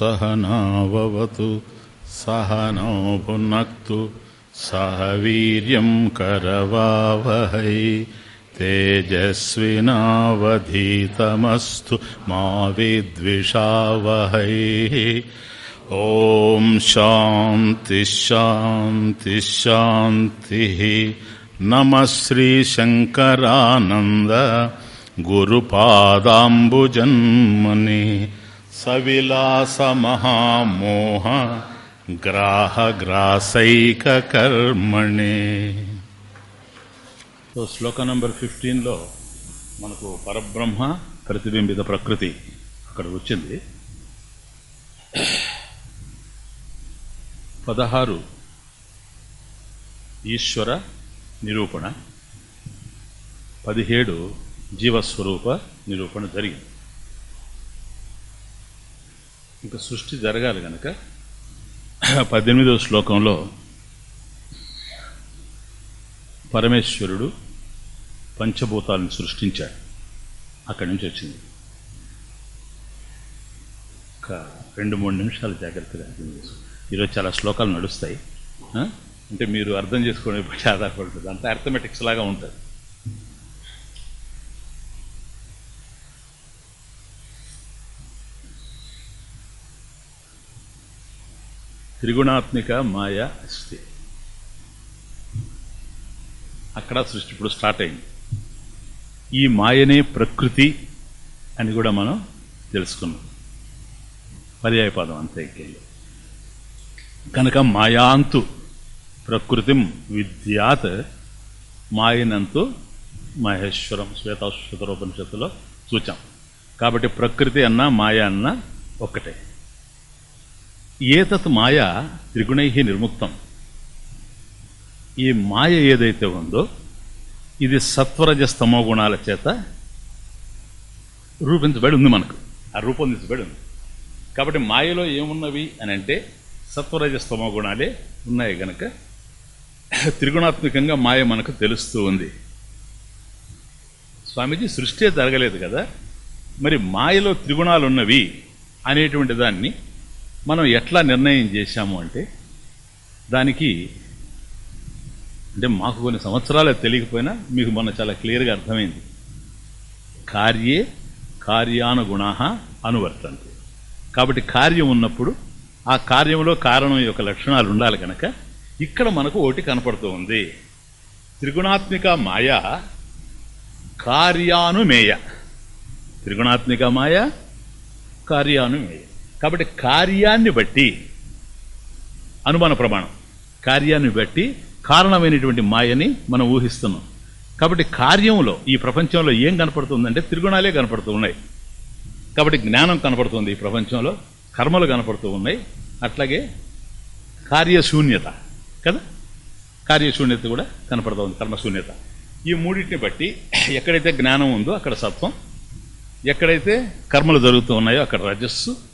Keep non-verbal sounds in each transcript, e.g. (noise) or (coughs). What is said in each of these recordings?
सहनावतु सहनौ भुनक्तु सह वीर्यं करवावहै तेजस्विनावधीतमस्तु मा विद्विषावहै ॐ शान्तिश्शान्तिश्शान्तिः नमः श्रीशङ्करानन्द गुरुपादाम्बुजन्मनि సవిలాసమహామోహ గ్రాహగ్రాసైకర్మణి సో శ్లోక నంబర్ ఫిఫ్టీన్లో మనకు పరబ్రహ్మ ప్రతిబింబిత ప్రకృతి అక్కడ వచ్చింది. పదహారు ఈశ్వర నిరూపణ పదిహేడు జీవస్వరూప నిరూపణ జరిగింది. ఇంకా సృష్టి జరగాలి గనక. పద్దెనిమిదవ శ్లోకంలో పరమేశ్వరుడు పంచభూతాలను సృష్టించాడు. అక్కడి నుంచి వచ్చింది. ఒక రెండు మూడు నిమిషాలు జాగ్రత్తగా అర్థం చేసుకోండి ఈరోజు చాలా శ్లోకాలు నడుస్తాయి. అంటే మీరు అర్థం చేసుకునే బట్టి ఆధారపడుతుంది. అంత అర్థమెటిక్స్ లాగా ఉంటుంది. త్రిగుణాత్మిక మాయ అస్తి అక్కడ సృష్టి ఇప్పుడు స్టార్ట్ అయింది. ఈ మాయనే ప్రకృతి అని కూడా మనం తెలుసుకున్నాం. పర్యాయపదం అంతే కనుక మాయాంతు ప్రకృతి విద్యాత్ మాయనంతు మహేశ్వరం శ్వేతాశ్వతరోపనిషత్తులో చూచాం కాబట్టి ప్రకృతి అన్న మాయ అన్న ఒక్కటే. ఏతత్ మాయ త్రిగుణై నిర్ముక్తం. ఈ మాయ ఏదైతే ఉందో ఇది సత్వరజ స్తమో గుణాల చేత రూపించబడి ఉంది మనకు. ఆ రూపొందించబడి ఉంది. కాబట్టి మాయలో ఏమున్నవి అని అంటే సత్వరజ స్తమో గుణాలే ఉన్నాయి గనక త్రిగుణాత్మకంగా మాయ మనకు తెలుస్తూ ఉంది. స్వామీజీ సృష్టి జరగలేదు కదా? మరి మాయలో త్రిగుణాలు ఉన్నవి అనేటువంటి దాన్ని మనం ఎట్లా నిర్ణయం చేశాము అంటే దానికి అంటే మాకు కొన్ని సంవత్సరాలు తెలియకపోయినా మీకు మొన్న చాలా క్లియర్గా అర్థమైంది. కార్యే కార్యానుగుణ అనువర్తంతి కాబట్టి కార్యం ఉన్నప్పుడు ఆ కార్యంలో కారణం యొక్క లక్షణాలు ఉండాలి కనుక ఇక్కడ మనకు ఒకటి కనపడుతూ ఉంది. త్రిగుణాత్మిక మాయ కార్యానుమేయ. త్రిగుణాత్మిక మాయ కార్యానుమేయ. కాబట్టి కార్యాన్ని బట్టి అనుమాన ప్రమాణం. కార్యాన్ని బట్టి కారణమైనటువంటి మాయని మనం ఊహిస్తున్నాం. కాబట్టి కార్యంలో ఈ ప్రపంచంలో ఏం కనపడుతుందంటే త్రిగుణాలే కనపడుతూ ఉన్నాయి. కాబట్టి జ్ఞానం కనపడుతుంది ఈ ప్రపంచంలో కర్మలు కనపడుతూ ఉన్నాయి. అట్లాగే కార్యశూన్యత కదా? కార్యశూన్యత కూడా కనపడుతూ ఉంది కర్మశూన్యత. ఈ మూడింటిని బట్టి ఎక్కడైతే జ్ఞానం ఉందో అక్కడ సత్వం ఎక్కడైతే కర్మలు జరుగుతూ ఉన్నాయో అక్కడ రజస్సు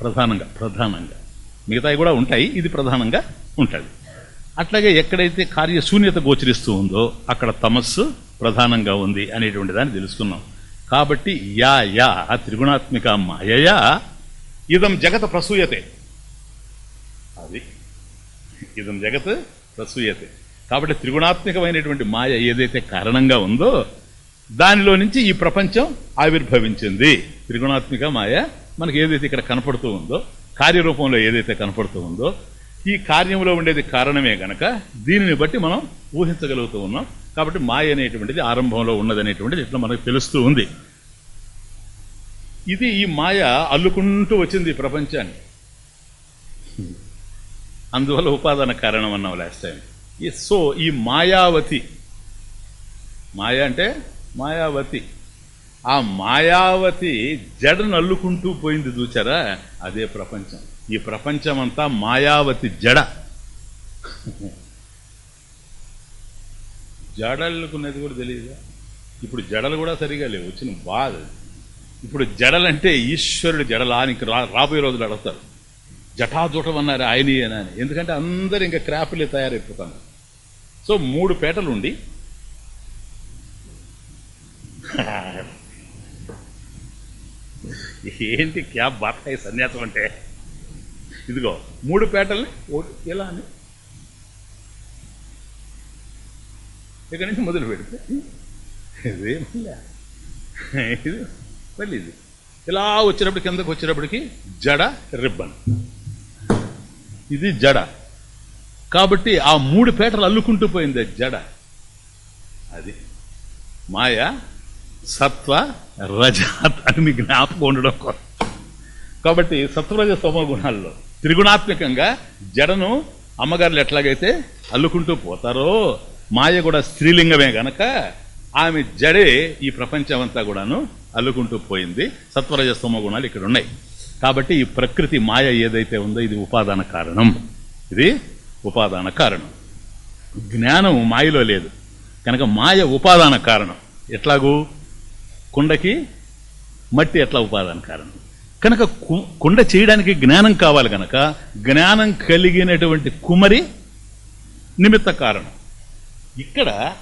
ప్రధానంగా ప్రధానంగా. మిగతావి కూడా ఉంటాయి ఇది ప్రధానంగా ఉంటుంది. అట్లాగే ఎక్కడైతే కార్యశూన్యత గోచరిస్తూ ఉందో అక్కడ తమస్సు ప్రధానంగా ఉంది అనేటువంటి దాన్ని తెలుసుకున్నాం. కాబట్టి యా యా ఆ త్రిగుణాత్మిక మాయయా ఇదం జగత్ ప్రసూయతే. అది. ఇదం జగత్ ప్రసూయతే. కాబట్టి త్రిగుణాత్మకమైనటువంటి మాయ ఏదైతే కారణంగా ఉందో దానిలో నుంచి ఈ ప్రపంచం ఆవిర్భవించింది. త్రిగుణాత్మిక మాయ మనకి ఏదైతే ఇక్కడ కనపడుతూ ఉందో కార్యరూపంలో ఏదైతే కనపడుతూ ఉందో ఈ కార్యంలో ఉండేది కారణమే గనక దీనిని బట్టి మనం ఊహించగలుగుతూ ఉన్నాం. కాబట్టి మాయ అనేటువంటిది ఆరంభంలో ఉన్నదనేటువంటిది ఇట్లా మనకు తెలుస్తూ ఉంది. ఇది ఈ మాయ అల్లుకుంటూ వచ్చింది ప్రపంచాన్ని. అందువల్ల ఉపాదాన కారణం అన్నాం లాస్ట్ టైం సో ఈ మాయావతి. మాయ అంటే మాయావతి. ఆ మాయావతి జడను అల్లుకుంటూ పోయింది చూచారా? అదే ప్రపంచం. ఈ ప్రపంచం అంతా మాయావతి జడ. జడలుకున్నది కూడా తెలియదా? ఇప్పుడు జడలు కూడా సరిగా లేవు. వచ్చిన బాధ ఇప్పుడు జడలంటే ఈశ్వరుడు జడలానికి రా రాబోయే రోజులు అడుగుతారు. జటాజుటం అన్నారు ఆయన అని. ఎందుకంటే అందరు ఇంకా క్రాపులే తయారైపోతాను. సో మూడు పేటలు ఉండి ఏంటి క్యాబ్ బాతాయి సన్యాసం అంటే? ఇదిగో మూడు పేటల్ని ఓ- ఎలా అని? ఇక్కడి నుంచి మొదలు పెడితే ఇదే ఇది మళ్ళీ ఇది. ఇలా వచ్చినప్పుడు కిందకు వచ్చినప్పటికి జడ రిబ్బన్. ఇది జడ. కాబట్టి ఆ మూడు పేటలు అల్లుకుంటూ పోయింది జడ. అది మాయ? సత్వ రజాత్ అని మీకు జ్ఞాపకం ఉండడం కోసం. కాబట్టి సత్వరజ సోమ గుణాల్లో త్రిగుణాత్మకంగా జడను అమ్మగారులు ఎట్లాగైతే అల్లుకుంటూ పోతారో మాయ కూడా స్త్రీలింగమే గనక ఆమె జడే ఈ ప్రపంచం అంతా కూడాను అల్లుకుంటూ పోయింది. సత్వరజ సోమ గుణాలు ఇక్కడ ఉన్నాయి. కాబట్టి ఈ ప్రకృతి మాయ ఏదైతే ఉందో ఇది ఉపాదాన కారణం. ఇది ఉపాదాన కారణం. జ్ఞానం మాయలో లేదు. కనుక మాయ ఉపాదాన కారణం. ఎట్లాగూ? కుండకి మట్టి ఎట్లా ఉపాదాన కారణం? కనుక కు- కుండ చేయడానికి జ్ఞానం కావాలి కనుక జ్ఞానం కలిగినటువంటి కుమరి నిమిత్త కారణం. ఇక్కడ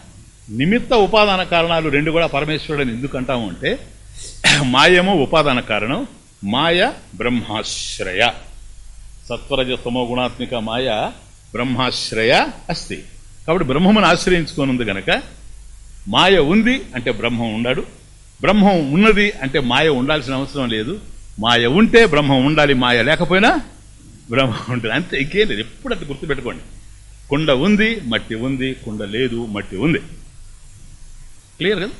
నిమిత్త ఉపాదాన కారణాలు రెండు కూడా పరమేశ్వరుడని ఎందుకు అంటాము అంటే (clears throat) మాయము ఉపాదాన కారణం మాయ బ్రహ్మాశ్రయ. సత్వరజ తమో గుణాత్మిక మాయ బ్రహ్మాశ్రయ అస్తి. కాబట్టి బ్రహ్మమును ఆశ్రయించుకొని ఉంది గనక మాయ ఉంది అంటే బ్రహ్మం ఉండాడు బ్రహ్మం ఉన్నది అంటే మాయ ఉండాల్సిన అవసరం లేదు. మాయ ఉంటే బ్రహ్మం ఉండాలి మాయ లేకపోయినా బ్రహ్మం ఉంటుంది అంతే ఇంకేం లేదు. ఎప్పుడు అది గుర్తుపెట్టుకోండి. కుండ ఉంది మట్టి ఉంది కుండ లేదు మట్టి ఉంది. క్లియర్ కదా?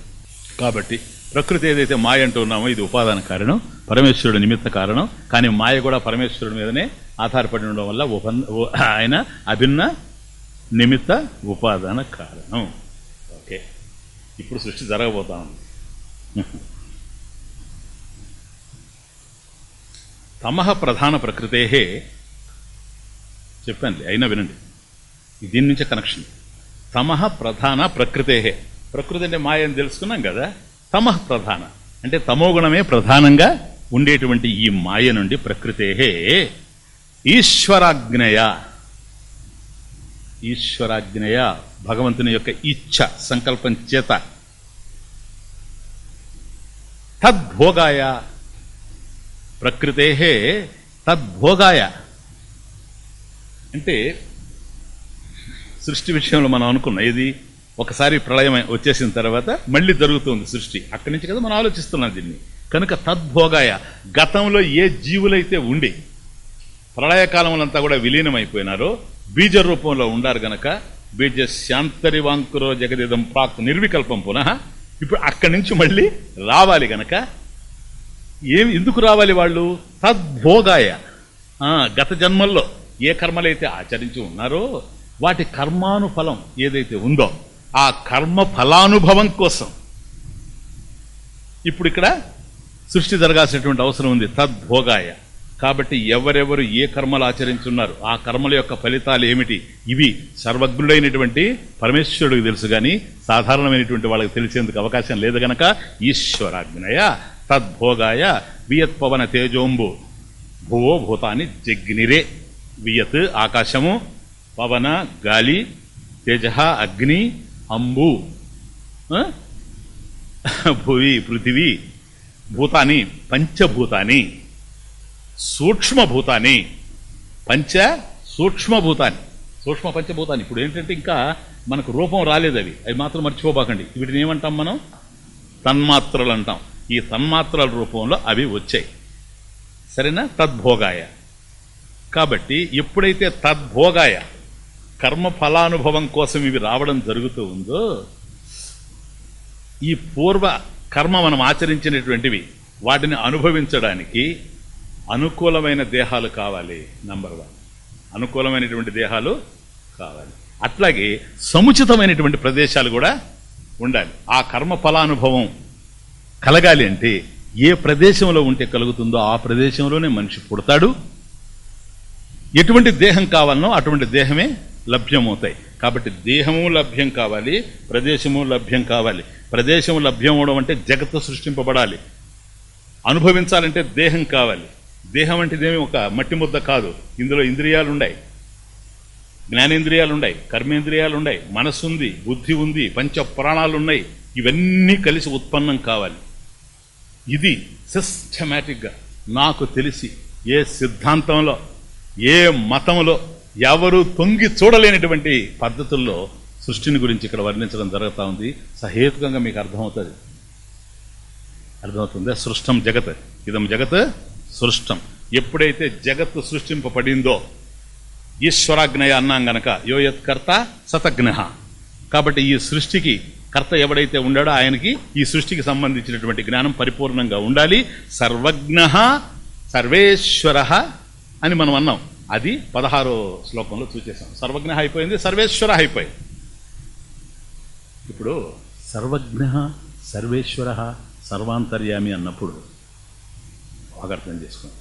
కాబట్టి ప్రకృతి ఏదైతే మాయ అంటూ ఉన్నామో ఇది ఉపాదాన కారణం పరమేశ్వరుడు నిమిత్త కారణం. కానీ మాయ కూడా పరమేశ్వరుడి మీదనే ఆధారపడి ఉండడం వల్ల ఆయన అభిన్న నిమిత్త ఉపాదాన కారణం. ఓకే. ఇప్పుడు సృష్టి జరగబోతా ఉంది. (laughs) తమహ ప్రధాన ప్రకృతే చెప్పండి అయినా వినండి. దీని నుంచే కనెక్షన్ తమహ ప్రధాన ప్రకృతే ప్రకృతి అంటే మాయ అని తెలుసుకున్నాం కదా. తమహ ప్రధాన. అంటే తమోగుణమే ప్రధానంగా ఉండేటువంటి ఈ మాయ నుండి ప్రకృతే ఈశ్వరాజ్ఞయ ఈశ్వరాజ్ఞయ భగవంతుని యొక్క ఇచ్ఛ సంకల్పం చేత తద్భోగాయ. ప్రకృతే తద్భోగాయ. అంటే సృష్టి విషయంలో మనం అనుకున్నాం ఇది ఒకసారి ప్రళయం వచ్చేసిన తర్వాత మళ్ళీ జరుగుతుంది సృష్టి. అక్కడి నుంచి కదా మనం ఆలోచిస్తున్నాం దీన్ని. కనుక తద్భోగాయ గతంలో ఏ జీవులైతే ఉండి ప్రళయకాలములంతా కూడా విలీనమైపోయినారో బీజ రూపంలో ఉండారు గనక బీజ శాంతరివాంకురో జగదిదం ప్రాక్ నిర్వికల్పం పునః ఇప్పుడు అక్కడి నుంచి మళ్ళీ రావాలి గనక. ఏమి ఎందుకు రావాలి వాళ్ళు? తద్భోగాయ. గత జన్మల్లో ఏ కర్మలైతే ఆచరించి ఉన్నారో వాటి కర్మానుఫలం ఏదైతే ఉందో ఆ కర్మ ఫలానుభవం కోసం. ఇప్పుడు ఇక్కడ సృష్టి జరగాల్సినటువంటి అవసరం ఉంది తద్భోగాయ. కాబట్టి ఎవరెవరు ఏ కర్మలు ఆచరించున్నారు ఆ కర్మల యొక్క ఫలితాలు ఏమిటి? ఇవి సర్వజ్ఞుడైనటువంటి పరమేశ్వరుడికి తెలుసు కానీ సాధారణమైనటువంటి వాళ్ళకి తెలిసేందుకు అవకాశం లేదు గనక ఈశ్వరాజ్ఞయ తద్భోగాయ వియత్ పవన తేజోంబు. భువో భూతాన్ని జగ్నిరే. వియత్ ఆకాశము పవన గాలి తేజ అగ్ని అంబు. భూవి భువి పృథివీ. భూతాని పంచభూతాని సూక్ష్మభూతాని పంచ సూక్ష్మభూతాన్ని. సూక్ష్మ పంచభూతాన్ని. ఇప్పుడు ఏంటంటే ఇంకా మనకు రూపం రాలేదు అవి. అవి మాత్రం మర్చిపోబాకండి. వీటిని ఏమంటాం మనం? తన్మాత్రలు అంటాం. ఈ తన్మాత్రల రూపంలో అవి వచ్చాయి. సరేనా? తద్భోగాయ. కాబట్టి ఎప్పుడైతే తద్భోగాయ కర్మ ఫలానుభవం కోసం ఇవి రావడం జరుగుతూ ఉందో ఈ పూర్వ కర్మ మనం ఆచరించినటువంటివి వాటిని అనుభవించడానికి అనుకూలమైన దేహాలు కావాలి నంబర్ వన్ అనుకూలమైనటువంటి దేహాలు కావాలి. అట్లాగే సముచితమైనటువంటి ప్రదేశాలు కూడా ఉండాలి. ఆ కర్మ ఫలానుభవం కలగాలి అంటే ఏ ప్రదేశంలో ఉంటే కలుగుతుందో ఆ ప్రదేశంలోనే మనిషి పుడతాడు. ఎటువంటి దేహం కావాలనో అటువంటి దేహమే లభ్యమవుతాయి. కాబట్టి దేహము లభ్యం కావాలి ప్రదేశము లభ్యం కావాలి. ప్రదేశము లభ్యం అవడం అంటే జగత్తు సృష్టింపబడాలి. అనుభవించాలంటే దేహం కావాలి. దేహం అంటేదేమి ఒక మట్టి ముద్ద కాదు. ఇందులో ఇంద్రియాలు ఉన్నాయి జ్ఞానేంద్రియాలు ఉన్నాయి కర్మేంద్రియాలు ఉన్నాయి మనస్సు ఉంది బుద్ధి ఉంది పంచ ప్రాణాలు ఉన్నాయి ఇవన్నీ కలిసి ఉత్పన్నం కావాలి. ఇది సిస్టమేటిక్గా నాకు తెలిసి ఏ సిద్ధాంతంలో ఏ మతంలో ఎవరు తొంగి చూడలేనటువంటి పద్ధతుల్లో సృష్టిని గురించి ఇక్కడ వర్ణించడం జరుగుతూ ఉంది. సహేతుకంగా మీకు అర్థమవుతుంది. అర్థమవుతుంది? సృష్టం జగత్. ఇదం జగత్ సృష్టం. ఎప్పుడైతే జగత్తు సృష్టింపబడిందో ఈశ్వరాజ్ఞయ అన్నాం గనక యోయత్కర్త సతజ్ఞ కాబట్టి ఈ సృష్టికి కర్త ఎవడైతే ఉండాడో ఆయనకి ఈ సృష్టికి సంబంధించినటువంటి జ్ఞానం పరిపూర్ణంగా ఉండాలి. సర్వజ్ఞ సర్వేశ్వర అని మనం అన్నాం. అది పదహారో శ్లోకంలో చూసేసాం సర్వజ్ఞ అయిపోయింది సర్వేశ్వర అయిపోయింది. ఇప్పుడు సర్వజ్ఞ సర్వేశ్వర సర్వాంతర్యామి అన్నప్పుడు బాగా అర్థం చేసుకోండి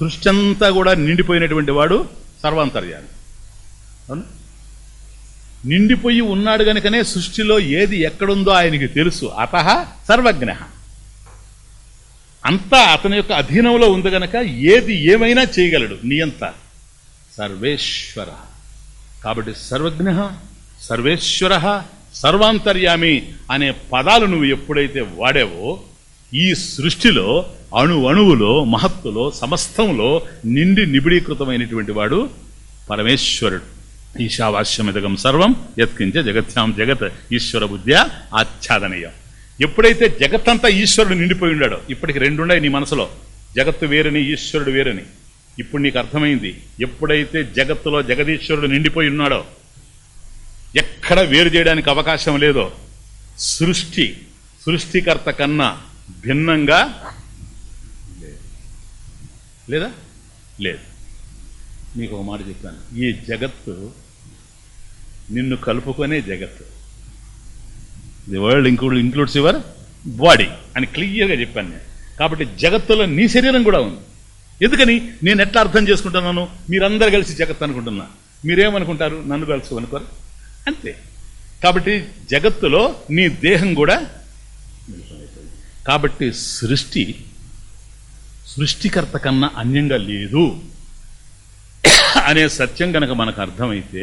సృష్టి అంతా కూడా నిండిపోయినటువంటి వాడు సర్వాంతర్యామి. అవును? నిండిపోయి ఉన్నాడు గనుకనే సృష్టిలో ఏది ఎక్కడుందో ఆయనకి తెలుసు. అత సర్వజ్ఞ. అంతా అతని యొక్క అధీనంలో ఉంది గనక ఏది ఏమైనా చేయగలడు. నియంత సర్వేశ్వర. కాబట్టి సర్వజ్ఞ సర్వేశ్వర సర్వాంతర్యామి అనే పదాలు నువ్వు ఎప్పుడైతే వాడావో ఈ సృష్టిలో అణు అణువులో మహత్తులో సమస్తంలో నిండి నిబిడీకృతమైనటువంటి వాడు పరమేశ్వరుడు. ఈశావాస్యమిదగం సర్వం యత్కించే జగత్యాం జగత్ ఈశ్వర బుద్ధ్య ఆచ్ఛాదనీయం. ఎప్పుడైతే జగత్తంతా ఈశ్వరుడు నిండిపోయి ఉన్నాడో ఇప్పటికి రెండున్నాయి నీ మనసులో. జగత్తు వేరని ఈశ్వరుడు వేరని. ఇప్పుడు నీకు అర్థమైంది ఎప్పుడైతే జగత్తులో జగదీశ్వరుడు నిండిపోయి ఉన్నాడో ఎక్కడ వేరు చేయడానికి అవకాశం లేదో సృష్టి సృష్టికర్త కన్నా భిన్నంగా? లేదు. లేదా. లేదు మీకు ఒక మాట చెప్తాను. ఈ జగత్తు నిన్ను కలుపుకునే జగత్తు. The world include includes your body అని క్లియర్గా చెప్పాను నేను. కాబట్టి జగత్తులో నీ శరీరం కూడా ఉంది. ఎందుకని? నేను ఎట్లా అర్థం చేసుకుంటున్నాను? మీరందరూ కలిసి జగత్ అనుకుంటున్నా. మీరేమనుకుంటారు? నన్ను కలుసు అంతే. కాబట్టి జగత్తులో నీ దేహం కూడా కాబట్టి సృష్టి సృష్టికర్త కన్నా అన్యంగా లేదు అనే సత్యం కనుక మనకు అర్థమైతే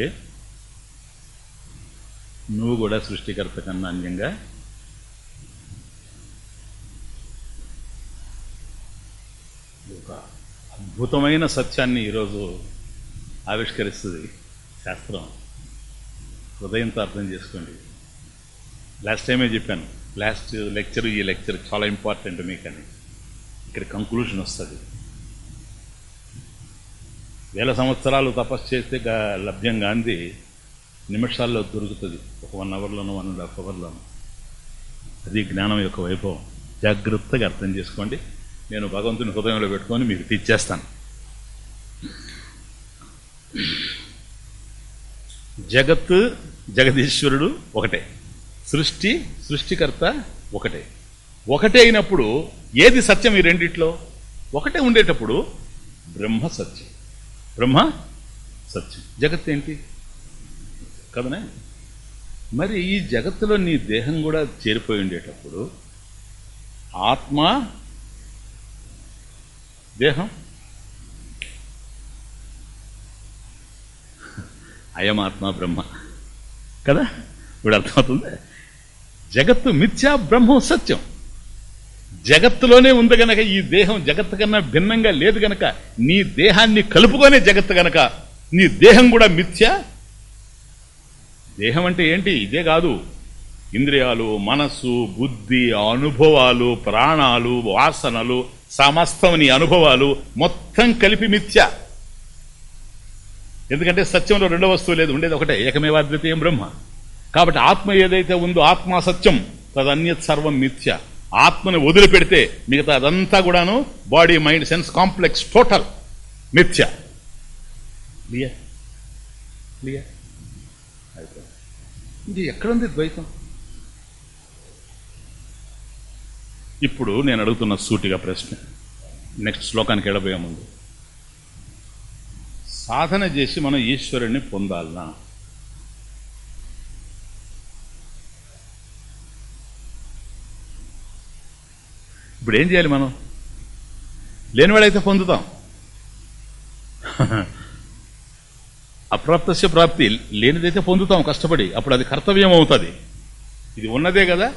నువ్వు కూడా సృష్టికర్త కన్నా అన్యంగా ఒక అద్భుతమైన సత్యాన్ని ఈరోజు ఆవిష్కరిస్తుంది శాస్త్రం. హృదయంతో అర్థం చేసుకోండి. లాస్ట్ టైమే చెప్పాను లాస్ట్ లెక్చర్ ఈ లెక్చర్ చాలా ఇంపార్టెంట్ మీకని. ఇక్కడ కంక్లూషన్ వస్తుంది. వేల సంవత్సరాలు తపస్సు చేస్తే లభ్యం గాంధీ నిమిషాల్లో దొరుకుతుంది. ఒక వన్ అవర్లోనో వన్ అండ్ హాఫ్ అవర్లోనో అది జ్ఞానం యొక్క వైభవం. జాగ్రత్తగా అర్థం చేసుకోండి. నేను భగవంతుని హృదయంలో పెట్టుకొని మీకు తెచ్చేస్తాను జగత్ జగదీశ్వరుడు ఒకటే. సృష్టి సృష్టికర్త ఒకటే. ఒకటే అయినప్పుడు ఏది సత్యం ఈ రెండిట్లో? ఒకటే ఉండేటప్పుడు బ్రహ్మ సత్యం. బ్రహ్మ సత్యం. జగత్ ఏంటి? కదనే మరి ఈ జగత్తులో నీ దేహం కూడా చేరిపోయి ఉండేటప్పుడు ఆత్మ దేహం? అయమాత్మ బ్రహ్మ. కదా? ఇప్పుడు అర్థమవుతుంది? జగత్తు మిథ్యా బ్రహ్మం సత్యం. జగత్తులోనే ఉంది గనక ఈ దేహం జగత్తు కన్నా భిన్నంగా లేదు గనక నీ దేహాన్ని కలుపుకొనే జగత్తు గనక నీ దేహం కూడా మిథ్య? దేహం అంటే ఏంటి? ఇదే కాదు. ఇంద్రియాలు మనస్సు బుద్ధి అనుభవాలు ప్రాణాలు వాసనలు సమస్తం నీ అనుభవాలు మొత్తం కలిపి మిథ్య. ఎందుకంటే సత్యంలో రెండో వస్తువు లేదు ఉండేది ఒకటే. ఏకమేవాద్వితీయం బ్రహ్మ. కాబట్టి ఆత్మ ఏదైతే ఉందో ఆత్మ సత్యం తదన్యత్ సర్వం మిథ్య. ఆత్మని వదిలిపెడితే మిగతా అదంతా కూడాను body mind sense complex total మిథ్య. క్లియర్? క్లియర్? ఇది ఎక్కడుంది ద్వైతం? ఇప్పుడు నేను అడుగుతున్న సూటిగా ప్రశ్న. నెక్స్ట్ శ్లోకానికి వెళ్ళబోయే ముందు. సాధన చేసి మనం ఈశ్వరుణ్ణి పొందాలనా? ఇప్పుడు ఏం చేయాలి మనం? లేనివాడైతే పొందుతాం. అప్రాప్తస్య ప్రాప్తి లేనిదైతే పొందుతాం కష్టపడి. అప్పుడు అది కర్తవ్యం అవుతుంది ఇది ఉన్నదే కదా?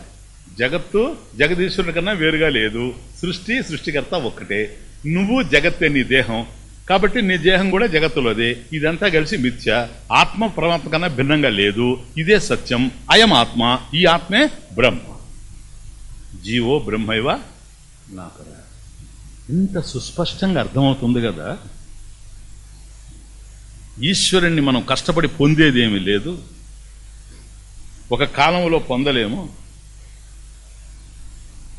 జగత్తు జగదీశ్వరుని కన్నా వేరుగా లేదు. సృష్టి సృష్టికర్త ఒక్కటే. నువ్వు జగత్తే నీ దేహం. కాబట్టి నీ దేహం కూడా జగత్తులోది. ఇదంతా కలిసి మిథ్య. ఆత్మ పరమాత్మ కన్నా భిన్నంగా లేదు. ఇదే సత్యం. అయం ఆత్మ. ఈ ఆత్మే బ్రహ్మ. జీవో బ్రహ్మైవ నాకు ఇంత సుస్పష్టంగా అర్థమవుతుంది కదా? ఈశ్వరుణ్ణి మనం కష్టపడి పొందేది ఏమీ లేదు. ఒక కాలంలో పొందలేము.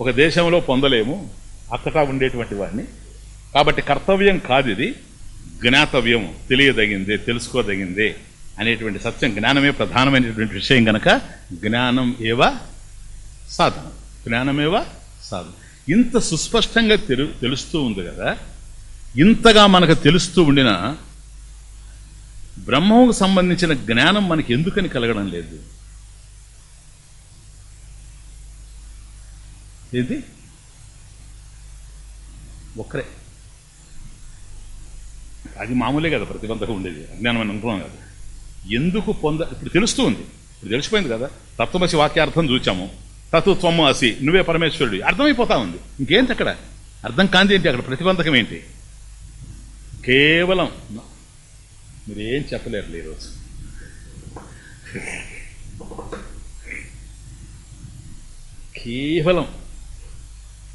ఒక దేశంలో పొందలేము. అక్కట ఉండేటువంటి వాడిని. కాబట్టి కర్తవ్యం కాదు ఇది. జ్ఞాతవ్యం. తెలియదగిందే తెలుసుకోదగిందే అనేటువంటి సత్యం జ్ఞానమే ప్రధానమైనటువంటి విషయం గనక జ్ఞానం ఏవ సాధన. జ్ఞానమేవ సాధన. ఇంత సుస్పష్టంగా తెలు తెలుస్తూ ఉంది కదా? ఇంతగా మనకు తెలుస్తూ ఉండిన బ్రహ్మకు సంబంధించిన జ్ఞానం మనకి ఎందుకని కలగడం లేదు? ఇది ఒక్కరే. అది మామూలే కదా ప్రతిబంధకం ఉండేది. అజ్ఞానం అని అనుకున్నాం కదా. ఎందుకు పొంద ఇప్పుడు తెలుస్తూ ఉంది. ఇప్పుడు తెలిసిపోయింది కదా. తత్వమసి వాక్యార్థం చూచాము. తత్వత్వము అసి నువ్వే పరమేశ్వరుడు అర్థమైపోతా ఉంది. ఇంకేంటి అక్కడ? అర్థం కాంతి ఏంటి? అక్కడ ప్రతిబంధకం ఏంటి? కేవలం మీరేం చెప్పలేరు ఈరోజు కేవలం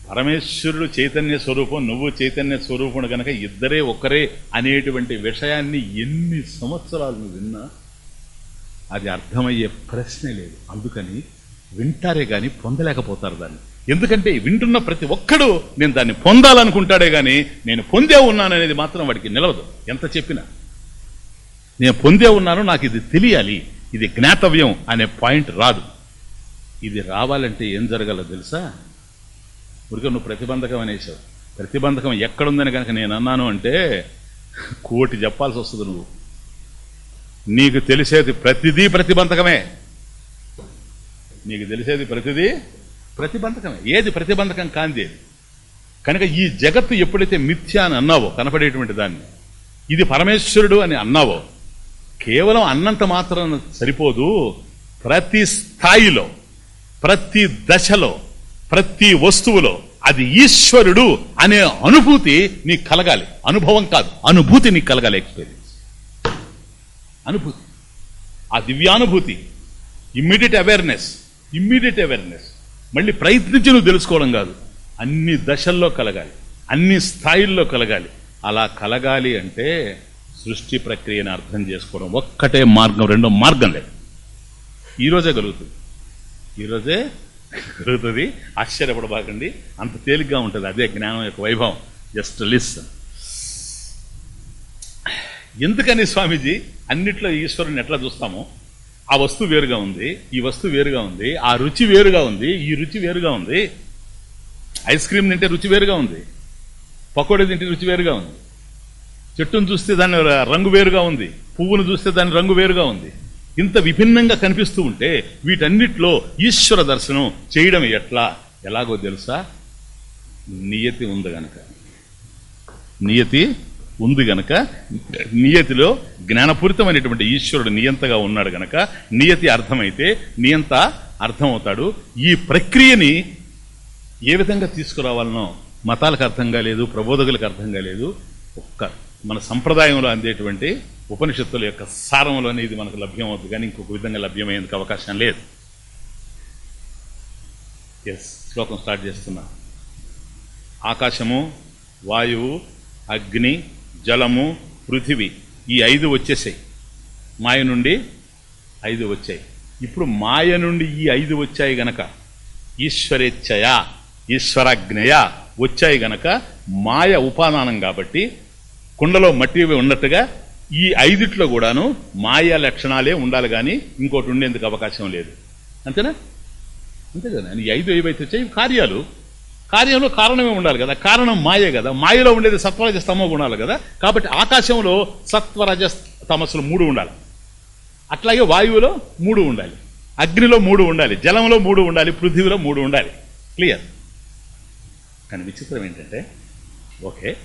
పరమేశ్వరుడు చైతన్య స్వరూపం నువ్వు చైతన్య స్వరూపుడు కనుక ఇద్దరే ఒక్కరే అనేటువంటి విషయాన్ని ఎన్ని సంవత్సరాలు నువ్వు విన్నా అది అర్థమయ్యే ప్రశ్నే లేదు. అందుకని వింటారే గాని పొందలేకపోతారు దాన్ని. ఎందుకంటే వింటున్న ప్రతి ఒక్కడు నేను దాన్ని పొందాలనుకుంటాడే గాని నేను పొందే ఉన్నాననేది మాత్రం వాడికి నిలవదు. ఎంత చెప్పినా. నేను పొందే ఉన్నాను నాకు ఇది తెలియాలి. ఇది జ్ఞాతవ్యం అనే పాయింట్ రాదు. ఇది రావాలంటే ఏం జరగాలో తెలుసా? ఊరికే నువ్వు ప్రతిబంధకం అనేసావు ప్రతిబంధకం ఎక్కడుందని కనుక నేను అన్నాను అంటే కోటి చెప్పాల్సి వస్తుంది నువ్వు. నీకు తెలిసేది ప్రతిదీ ప్రతిబంధకమే. నీకు తెలిసేది ప్రతిదీ ప్రతిబంధకమే. ఏది ప్రతిబంధకం కాంది కనుక ఈ జగత్తు ఎప్పుడైతే మిథ్య అని అన్నావో కనపడేటువంటి దాన్ని ఇది పరమేశ్వరుడు అని అన్నావో కేవలం అన్నంత మాత్రం సరిపోదు. ప్రతి స్థాయిలో ప్రతి దశలో ప్రతి వస్తువులో అది ఈశ్వరుడు అనే అనుభూతి నీకు కలగాలి. అనుభవం కాదు అనుభూతి నీకు కలగాలి ఎక్స్పీరియన్స్ అనుభూతి. ఆ దివ్యానుభూతి ఇమ్మీడియట్ అవేర్నెస్ ఇమ్మీడియట్ అవేర్నెస్ మళ్ళీ ప్రయత్నించి నువ్వు తెలుసుకోవడం కాదు. అన్ని దశల్లో కలగాలి. అన్ని స్థాయిల్లో కలగాలి. అలా కలగాలి అంటే సృష్టి ప్రక్రియను అర్థం చేసుకోవడం ఒక్కటే మార్గం రెండో మార్గం లేదు. ఈరోజే కలుగుతుంది. ఈరోజే కలుగుతుంది. ఆశ్చర్యపడబాకండి. అంత తేలిగ్గా ఉంటుంది. అదే జ్ఞానం యొక్క వైభవం. జస్ట్ లిస్ ఎందుకని స్వామీజీ? అన్నిట్లో ఈశ్వరుని ఎట్లా చూస్తామో? ఆ వస్తువు వేరుగా ఉంది ఈ వస్తువు వేరుగా ఉంది ఆ రుచి వేరుగా ఉంది ఈ రుచి వేరుగా ఉంది. ఐస్ క్రీమ్ తింటే రుచి వేరుగా ఉంది. పకోడీ తింటే రుచి వేరుగా ఉంది. చెట్టును చూస్తే దాని రంగు వేరుగా ఉంది. పువ్వును చూస్తే దాని రంగు వేరుగా ఉంది. ఇంత విభిన్నంగా కనిపిస్తూ ఉంటే వీటన్నిటిలో ఈశ్వర దర్శనం చేయడం ఎట్లా? ఎలాగో తెలుసా? నియతి ఉంది గనక. నియతి ఉంది గనక నియతిలో జ్ఞానపూరితమైనటువంటి ఈశ్వరుడు నియంతగా ఉన్నాడు గనక నియతి అర్థమైతే నియంత అర్థమవుతాడు. ఈ ప్రక్రియని ఏ విధంగా తీసుకురావాలనో మతాలకు అర్థం కాలేదు ప్రబోధకులకు అర్థం కాలేదు ఒక్క మన సంప్రదాయంలో అందేటువంటి ఉపనిషత్తుల యొక్క సారంలోనే ఇది మనకు లభ్యమవుతుంది కానీ ఇంకొక విధంగా లభ్యమయ్యేందుకు అవకాశం లేదు. ఎస్ శ్లోకం స్టార్ట్ చేస్తున్నా. ఆకాశము వాయువు అగ్ని జలము పృథివి ఈ ఐదు వచ్చేసాయి. మాయ నుండి ఐదు వచ్చాయి. ఇప్పుడు మాయ నుండి ఈ ఐదు వచ్చాయి గనక ఈశ్వరేచ్ఛయ ఈశ్వరాజ్ఞయ వచ్చాయి గనక మాయ ఉపాదానం కాబట్టి కుండలో మట్టి ఉన్నట్టుగా ఈ ఐదిట్లో కూడాను మాయా లక్షణాలే ఉండాలి కానీ ఇంకోటి ఉండేందుకు అవకాశం లేదు. అంతేనా? అంతే కదా? ఈ ఐదు ఏవైతే వచ్చాయి కార్యాలు కార్యంలో కారణమే ఉండాలి కదా. కారణం మాయే కదా. మాయలో ఉండేది సత్వరజ స్తమో గుణాలు కదా. కాబట్టి ఆకాశంలో సత్వరజ తమస్సులు మూడు ఉండాలి. అట్లాగే వాయువులో మూడు ఉండాలి. అగ్నిలో మూడు ఉండాలి. జలంలో మూడు ఉండాలి. పృథివీలో మూడు ఉండాలి. క్లియర్? కానీ విచిత్రం ఏంటంటే ఓకే.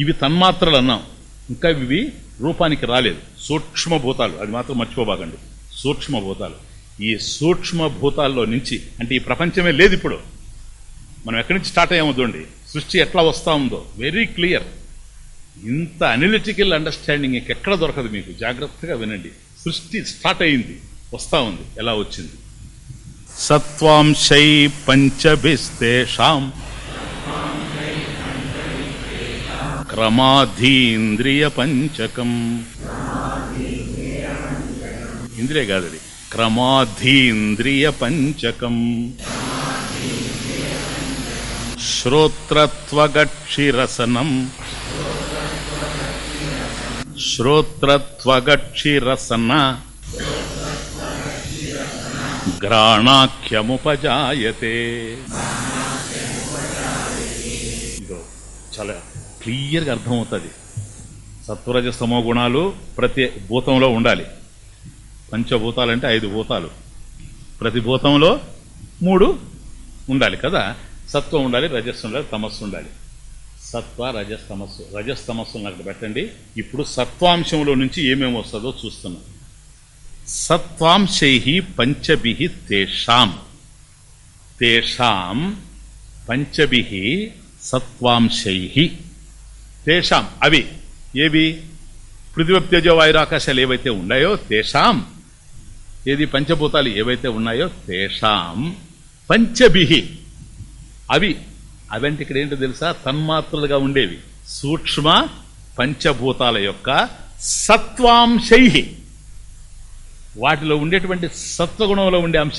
ఇవి తన్మాత్రలు అన్నాం. ఇంకా ఇవి రూపానికి రాలేదు. సూక్ష్మభూతాలు. అది మాత్రం మర్చిపోబాకండి. సూక్ష్మభూతాలు. ఈ సూక్ష్మభూతాల్లో నుంచి అంటే ఈ ప్రపంచమే లేదు ఇప్పుడు. మనం ఎక్కడి నుంచి స్టార్ట్ అయ్యామో చూడండి. సృష్టి ఎట్లా వస్తూ ఉందో. వెరీ క్లియర్ ఇంత అనలిటికల్ అండర్స్టాండింగ్ ఎక్కడ దొరకదు మీకు? జాగ్రత్తగా వినండి. సృష్టి స్టార్ట్ అయింది. వస్తూ ఉంది. ఎలా వచ్చింది? సత్వాంశై పంచభిస్తేషాం. క్రమాధీంద్రియ పంచకం. ఇంద్రియ కాదు అది క్రమాధీంద్రియ పంచకం. శ్రోత్రత్వగక్షిరసనం. శ్రోత్రత్వగక్షిరసన. గ్రాణాఖ్యముపజాయతే ఇదో చాలా క్లియర్గా అర్థమవుతుంది. సత్వరజస్తమో గుణాలు ప్రతి భూతంలో ఉండాలి. పంచభూతాలంటే ఐదు భూతాలు. ప్రతి భూతంలో మూడు ఉండాలి కదా? సత్వం ఉండాలి రజస్సు ఉండాలి తమస్సు ఉండాలి. సత్వ రజస్ తమస్సు. రజస్ తమస్సులను అక్కడ పెట్టండి. ఇప్పుడు సత్వాంశంలో నుంచి ఏమేమి వస్తుందో చూస్తున్నాం. సత్వాంశై పంచభి తేషాం. తేషాం పంచభి సత్వాంశై. తేషాం అవి ఏవి? పృథివప్తేజో వాయురాకాశాలు ఏవైతే ఉన్నాయో తేషాం. ఏది పంచభూతాలు ఏవైతే ఉన్నాయో తేషాం. పంచభి అవి అవంటే ఇక్కడ ఏంటో తెలుసా? తన్మాత్రలుగా ఉండేవి. సూక్ష్మ పంచభూతాల యొక్క సత్వాంశై వాటిలో ఉండేటువంటి సత్వగుణంలో ఉండే అంశ.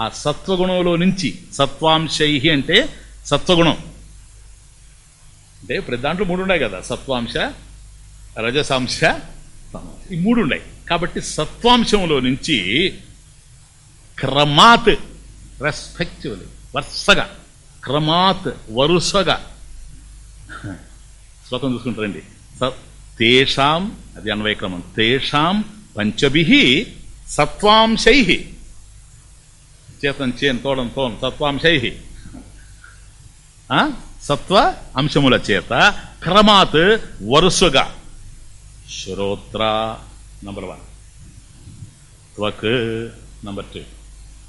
ఆ సత్వగుణంలో నుంచి సత్వాంశై అంటే సత్వగుణం. అంటే ప్రతి దాంట్లో మూడు ఉన్నాయి కదా. సత్వాంశ రజసాంశ ఈ మూడు ఉన్నాయి కాబట్టి సత్వాంశంలో నుంచి క్రమాత్ రెస్పెక్టివ్లీ వరుసగా క్రమాత్ వరుసగా. శ్లోకం చూసుకుంటారండి తేషాం అది అన్వయక్రమం తేషాం పంచభి సత్వాంశై. చేతం చేన్ తోడం తోడం సత్వాంశై. సత్వ అంశముల చేత క్రమాత్ వరుసగా. శ్రోత్ర నంబర్ వన్. త్వక్ నంబర్ టూ.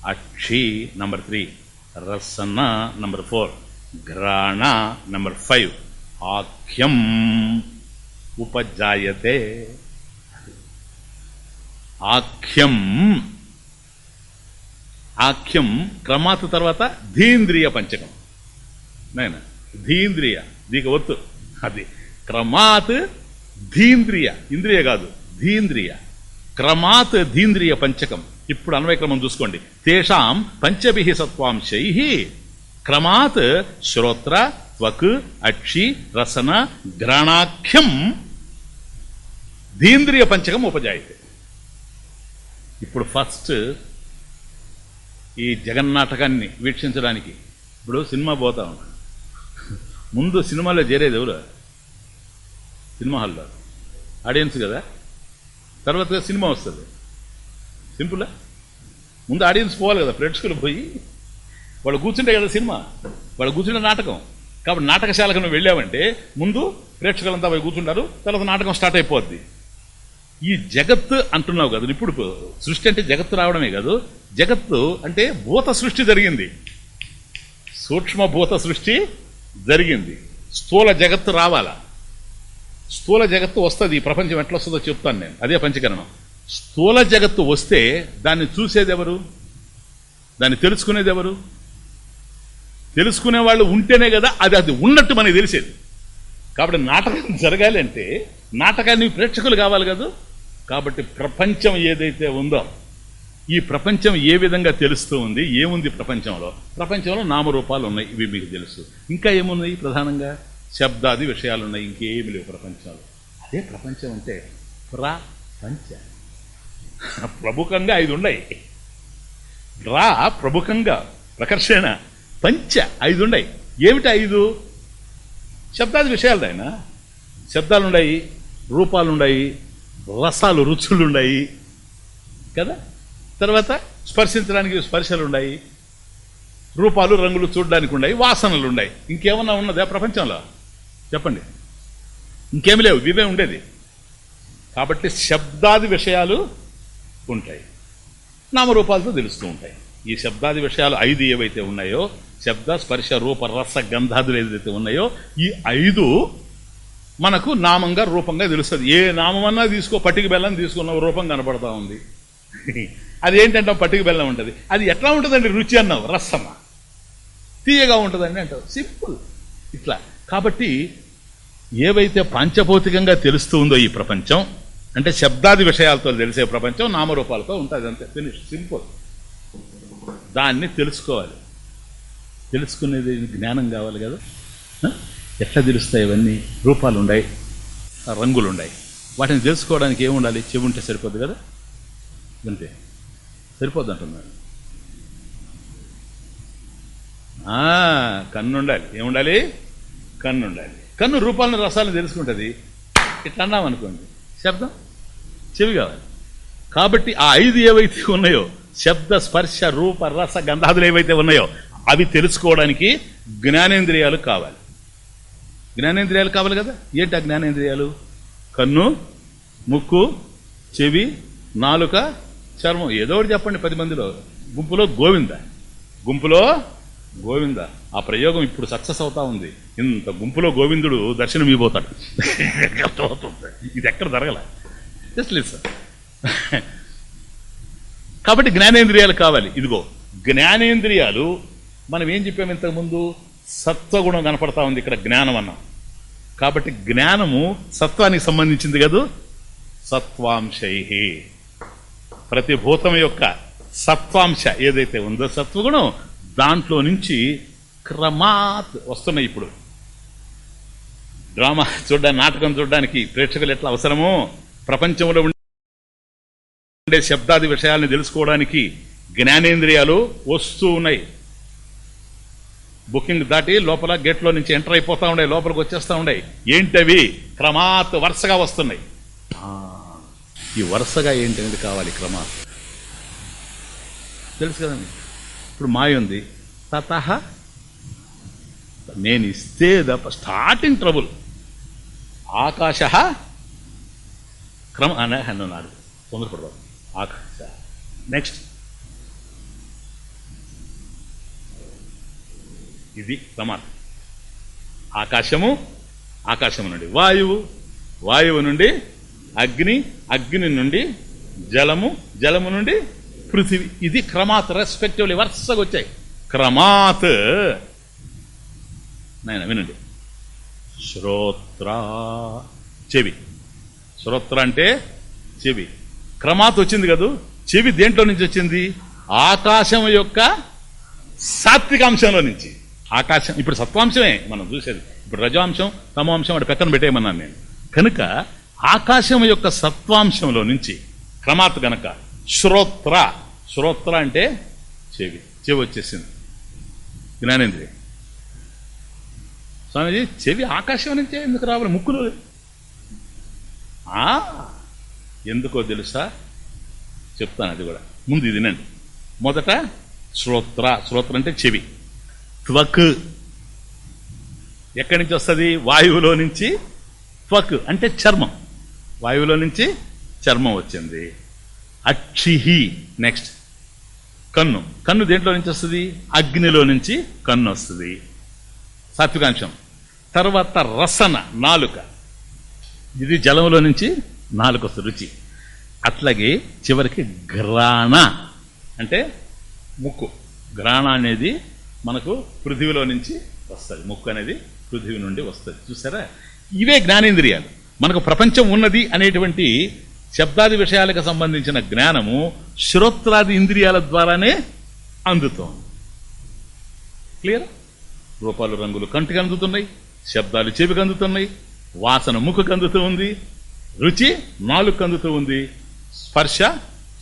అక్షి నంబర్ త్రీ. రసన నంబర్ ఫోర్ గ్రాణ నంబర్ ఫైవ్ ఆఖ్యం ఉపజాయతే. ఆఖ్యం ఆఖ్యం క్రమాత్ తర్వాత ధీంద్రియ పంచకం. నైనా ధీంద్రియ దీక ఒత్తు. అది క్రమాత్ ధీంద్రియ ఇంద్రియ కాదు ధీంద్రియ. క్రమాత్ ధీంద్రియ పంచకం. ఇప్పుడు అన్వయక్రమం చూసుకోండి. తేషాం పంచభి సత్వాంశై. క్రమాత్ శ్రోత్ర త్వక్ అక్షి రసన గ్రాణాఖ్యం ధీంద్రియ పంచకం ఉపజాయితే. ఇప్పుడు ఫస్ట్ ఈ జగన్నాటకాన్ని వీక్షించడానికి. ఇప్పుడు సినిమా పోతా ఉన్నాం. ముందు సినిమాలో చేరేది ఎవరు? సినిమా హాల్లో. ఆడియన్స్ కదా? తర్వాత సినిమా వస్తుంది. సింపులా ముందు ఆడియన్స్ పోవాలి కదా ప్రేక్షకులు పోయి. వాళ్ళు కూర్చుంటే కదా సినిమా వాళ్ళు కూర్చుంటే నాటకం. కాబట్టి నాటకశాలకు నువ్వు వెళ్ళావంటే ముందు ప్రేక్షకులంతా పోయి కూర్చుంటారు తర్వాత నాటకం స్టార్ట్ అయిపోద్ది. ఈ జగత్తు అంటున్నావు కదా ఇప్పుడు సృష్టి అంటే జగత్తు రావడమే కాదు జగత్తు అంటే భూత సృష్టి జరిగింది. సూక్ష్మ భూత సృష్టి జరిగింది. స్థూల జగత్తు రావాలా? స్థూల జగత్తు వస్తుంది ఈ ప్రపంచం ఎట్లా వస్తుందో చెప్తాను నేను అదే పంచకరణం. స్థూల జగత్తు వస్తే దాన్ని చూసేది ఎవరు దాన్ని తెలుసుకునేది ఎవరు తెలుసుకునే వాళ్ళు ఉంటేనే కదా అది అది ఉన్నట్టు మనకి తెలిసేది. కాబట్టి నాటకం జరగాలి అంటే నాటకాన్ని ప్రేక్షకులు కావాలి కదా. కాబట్టి ప్రపంచం ఏదైతే ఉందో ఈ ప్రపంచం ఏ విధంగా తెలుస్తూ ఉంది ఏముంది ప్రపంచంలో? ప్రపంచంలో నామరూపాలు ఉన్నాయి ఇవి మీకు తెలుసు. ఇంకా ఏమున్నాయి ప్రధానంగా? శబ్దాది విషయాలు ఉన్నాయి ఇంకేమి లేవు ప్రపంచంలో. అదే ప్రపంచం అంటే ప్రపంచం ప్రముఖంగా ఐదు ఉన్నాయి. రా ప్రముఖంగా ప్రకర్షణ పంచ ఐదు ఉన్నాయి. ఏమిటి ఐదు? శబ్దాది విషయాలు ఆయన శబ్దాలున్నాయి రూపాలున్నాయి రసాలు రుచులున్నాయి. కదా? తర్వాత స్పర్శించడానికి స్పర్శలున్నాయి రూపాలు రంగులు చూడడానికి ఉన్నాయి వాసనలు ఉన్నాయి ఇంకేమన్నా ఉన్నదా ప్రపంచంలో? చెప్పండి. ఇంకేమి లేవు ఇవే ఉండేది. కాబట్టి శబ్దాది విషయాలు ఉంటాయి. నామరూపాలతో తెలుస్తూ ఉంటాయి. ఈ శబ్దాది విషయాలు ఐదు ఏవైతే ఉన్నాయో శబ్ద స్పర్శ రూప రస గంధాదులు ఏదైతే ఉన్నాయో ఈ ఐదు మనకు నామంగా రూపంగా తెలుస్తుంది. ఏ నామమన్నా తీసుకో పట్టిక బెల్లం తీసుకున్న రూపం కనపడతా ఉంది. అది ఏంటంటే పట్టిక బెల్లం ఉంటుంది. అది ఎట్లా ఉంటుందండి? రుచి అన్నావు రసమా? తీయగా ఉంటుందండి అంటావు. సింపుల్. ఇట్లా. కాబట్టి ఏవైతే పంచభౌతికంగా తెలుస్తూ ఉందో ఈ ప్రపంచం అంటే శబ్దాది విషయాలతో తెలిసే ప్రపంచం నామరూపాలతో ఉంటుంది అంతే. ఫినిష్ సింపుల్ దాన్ని తెలుసుకోవాలి. తెలుసుకునేది జ్ఞానం కావాలి కదా. ఎట్లా తెలుస్తాయి ఇవన్నీ? రూపాలు ఉన్నాయి రంగులు ఉన్నాయి వాటిని తెలుసుకోవడానికి ఏముండాలి? చెవి ఉంటే సరిపోద్ది కదా? అంతే. సరిపోద్ది అంటున్నాను కన్ను ఉండాలి ఏముండాలి? కన్ను ఉండాలి కన్ను రూపాలను రసాలను తెలుసుకుంటుంది. ఇట్లా అన్నామనుకోండి. శబ్దం? చెవి కావాలి కాబట్టి ఆ ఐదు ఏవైతే ఉన్నాయో శబ్ద స్పర్శ రూప రస గంధాదులు ఏవైతే ఉన్నాయో అవి తెలుసుకోవడానికి జ్ఞానేంద్రియాలు కావాలి. జ్ఞానేంద్రియాలు కావాలి కదా? ఏంటి ఆ జ్ఞానేంద్రియాలు? కన్ను ముక్కు చెవి నాలుక చర్మం. ఏదో ఒకటి చెప్పండి పది మందిలో. గుంపులో గోవింద. గుంపులో గోవింద. ఆ ప్రయోగం ఇప్పుడు సక్సెస్ అవుతా ఉంది. ఇంత గుంపులో గోవిందుడు దర్శనం ఇవ్వబోతాడు (laughs) ఇది ఎక్కడ జరగల? జస్ట్ లేదు (laughs) కాబట్టి జ్ఞానేంద్రియాలు కావాలి. ఇదిగో జ్ఞానేంద్రియాలు మనం ఏం చెప్పాము ఇంతకుముందు సత్వగుణం కనపడతా ఉంది ఇక్కడ జ్ఞానం అన్నాం. కాబట్టి జ్ఞానము సత్వానికి సంబంధించింది కదూ? సత్వాంశై ప్రతి భూతం యొక్క సత్వాంశ ఏదైతే ఉందో సత్వగుణం దాంట్లో నుంచి క్రమాత్ వస్తున్నాయి ఇప్పుడు. డ్రామా చూడడానికి నాటకం చూడడానికి ప్రేక్షకులు ఎట్లా అవసరమో? ప్రపంచంలో ఉండే శబ్దాది విషయాల్ని తెలుసుకోవడానికి జ్ఞానేంద్రియాలు వస్తూ ఉన్నాయి. బుకింగ్ దాటి లోపల గేట్లో నుంచి ఎంటర్ అయిపోతూ ఉన్నాయి లోపలికి వచ్చేస్తూ ఉన్నాయి ఏంటవి? క్రమాత్ వరుసగా వస్తున్నాయి. ఈ వరుసగా ఏంటనేది కావాలి క్రమాత్? తెలుసు కదండి. ఇప్పుడు మాయ ఉంది. తత నేను ఇస్తే తప్ప స్టార్టింగ్ ట్రబుల్. ఆకాశ క్రమ అనే అన్నాడు తొందరపడదు ఆకాశ నెక్స్ట్ ఇది క్రమార్థం ఆకాశము ఆకాశము నుండి వాయువు వాయువు నుండి అగ్ని అగ్ని నుండి జలము జలము నుండి పృథివీ ఇది క్రమాత్ రెస్పెక్టివ్లీ వరుసగా వచ్చాయి క్రమాత్ నాయన వినండి శ్రోత్ర చెవి శ్రోత్ర అంటే చెవి. క్రమాత్ వచ్చింది కదూ? చెవి దేంట్లో నుంచి వచ్చింది? ఆకాశం యొక్క సాత్వికాంశంలో నుంచి. ఆకాశం ఇప్పుడు సత్వాంశమే మనం చూసేది. ఇప్పుడు రజాంశం తమాంశం అటు పక్కన పెట్టేయమన్నాను నేను. కనుక ఆకాశం యొక్క సత్వాంశంలో నుంచి క్రమాత్ గనక శ్రోత్ర. శ్రోత్ర అంటే చెవి. చెవి వచ్చేసింది. జ్ఞానేంద్రియ స్వామీజీ చెవి ఆకాశం నుంచే ఎందుకు రావాలి? ముక్కులో ఎందుకో తెలుసా? చెప్తాను అది కూడా. ముందు ఇది వినండి. మొదట శ్రోత్ర. శ్రోత్ర అంటే చెవి. త్వక్. ఎక్కడి నుంచి వస్తుంది? వాయువులో నుంచి త్వక్ అంటే చర్మం. వాయువులో నుంచి చర్మం వచ్చింది. అక్షిహి. నెక్స్ట్ కన్ను. కన్ను దేంట్లో నుంచి వస్తుంది? అగ్నిలో నుంచి కన్ను వస్తుంది. సాత్వికాంశం. తర్వాత రసన. నాలుక. ఇది జలంలో నుంచి నాలుగు రుచి. అట్లాగే చివరికి గ్రాణ అంటే ముక్కు. గ్రాణ అనేది మనకు పృథివిలో నుంచి వస్తుంది. ముక్కు అనేది పృథివి నుండి వస్తుంది. చూసారా? ఇవే జ్ఞానేంద్రియాలు. మనకు ప్రపంచం ఉన్నది అనేటువంటి శబ్దాది విషయాలకు సంబంధించిన జ్ఞానము శ్రోత్రాది ఇంద్రియాల ద్వారానే అందుతోంది. క్లియర్? రూపాలు రంగులు కంటికి అందుతున్నాయి. శబ్దాలు చెవికి అందుతున్నాయి. వాసన ముక్కుకు అందుతూ ఉంది రుచి నాలుగు అందుతూ ఉంది స్పర్శ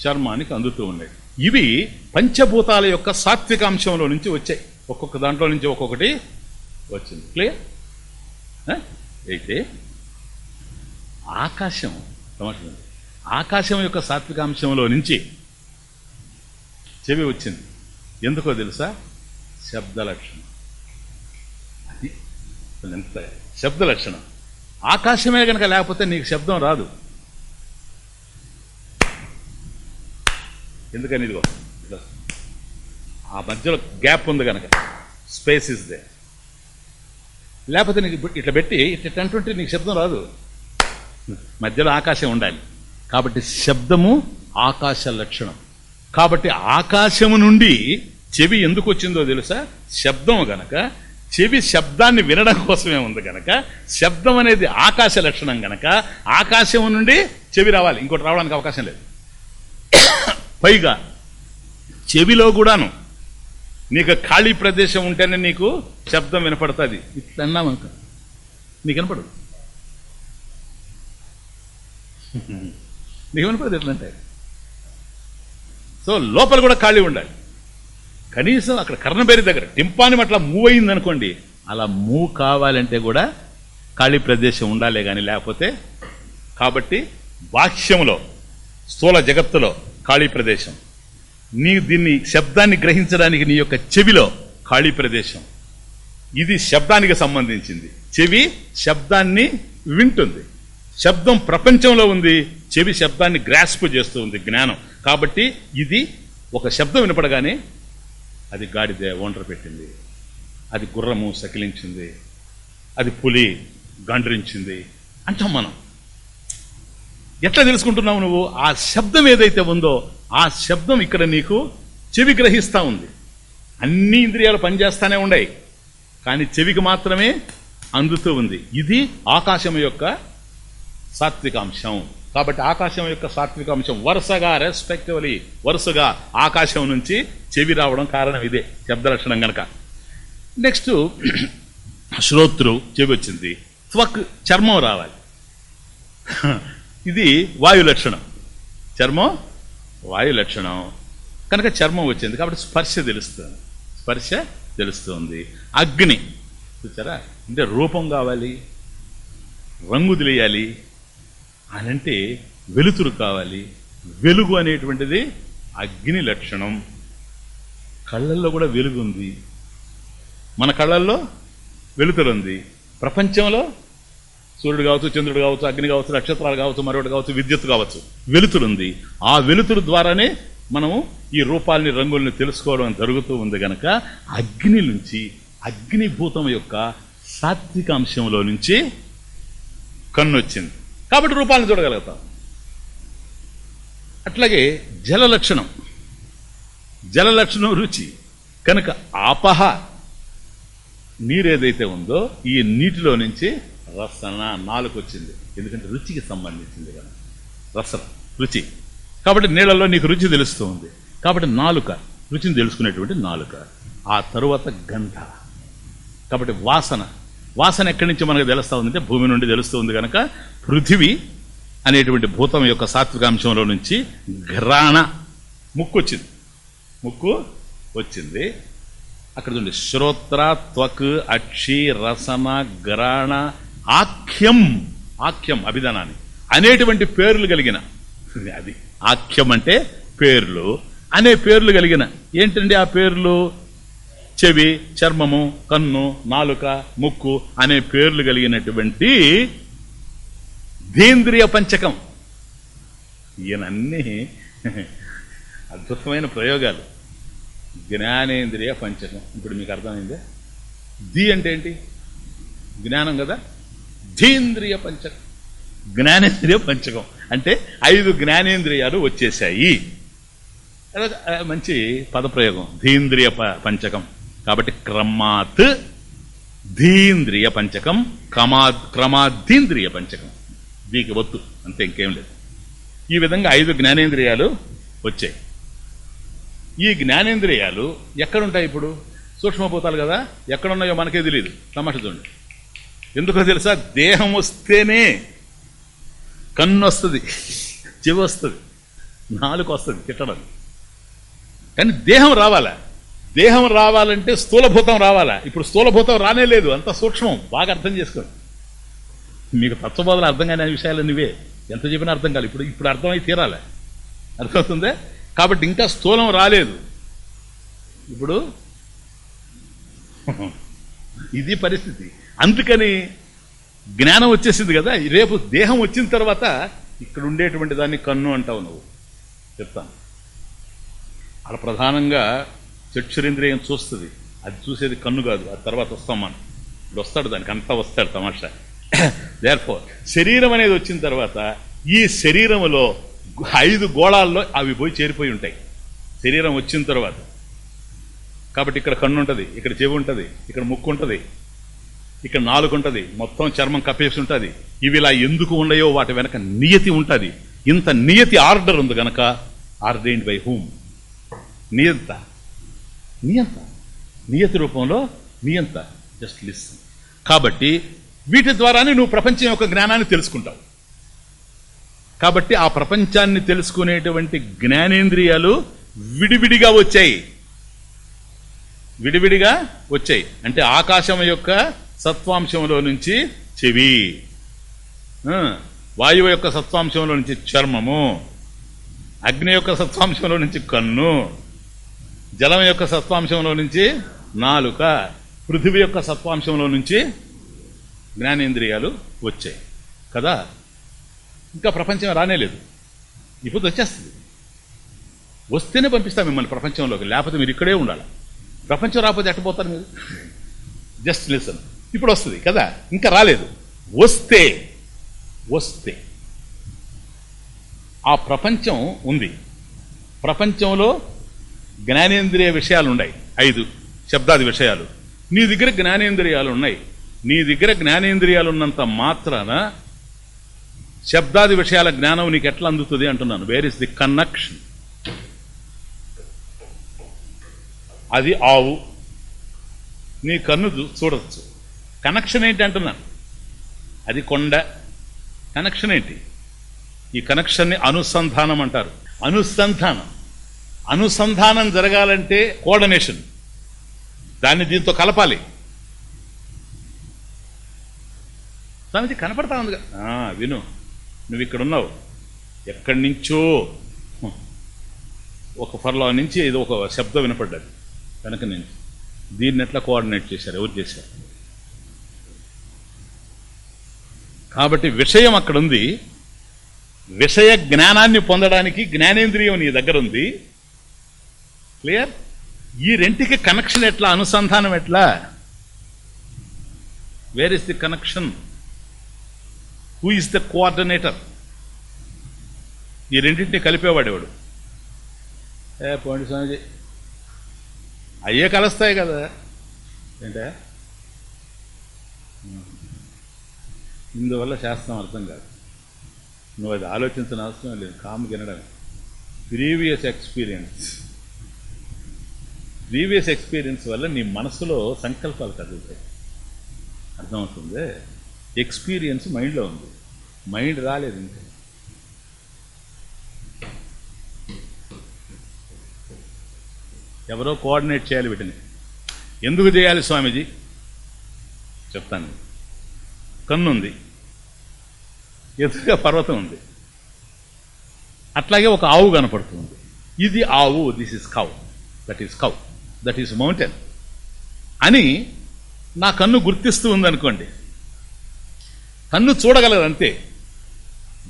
చర్మానికి అందుతూ ఉన్నాయి. ఇవి పంచభూతాల యొక్క సాత్విక అంశంలో నుంచి వచ్చాయి. ఒక్కొక్క దాంట్లో నుంచి ఒక్కొక్కటి వచ్చింది. క్లియర్ అయితే ఆకాశం సమర్థం. ఆకాశం యొక్క సాత్విక అంశంలో నుంచి చెవి వచ్చింది. ఎందుకో తెలుసా? శబ్ద లక్షణం. అది ఎంత శబ్ద లక్షణం? ఆకాశమే కనుక లేకపోతే నీకు శబ్దం రాదు. ఎందుకని ఇదిగో ఆ మధ్యలో గ్యాప్ ఉంది కనుక స్పేస్ ఇస్ దే లేకపోతే నీకు ఇట్లా పెట్టి ఇట్లా అంటుంటే నీకు శబ్దం రాదు. మధ్యలో ఆకాశం ఉండాలి. కాబట్టి శబ్దము ఆకాశ లక్షణం. కాబట్టి ఆకాశము నుండి చెవి ఎందుకు వచ్చిందో తెలుసా? శబ్దం గనక చెవి శబ్దాన్ని వినడం కోసమే ఉంది గనక శబ్దం అనేది ఆకాశ లక్షణం గనక ఆకాశం నుండి చెవి రావాలి ఇంకోటి రావడానికి అవకాశం లేదు. పైగా చెవిలో కూడాను నీకు ఖాళీ ప్రదేశం ఉంటేనే నీకు శబ్దం వినపడుతుంది. ఇట్లా అన్నామనుక నీకు వినపడదు. నీకు వినపడదు ఎట్లంటే. సో లోపల కూడా ఖాళీ ఉండాలి. కనీసం అక్కడ కర్ణబేరి దగ్గర టింపాని అట్లా మూవ్ అయింది అనుకోండి అలా మూవ్ కావాలంటే కూడా ఖాళీ ప్రదేశం ఉండాలే కానీ లేకపోతే కాబట్టి వాక్యంలో స్థూల జగత్తులో ఖాళీ ప్రదేశం. నీ దీన్ని శబ్దాన్ని గ్రహించడానికి నీ యొక్క చెవిలో ఖాళీ ప్రదేశం. ఇది శబ్దానికి సంబంధించింది. చెవి శబ్దాన్ని వింటుంది. శబ్దం ప్రపంచంలో ఉంది చెవి శబ్దాన్ని గ్రాస్ప్ చేస్తూ ఉంది జ్ఞానం. కాబట్టి ఇది ఒక శబ్దం వినపడగానే అది గాడిద ఒంటరి పెట్టింది. అది గుర్రము సకిలించింది. అది పులి గండ్రించింది. అంటాం మనం. ఎట్లా తెలుసుకుంటున్నావు నువ్వు? ఆ శబ్దం ఏదైతే ఉందో ఆ శబ్దం ఇక్కడ నీకు చెవి గ్రహిస్తా ఉంది. అన్ని ఇంద్రియాలు పనిచేస్తానే ఉన్నాయి కానీ చెవికి మాత్రమే అందుతూ ఉంది. ఇది ఆకాశం యొక్క సాత్వికాంశం కాబట్టి ఆకాశం యొక్క సాత్విక అంశం. వరుసగా రెస్పెక్టివ్లీ వరుసగా ఆకాశం నుంచి చెవి రావడం కారణం ఇదే. శబ్ద లక్షణం గనక. నెక్స్ట్ శ్రోతృ చెవి వచ్చింది. త్వక్ చర్మం రావాలి. ఇది వాయు లక్షణం. చర్మం వాయు లక్షణం. కనుక చర్మం వచ్చింది కాబట్టి స్పర్శ తెలుస్తుంది. స్పర్శ తెలుస్తుంది. అగ్ని. చూసారా? అంటే రూపం కావాలి. రంగు తెలియాలి. అనంటే వెలుతురు కావాలి. వెలుగు అనేటువంటిది అగ్ని లక్షణం. కళ్ళల్లో కూడా వెలుగు ఉంది. మన కళ్ళల్లో వెలుతురు ఉంది. ప్రపంచంలో సూర్యుడు కావచ్చు చంద్రుడు కావచ్చు అగ్ని కావచ్చు నక్షత్రాలు కావచ్చు మరొకటి కావచ్చు విద్యుత్ కావచ్చు వెలుతురు ఉంది. ఆ వెలుతురు ద్వారానే మనము ఈ రూపాల్ని రంగుల్ని తెలుసుకోవడం జరుగుతూ ఉంది గనక అగ్ని నుంచి అగ్నిభూతం యొక్క సాత్విక అంశంలో నుంచి కన్ను వచ్చింది. కాబట్టి రూపాలను చూడగలుగుతాం. అట్లాగే జల లక్షణం. జల లక్షణం రుచి. కనుక ఆపహ నీరేదైతే ఉందో ఈ నీటిలో నుంచి రసన నాలుగు వచ్చింది ఎందుకంటే రుచికి సంబంధించింది కదా. రసన రుచి. కాబట్టి నీళ్ళల్లో నీకు రుచి తెలుస్తూ ఉంది కాబట్టి నాలుక. రుచిని తెలుసుకునేటువంటి నాలుక. ఆ తరువాత గంధ. కాబట్టి వాసన. వాసన ఎక్కడి నుంచి మనకు తెలుస్తూ ఉందంటే భూమి నుండి తెలుస్తుంది కనుక పృథివీ అనేటువంటి భూతం యొక్క సాత్వికాంశంలో నుంచి ఘ్రాణ ముక్కు వచ్చింది ముక్కు వచ్చింది. అక్కడ చూడండి శ్రోత్ర త్వక్ అక్షి రసన గ్రాణ ఆఖ్యం ఆఖ్యం అభిధానాన్ని. అనేటువంటి పేర్లు కలిగిన అది ఆఖ్యం అంటే పేర్లు. అనే పేర్లు కలిగిన ఏంటండి ఆ పేర్లు? చెవి చర్మము కన్ను నాలుక ముక్కు అనే పేర్లు కలిగినటువంటి ధీంద్రియ పంచకం. ఈయనన్నీ అద్భుతమైన ప్రయోగాలు. జ్ఞానేంద్రియ పంచకం. ఇప్పుడు మీకు అర్థమైందే? ది అంటే ఏంటి? జ్ఞానం కదా? ధీంద్రియ పంచకం. జ్ఞానేంద్రియ పంచకం. అంటే ఐదు జ్ఞానేంద్రియాలు వచ్చేసాయి మంచి పదప్రయోగం. ధీంద్రియ ప- పంచకం. కాబట్టి క్రమాత్ ధీంద్రియ పంచకం క్రమా క్రమాధీంద్రియ పంచకం. దీనికి వద్దు అంతే ఇంకేం లేదు. ఈ విధంగా ఐదు జ్ఞానేంద్రియాలు వచ్చాయి. ఈ జ్ఞానేంద్రియాలు ఎక్కడుంటాయి ఇప్పుడు? సూక్ష్మభూతాలు కదా ఎక్కడున్నాయో మనకే తెలియదు తమాష చూడండి. ఎందుకో తెలుసా? దేహం వస్తేనే కన్ను వస్తుంది చెవి వస్తుంది నాలుగు వస్తుంది తిట్టడం. కానీ దేహం రావాలా? దేహం రావాలంటే స్థూలభూతం రావాలా? ఇప్పుడు స్థూలభూతం రానే లేదు అంత సూక్ష్మం బాగా అర్థం చేసుకోండి. మీకు తత్వబోధన అర్థం కాని విషయాలు నువ్వే. ఎంత చెప్పినా అర్థం కాదు ఇప్పుడు ఇప్పుడు అర్థమై తీరాలి. అర్థమవుతుందే? కాబట్టి ఇంకా స్థూలం రాలేదు. ఇప్పుడు ఇది పరిస్థితి. అందుకని జ్ఞానం వచ్చేసింది కదా. రేపు దేహం వచ్చిన తర్వాత ఇక్కడ ఉండేటువంటి దాన్ని కన్ను అంటావు నువ్వు. చెప్తాను. అక్కడ ప్రధానంగా చక్షురేంద్రియం చూస్తుంది. అది చూసేది కన్ను కాదు. ఆ తర్వాత వస్తాం మనం. ఇప్పుడు వస్తాడు దానికి. అంతా వస్తాడు తమాషా. (coughs) దేర్ఫోర్ శరీరం అనేది వచ్చిన తర్వాత ఈ శరీరములో ఐదు గోళాల్లో అవి పోయి చేరిపోయి ఉంటాయి. శరీరం వచ్చిన తర్వాత. కాబట్టి ఇక్కడ కన్ను ఉంటుంది ఇక్కడ చెవి ఉంటుంది ఇక్కడ ముక్కు ఉంటుంది ఇక్కడ నాలుగు ఉంటుంది మొత్తం చర్మం కప్పేసి ఉంటుంది. ఇవి ఇలా ఎందుకు ఉన్నాయో వాటి వెనక నియతి ఉంటుంది. ఇంత నియతి ఆర్డర్ ఉంది గనక ఆర్డైండ్ బై హూమ్ నియంత. నియంత. నియతి రూపంలో నియంత. జస్ట్ లిస్ట్ కాబట్టి వీటి ద్వారానే నువ్వు ప్రపంచం యొక్క జ్ఞానాన్ని తెలుసుకుంటావు. కాబట్టి ఆ ప్రపంచాన్ని తెలుసుకునేటువంటి జ్ఞానేంద్రియాలు విడివిడిగా వచ్చాయి. విడివిడిగా వచ్చాయి. అంటే ఆకాశం యొక్క సత్వాంశంలో నుంచి చెవి వాయువు యొక్క సత్వాంశంలో నుంచి చర్మము అగ్ని యొక్క సత్వాంశంలో నుంచి కన్ను జలం యొక్క సత్వాంశంలో నుంచి నాలుక పృథివీ యొక్క సత్వాంశంలో నుంచి జ్ఞానేంద్రియాలు వచ్చాయి. కదా? ఇంకా ప్రపంచం రానేలేదు ఇప్పుడు వచ్చేస్తుంది. వస్తేనే పంపిస్తాం మిమ్మల్ని ప్రపంచంలోకి లేకపోతే మీరు ఇక్కడే ఉండాలి. ప్రపంచం రాకపోతే ఎట్టపోతారు మీరు? జస్ట్ లిసన్ ఇప్పుడు వస్తుంది కదా? ఇంకా రాలేదు. వస్తే వస్తే. ఆ ప్రపంచం ఉంది. ప్రపంచంలో జ్ఞానేంద్రియ విషయాలు ఉన్నాయి ఐదు శబ్దాది విషయాలు. నీ దగ్గర జ్ఞానేంద్రియాలు ఉన్నాయి నీ దగ్గర జ్ఞానేంద్రియాలు ఉన్నంత మాత్రాన శబ్దాది విషయాల జ్ఞానం నీకు ఎట్లా అందుతుంది అంటున్నాను. వేర్ ఇస్ ది కనెక్షన్ అది ఆవు. నీ కన్ను చూడవచ్చు కనెక్షన్ ఏంటి అంటున్నాను. అది కొండ. కనెక్షన్ ఏంటి? ఈ కనెక్షన్ని అనుసంధానం అంటారు. అనుసంధానం. అనుసంధానం జరగాలంటే కోఆర్డినేషన్ దాన్ని దీంతో కలపాలి. స్వామిజీ కనపడతా ఉంది విను. నువ్వు ఇక్కడ ఉన్నావు. ఎక్కడి నుంచో? ఒక ఫర్లో నుంచి ఇది ఒక శబ్దం వినపడ్డది. వెనక నుంచి. దీన్ని ఎట్లా కోఆర్డినేట్ చేశారు? ఎవరు చేశారు? కాబట్టి విషయం అక్కడ ఉంది విషయ జ్ఞానాన్ని పొందడానికి జ్ఞానేంద్రియం నీ దగ్గర ఉంది. క్లియర్? ఈ రెంటికి కనెక్షన్ ఎట్లా? అనుసంధానం ఎట్లా? Where is the connection? Who is the coordinator ఈ రెండింటిని కలిపేవాడేవాడు ఏ పోండి స్వామిజీ. అయ్యే కలుస్తాయి కదా. ఏంటే? ఇందువల్ల శాస్త్రం అర్థం కాదు. నువ్వు అది ఆలోచించిన అవసరం లేదు. కాము వినడం. ప్రీవియస్ ఎక్స్పీరియన్స్ ప్రీవియస్ ఎక్స్పీరియన్స్ వల్ల నీ మనసులో సంకల్పాలు కదులుతాయి. అర్థమవుతుంది? ఎక్స్పీరియన్స్ మైండ్లో ఉంది. మైండ్ రాలేదు ఇంకా. ఎవరో కోఆర్డినేట్ చేయాలి వీటిని. ఎందుకు చేయాలి స్వామీజీ? చెప్తాను. కన్ను ఉంది. ఎదురుగా పర్వతం ఉంది. అట్లాగే ఒక ఆవు కనపడుతుంది. ఇది ఆవు this is cow that is cow that is mountain అని నా కన్ను గుర్తిస్తూ ఉందనుకోండి. కన్ను చూడగలదు అంతే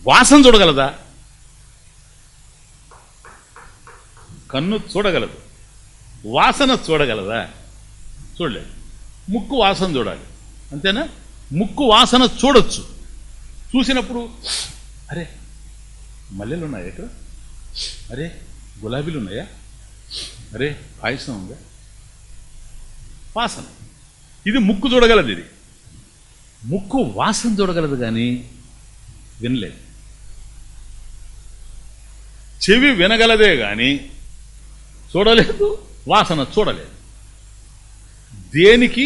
వాసన చూడగలదా? కన్ను చూడగలదు. వాసన చూడగలదా? చూడలేదు ముక్కు వాసన చూడాలి. అంతేనా? ముక్కు వాసన చూడొచ్చు. చూసినప్పుడు అరే మల్లెలు ఉన్నాయా ఇక్కడ? అరే గులాబీలు ఉన్నాయా? అరే పాయసం ఉందా? వాసన. ఇది ముక్కు చూడగలదు ఇది. ముక్కు వాసన చూడగలదు కానీ వినలేదు. చెవి వినగలదే కానీ చూడలేదు వాసన చూడలేదు. దేనికి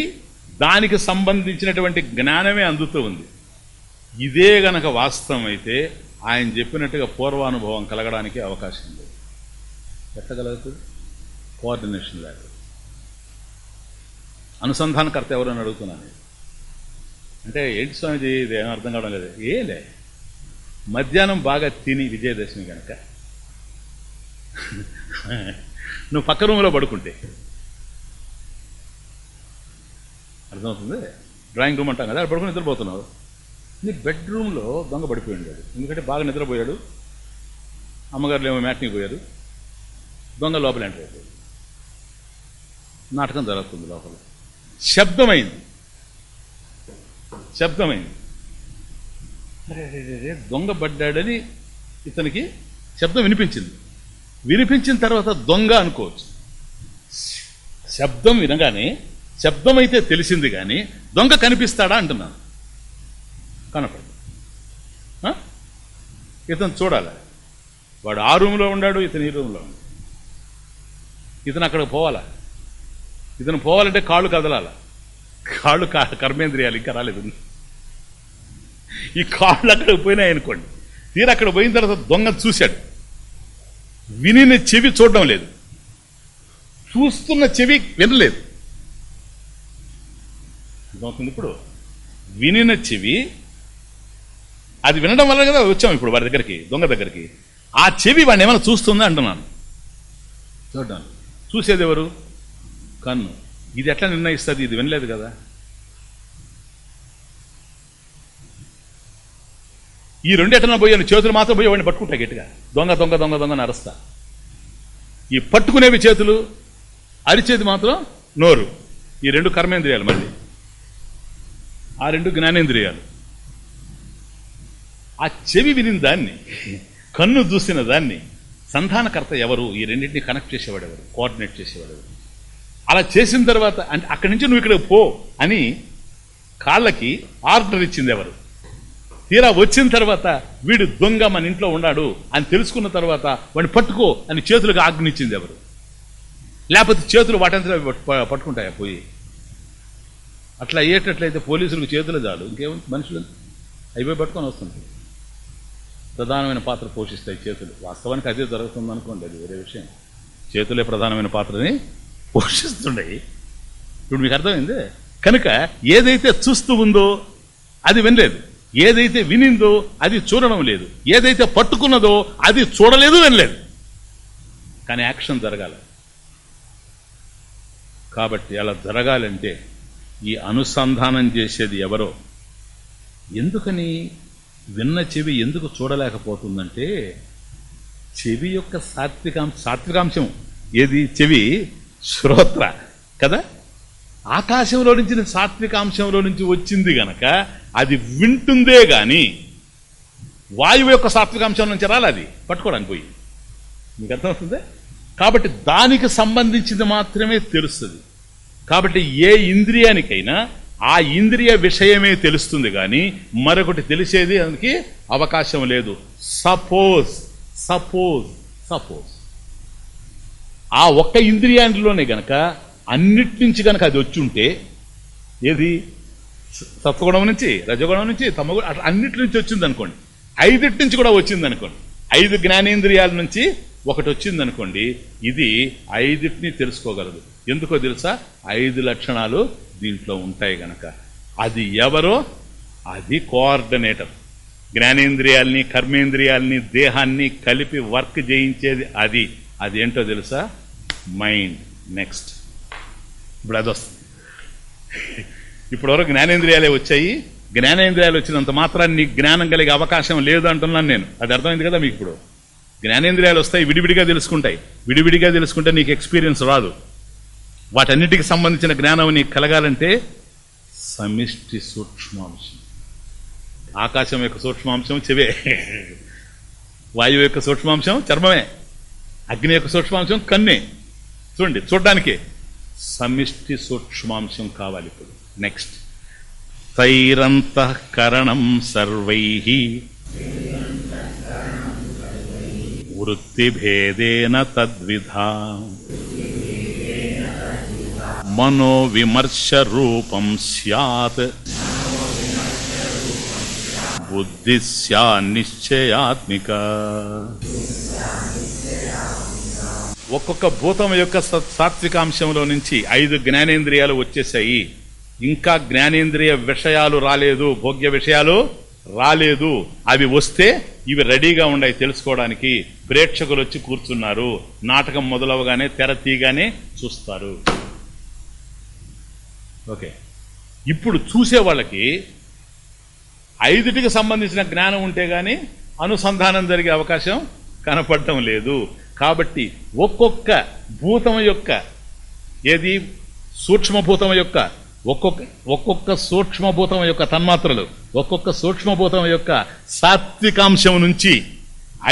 దానికి సంబంధించినటువంటి జ్ఞానమే అందుతూ ఉంది. ఇదే గనక వాస్తవం అయితే ఆయన చెప్పినట్టుగా పూర్వానుభవం కలగడానికి అవకాశం లేదు. ఎట్టగలుగుతుంది కోఆర్డినేషన్ లేక అనుసంధానకర్త ఎవరని అడుగుతున్నాను అంటే ఏంటి స్వామిజీ ఇది ఏం అర్థం కావడం లేదు. ఏలే. మధ్యాహ్నం బాగా తిని విజయదశమి కనుక. నువ్వు పక్క రూమ్లో పడుకుంటే. అర్థమవుతుంది? డ్రాయింగ్ రూమ్ అంటాం కదా పడుకుని నిద్రపోతున్నావు. నీ బెడ్రూమ్లో దొంగ పడిపోయి ఎందుకంటే బాగా నిద్రపోయాడు. అమ్మగారులు ఏమో మ్యాట్నికి పోయారు. దొంగ లోపల ఎంటర్ అయిపోయాడు. నాటకం జరుగుతుంది లోపల. శబ్దమైంది. శబ్దమైంది. దొంగ పడ్డాడని ఇతనికి శబ్దం వినిపించింది. వినిపించిన తర్వాత దొంగ అనుకోవచ్చు. శబ్దం వినగానే శబ్దం అయితే తెలిసింది కానీ దొంగ కనిపిస్తాడా అంటున్నాను. కనపడదు. ఆ? ఇతను చూడాలి? వాడు ఆ రూమ్లో ఉన్నాడు ఇతను ఈ రూమ్లో ఉన్నాడు ఇతను అక్కడికి పోవాలా? ఇతను పోవాలంటే కాళ్ళు కదలాల? కాళ్ళు కర్మేంద్రియాలు ఇంకా రాలేదు. ఈ కాళ్ళు అక్కడ పోయినాయి అనుకోండి. తీరా అక్కడ పోయిన తర్వాత దొంగ చూశాడు. వినిన చెవి చూడడం లేదు. చూస్తున్న చెవి వినలేదు. అర్థమవుతుంది ఇప్పుడు. వినిన చెవి అది వినడం వల్ల కదా వచ్చాము ఇప్పుడు వారి దగ్గరికి దొంగ దగ్గరికి. ఆ చెవి వాడిని ఏమైనా చూస్తుందా అంటున్నాను. చూడ్డాను చూసేది ఎవరు? కన్ను. ఇది ఎట్లా నిర్ణయిస్తుంది? ఇది వినలేదు కదా. ఈ రెండు ఎట్లా పోయాను చేతులు మాత్రం పోయి వాడిని పట్టుకుంటా గట్టిగా. దొంగ దొంగ దొంగ దొంగ అని అరుస్తా. ఈ పట్టుకునేవి చేతులు అరిచేది మాత్రం నోరు. ఈ రెండు కర్మేంద్రియాలు మళ్ళీ. ఆ రెండు జ్ఞానేంద్రియాలు. ఆ చెవి వినిన దాన్ని కన్ను చూసిన దాన్ని సంధానకర్త ఎవరు? ఈ రెండింటిని కనెక్ట్ చేసేవాడు ఎవరు? కోఆర్డినేట్ చేసేవాడు ఎవరు? అలా చేసిన తర్వాత అంటే అక్కడి నుంచి నువ్వు ఇక్కడికి పో అని కాళ్ళకి ఆర్డర్ ఇచ్చింది ఎవరు? తీరా వచ్చిన తర్వాత వీడు దొంగ మన ఇంట్లో ఉన్నాడు అని తెలుసుకున్న తర్వాత వాడిని పట్టుకో అని చేతులకు ఆజ్ఞించింది ఎవరు? లేకపోతే చేతులు వాటంతా పట్టుకుంటాయా పోయి? అట్లా అయ్యేటట్లయితే పోలీసులకు చేతులు చాలు. ఇంకేముంది? మనుషులు అయిపోయి పట్టుకొని వస్తుంది. ప్రధానమైన పాత్ర పోషిస్తాయి చేతులు. వాస్తవానికి అదే జరుగుతుంది అనుకోండి అది వేరే విషయం. చేతులే ప్రధానమైన పాత్రని పోషిస్తున్నాయి ఇప్పుడు మీకు అర్థమైంది? కనుక ఏదైతే చూస్తూ ఉందో అది వినలేదు. ఏదైతే వినిందో అది చూడడం లేదు. ఏదైతే పట్టుకున్నదో అది చూడలేదు వినలేదు. కానీ యాక్షన్ జరగాలి. కాబట్టి అలా జరగాలంటే ఈ అనుసంధానం చేసేది ఎవరో? ఎందుకని విన్న చెవి ఎందుకు చూడలేకపోతుందంటే చెవి యొక్క సాత్వికాం సాత్వికాంశం. ఏది? చెవి శ్రోత్ర కదా? ఆకాశంలో నుంచి సాత్వికాంశంలో నుంచి వచ్చింది గనక అది వింటుందే గాని వాయువు యొక్క సాత్వికాంశం నుంచి రాలి అది పట్టుకోవడానికి పోయి. మీకు అర్థమవుతుంది? కాబట్టి దానికి సంబంధించింది మాత్రమే తెలుస్తుంది. కాబట్టి ఏ ఇంద్రియానికైనా ఆ ఇంద్రియ విషయమే తెలుస్తుంది కానీ మరొకటి తెలిసేది దానికి అవకాశం లేదు. Suppose suppose suppose. ఆ ఒక్క ఇంద్రియాంటిలోనే గనక అన్నిటి నుంచి గనక అది వచ్చి ఉంటే ఏది? సత్వగుణం నుంచి రజగుణం నుంచి తమగుణం అట్లా అన్నిటి నుంచి వచ్చింది అనుకోండి ఐదిటి నుంచి కూడా వచ్చింది అనుకోండి ఐదు జ్ఞానేంద్రియాల నుంచి ఒకటి వచ్చింది అనుకోండి ఇది ఐదిటిని తెలుసుకోగలదు. ఎందుకో తెలుసా? ఐదు లక్షణాలు దీంట్లో ఉంటాయి గనక. అది ఎవరో? అది కోఆర్డినేటర్. జ్ఞానేంద్రియాల్ని కర్మేంద్రియాల్ని దేహాన్ని కలిపి వర్క్ చేయించేది అది. అది ఏంటో తెలుసా? మైండ్ నెక్స్ట్ ఇప్పుడు అది వస్తుంది ఇప్పటివరకు జ్ఞానేంద్రియాలే వచ్చాయి. జ్ఞానేంద్రియాలు వచ్చినంత మాత్రాన్ని నీకు జ్ఞానం కలిగే అవకాశం లేదు అంటున్నాను నేను. అది అర్థమైంది కదా మీకు ఇప్పుడు? జ్ఞానేంద్రియాలు వస్తాయి విడివిడిగా తెలుసుకుంటాయి. విడివిడిగా తెలుసుకుంటే నీకు ఎక్స్పీరియన్స్ రాదు. వాటన్నిటికి సంబంధించిన జ్ఞానం నీకు కలగాలంటే సమిష్టి సూక్ష్మాంశం. ఆకాశం యొక్క సూక్ష్మాంశం చెవే. వాయువు యొక్క సూక్ష్మాంశం చర్మమే. అగ్ని యొక్క సూక్ష్మాంశం కన్నే. చూడండి చూడడానికే. సమిష్టి సూక్ష్మాంశం కావాలి ఇప్పుడు. నెక్స్ట్ తైరంతఃకరణం సర్వై వృత్తిభేదేన తద్విధ. మనోవిమర్శ రూపం స్యాత్. బుద్ధి స్యా నిశ్చయాత్మిక ఒక్కొక్క భూతం యొక్క సాత్వికాంశంలో నుంచి ఐదు జ్ఞానేంద్రియాలు వచ్చేసాయి ఇంకా జ్ఞానేంద్రియ విషయాలు రాలేదు భోగ్య విషయాలు రాలేదు. అవి వస్తే ఇవి రెడీగా ఉన్నాయి తెలుసుకోవడానికి. ప్రేక్షకులు వచ్చి కూర్చున్నారు. నాటకం మొదలవగానే తెర తీగానే చూస్తారు. ఓకే. ఇప్పుడు చూసే వాళ్ళకి ఐదుటికి సంబంధించిన జ్ఞానం ఉంటే కానీ అనుసంధానం జరిగే అవకాశం కనపడటం లేదు. కాబట్టి ఒక్కొక్క భూతం యొక్క ఏది? సూక్ష్మభూతం యొక్క ఒక్కొక్క ఒక్కొక్క సూక్ష్మభూతం యొక్క తన్మాత్రలు ఒక్కొక్క సూక్ష్మభూతం యొక్క సాత్వికాంశం నుంచి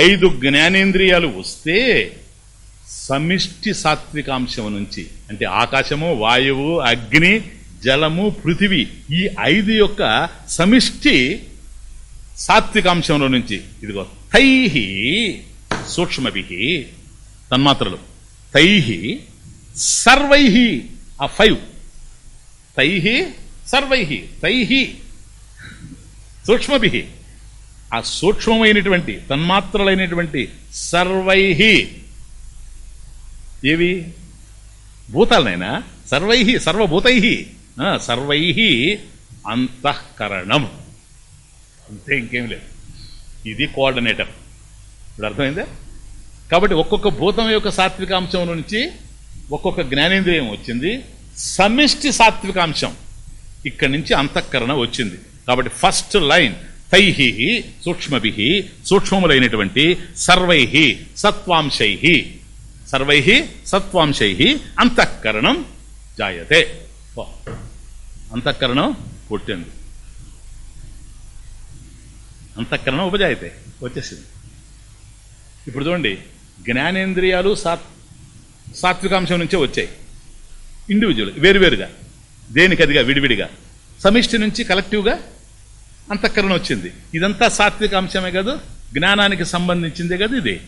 ఐదు జ్ఞానేంద్రియాలు వస్తే సమిష్టి సాత్వికాంశం నుంచి అంటే ఆకాశము వాయువు అగ్ని జలము పృథివీ ఈ ఐదు యొక్క సమిష్టి సాత్వికాంశంలో నుంచి ఇదిగో తైహి సూక్ష్మభి తన్మాత్రలు. తైహి సర్వైహి ఆ ఫైవ్. తైహి సర్వైహి తైహి సూక్ష్మభి. ఆ సూక్ష్మమైనటువంటి తన్మాత్రలైనటువంటి సర్వైహి ఏవి? భూతాలనైనా? సర్వై సర్వభూతై. సర్వై అంతఃకరణం. అంతే ఇంకేం లేదు. ఇది కోఆర్డినేటర్. ఇప్పుడు అర్థమైందా? కాబట్టి ఒక్కొక్క భూతం యొక్క సాత్వికాంశం నుంచి ఒక్కొక్క జ్ఞానేంద్రియం వచ్చింది. సమిష్టి సాత్వికాంశం ఇక్కడి నుంచి అంతఃకరణ వచ్చింది. కాబట్టి ఫస్ట్ లైన్ తైహి సూక్ష్మభి సూక్ష్మములైనటువంటి సర్వై సత్వాంశై. సర్వై సత్వాంశై అంతఃకరణం జాయతే. అంతఃకరణం పుట్టింది అంతఃకరణం ఉపజాయతే వచ్చేసింది. ఇప్పుడు చూడండి జ్ఞానేంద్రియాలు సాత్ సాత్వికాంశం నుంచే వచ్చాయి. ఇండివిజువల్ వేరువేరుగా. దేనికదిగా విడివిడిగా. సమిష్టి నుంచి కలెక్టివ్గా అంతఃకరణ వచ్చింది. ఇదంతా సాత్విక అంశమే కాదు జ్ఞానానికి సంబంధించిందే కదా ఇది.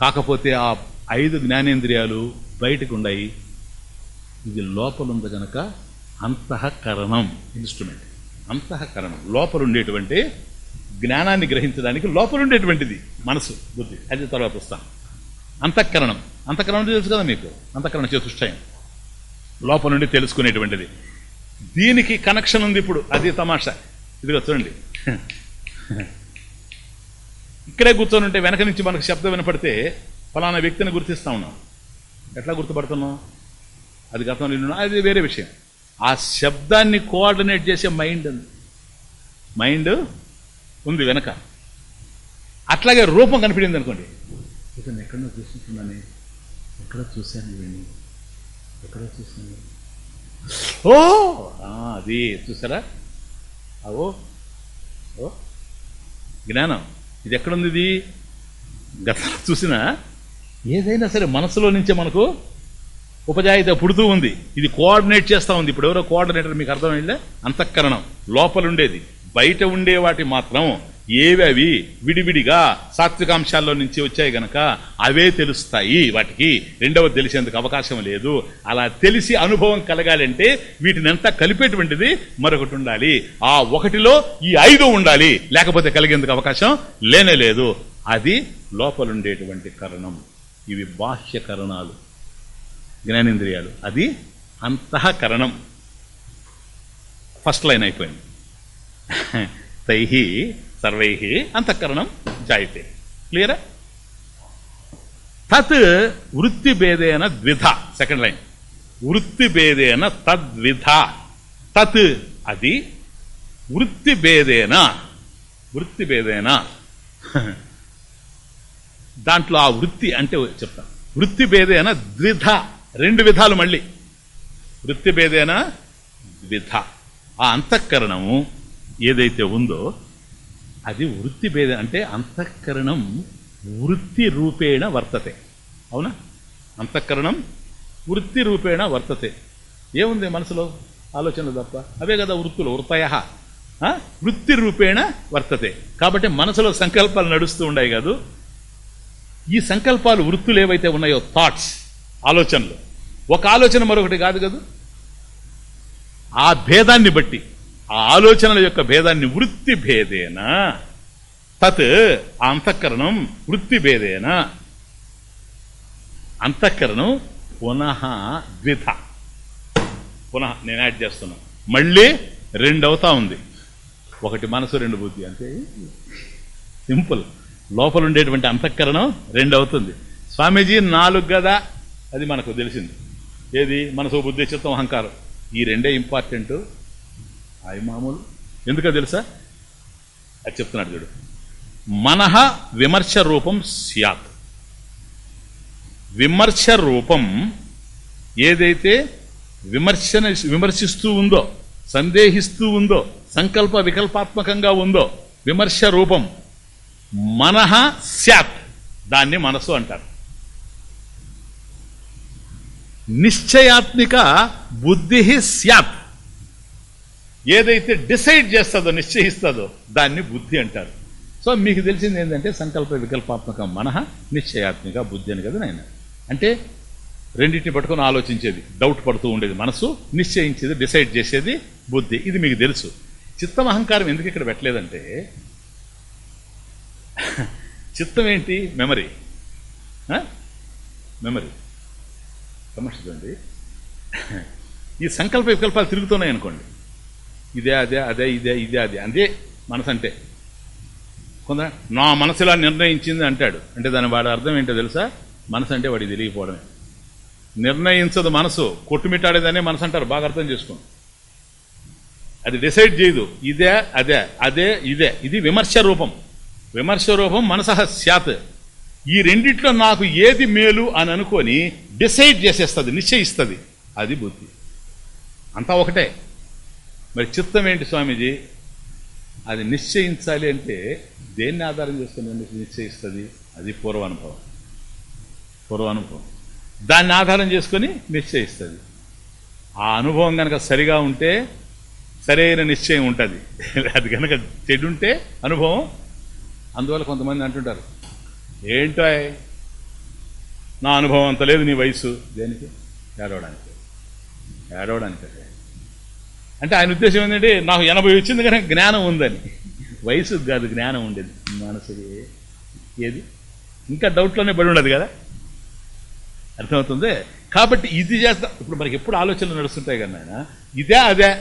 కాకపోతే ఆ ఐదు జ్ఞానేంద్రియాలు బయటకు ఉన్నాయి ఇది లోపలుంది కనుక గనక అంతఃకరణం ఇన్స్ట్రుమెంట్ అంతఃకరణం. లోపలుండేటువంటి జ్ఞానాన్ని గ్రహించడానికి లోపల ఉండేటువంటిది మనసు బుద్ధి. అది తర్వాత వస్తాను అంతఃకరణం. అంతఃకరణం తెలుసు కదా మీకు? అంతఃకరణ చతుష్టయం లోపల నుండి తెలుసుకునేటువంటిది. దీనికి కనెక్షన్ ఉంది ఇప్పుడు. అది తమాషా. ఇదిగో చూడండి. ఇక్కడే కూర్చొని ఉంటే వెనక నుంచి మనకు శబ్దం వినపడితే ఫలానా వ్యక్తిని గుర్తిస్తా ఉన్నాం. ఎట్లా గుర్తుపడుతున్నాం? అది గతంలో అది వేరే విషయం. ఆ శబ్దాన్ని కోఆర్డినేట్ చేసే మైండ్ మైండ్ ఉంది వెనక. అట్లాగే రూపం కనిపించింది అనుకోండి. ఇతను ఎక్కడో చూసుకుంటున్నానే ఎక్కడో చూశాను వీడిని ఎక్కడో చూశాను. ఓ అది చూసారా? అవో ఓ జ్ఞానం ఇది ఎక్కడుంది ఇది? గతంలో చూసినా ఏదైనా సరే మనసులో నుంచే మనకు ఉపజాయిత పుడుతూ ఉంది. ఇది కోఆర్డినేట్ చేస్తా ఉంది. ఇప్పుడు ఎవరో కోఆర్డినేటర్ మీకు అర్థమైందా? అంతఃకరణం లోపల ఉండేది బయట ఉండే వాటి మాత్రం ఏవి అవి విడివిడిగా సాత్వికాంశాల్లో నుంచి వచ్చాయి గనక అవే తెలుస్తాయి. వాటికి రెండవది తెలిసేందుకు అవకాశం లేదు. అలా తెలిసి అనుభవం కలగాలంటే వీటిని అంతా కలిపేటువంటిది మరొకటి ఉండాలి. ఆ ఒకటిలో ఈ ఐదు ఉండాలి. లేకపోతే కలిగేందుకు అవకాశం లేనే లేదు. అది లోపలుండేటువంటి కరణం. ఇవి బాహ్య కరణాలు. జ్ఞానేంద్రియాలు. అది అంతఃకరణం ఫస్ట్ లైన్ అయిపోయింది. తై సర్వై అంతఃకరణం జాయితే. క్లియరా తత్ వృత్తిభేదేన ద్విధ. Second line వృత్తిభేదేన తద్విధ. తత్ అది వృత్తిభేదేన. వృత్తిభేదేన. దాంట్లో ఆ వృత్తి అంటే చెప్తా. వృత్తి భేదేన ద్విధ. రెండు విధాలు మళ్ళీ. వృత్తిభేదేన ద్విధ. ఆ అంతఃకరణము ఏదైతే ఉందో అది వృత్తి భేద అంటే అంతఃకరణం వృత్తి రూపేణ వర్తతే. అవునా? అంతఃకరణం వృత్తి రూపేణ వర్తతే. ఏముంది మనసులో? ఆలోచనలు తప్ప. అవే కదా వృత్తులు వృత్తయ. వృత్తి రూపేణ వర్తతే. కాబట్టి మనసులో సంకల్పాలు నడుస్తూ ఉన్నాయి కాదు. ఈ సంకల్పాలు వృత్తులు ఏవైతే ఉన్నాయో థాట్స్ ఆలోచనలు. ఒక ఆలోచన మరొకటి కాదు కదా? ఆ భేదాన్ని బట్టి ఆ ఆలోచనల యొక్క భేదాన్ని వృత్తి భేదేన. తత్ అంతఃకరణం వృత్తి భేదేన. అంతఃకరణం పునః ద్విధ. పునః నేను యాడ్ చేస్తున్నా. మళ్ళీ రెండవుతా ఉంది. ఒకటి మనసు రెండు బుద్ధి అంతే. సింపుల్. లోపల ఉండేటువంటి అంతఃకరణం రెండు అవుతుంది. స్వామీజీ నాలుగు కదా అది మనకు తెలిసింది. ఏది? మనసు బుద్ధి చిత్తం అహంకారం. ఈ రెండే ఇంపార్టెంట్ అవి మామూలు. ఎందుకో తెలుసా? అది చెప్తున్నాడు చూడు. మనహ విమర్శ రూపం స్యాత్. విమర్శ రూపం ఏదైతే విమర్శన విమర్శిస్తూ ఉందో సందేహిస్తూ ఉందో సంకల్ప వికల్పాత్మకంగా ఉందో విమర్శ రూపం మనహ స్యాత్. దాన్ని మనసు అంటారు. నిశ్చయాత్మిక బుద్ధి స్యాత్. ఏదైతే డిసైడ్ చేస్తుందో నిశ్చయిస్తుందో దాన్ని బుద్ధి అంటారు. సో మీకు తెలిసింది ఏంటంటే సంకల్ప వికల్పాత్మక మనహ నిశ్చయాత్మిక బుద్ధి అని కదా నాయన? అంటే రెండింటిని పట్టుకొని ఆలోచించేది డౌట్ పడుతూ ఉండేది మనసు నిశ్చయించేది డిసైడ్ చేసేది బుద్ధి. ఇది మీకు తెలుసు. చిత్తం అహంకారం ఎందుకు ఇక్కడ పెట్టలేదంటే చిత్తం ఏంటి? మెమరీ. మెమరీ. సమస్యండి ఈ సంకల్ప వికల్పాలు తిరుగుతున్నాయి అనుకోండి ఇదే అదే అదే ఇదే ఇదే అదే. అదే మనసు అంటే కొంత నా మనసు ఇలా నిర్ణయించింది అంటాడు. అంటే దాని వాడి అర్థం ఏంటో తెలుసా? మనసు అంటే వాడికి తెలియకపోవడమే. నిర్ణయించదు మనసు. కొట్టుమిట్టాడేదనే మనసు అంటారు బాగా అర్థం చేసుకోండి. అది డిసైడ్ చేయదు. ఇదే అదే అదే ఇదే. ఇది విమర్శ రూపం. విమర్శ రూపం మనసహ శాత్ ఈ రెండిట్లో నాకు ఏది మేలు అని అనుకొని డిసైడ్ చేసేస్తుంది నిశ్చయిస్తుంది. అది బుద్ధి. అంతా ఒకటే. మరి చిత్తం ఏంటి స్వామీజీ? అది నిశ్చయించాలి అంటే దేన్ని ఆధారం చేసుకుని నిశ్చయిస్తుంది? అది పూర్వానుభవం. పూర్వానుభవం. దాన్ని ఆధారం చేసుకొని నిశ్చయిస్తుంది. ఆ అనుభవం కనుక సరిగా ఉంటే సరైన నిశ్చయం ఉంటుంది. (laughs) అది కనుక చెడుంటే అనుభవం. అందువల్ల కొంతమంది అంటుంటారు ఏంటో నా అనుభవం అంత లేదు నీ వయసు. దేనికి? ఏడవడానికి. ఏడవడానికి. అంటే ఆయన ఉద్దేశం ఏంటంటే నాకు ఎనభై వచ్చింది కానీ జ్ఞానం ఉందని. వయసు కాదు జ్ఞానం ఉండేది. మనసుకి ఏది? ఇంకా డౌట్లోనే బడి ఉండదు కదా? అర్థమవుతుంది? కాబట్టి ఇది చేస్తా ఇప్పుడు మనకి ఎప్పుడు ఆలోచనలు నడుస్తుంటాయి కదా ఆయన ఇదే అదే.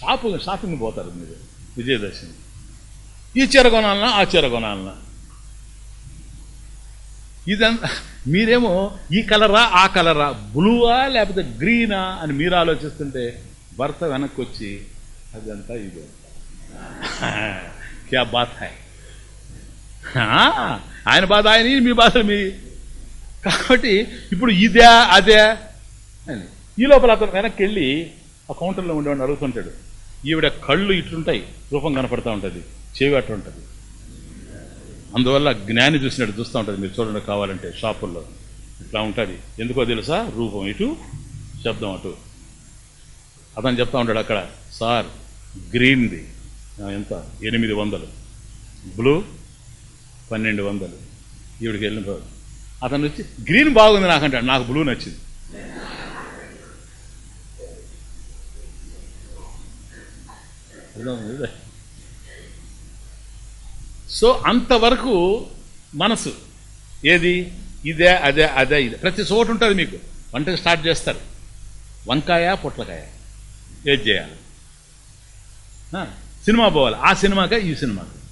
షాపు షాపింగ్ పోతారు మీరు. విజయదశమి. ఈ చీర కొనాలన్నా ఆ చీర కొనాలన్నా ఇదంతా మీరేమో ఈ కలరా ఆ కలరా బ్లూవా లేకపోతే గ్రీనా అని మీరు ఆలోచిస్తుంటే భర్త వెనక్కి వచ్చి అదంతా ఇదే. (laughs) క్యా బాత్ హాయ్ ఆయన బాధ ఆయన మీ బాధ మీ. కాబట్టి ఇప్పుడు ఇదే అదే అని. ఈ లోపల అతను వెనక్కి వెళ్ళి ఆ కౌంటర్లో ఉండేవాడిని అడుగుతుంటాడు. ఈవిడ కళ్ళు ఇట్లుంటాయి రూపం కనపడతా ఉంటుంది చెవి అట్టు ఉంటుంది. అందువల్ల జ్ఞాని చూసినట్టు చూస్తూ ఉంటుంది. మీరు చూడండి కావాలంటే షాపుల్లో. ఇట్లా ఉంటుంది. ఎందుకో తెలుసా? రూపం ఇటు శబ్దం అటు. అతను చెప్తా ఉంటాడు అక్కడ సార్ గ్రీన్ది. ఎంత? ఎనిమిది వందలు. బ్లూ పన్నెండు వందలు. ఈవిడికి వెళ్ళిన అతను వచ్చి గ్రీన్ బాగుంది నాకంటాడు. నాకు బ్లూ నచ్చింది. సో అంతవరకు మనసు. ఏది? ఇదే అదే అదే ఇదే. ప్రతి చోటు ఉంటుంది మీకు. వంట స్టార్ట్ చేస్తారు. వంకాయ పొట్లకాయ. ఏది చేయాలి? సినిమా పోవాలి. ఆ సినిమాకే ఈ సినిమాకి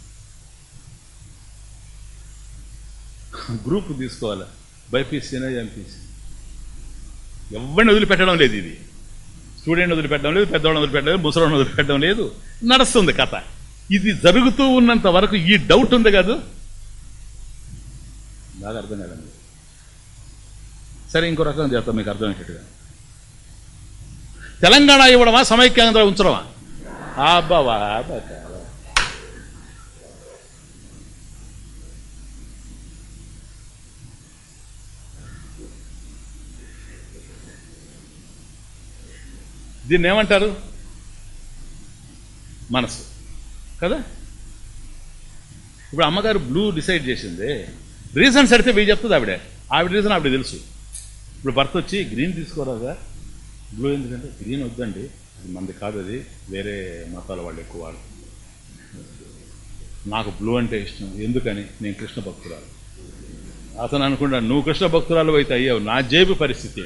గ్రూప్ తీసుకోవాలి. బైపీసీనా ఎంపీసీ. ఎవరిని వదిలిపెట్టడం లేదు ఇది. స్టూడెంట్ వదిలిపెట్టడం లేదు పెద్దవాళ్ళని వదిలిపెట్టడం లేదు ముసలిని వదిలిపెట్టడం లేదు. నడుస్తుంది కథ. ఇది జరుగుతూ ఉన్నంత వరకు ఈ డౌట్ ఉంది కాదు? బాగా అర్థం కాదండి. సరే ఇంకో రకం చేస్తాం మీకు అర్థమయ్యేటట్టుగా. తెలంగాణ ఇవ్వడమా సమైక్యాంధ్ర ఉంచడమా? అబ్బావా దీన్ని ఏమంటారు మనసు కదా? ఇప్పుడు అమ్మగారు బ్లూ డిసైడ్ చేసింది. రీజన్స్ అడితే వెయ్యి చెప్తుంది ఆవిడ. ఆవిడ రీజన్ ఆవిడ తెలుసు. ఇప్పుడు భర్త వచ్చి గ్రీన్ తీసుకోరాదా బ్లూ ఎందుకంటే గ్రీన్ వద్దండి. అది మంది కాదు అది. వేరే మతాల వాళ్ళు ఎక్కువ వాడు నాకు బ్లూ అంటే ఇష్టం. ఎందుకని? నేను కృష్ణ భక్తురాలు. అతను అనుకుంటాను నువ్వు కృష్ణ భక్తురాలు అయితే అయ్యావు. నా జేబు పరిస్థితి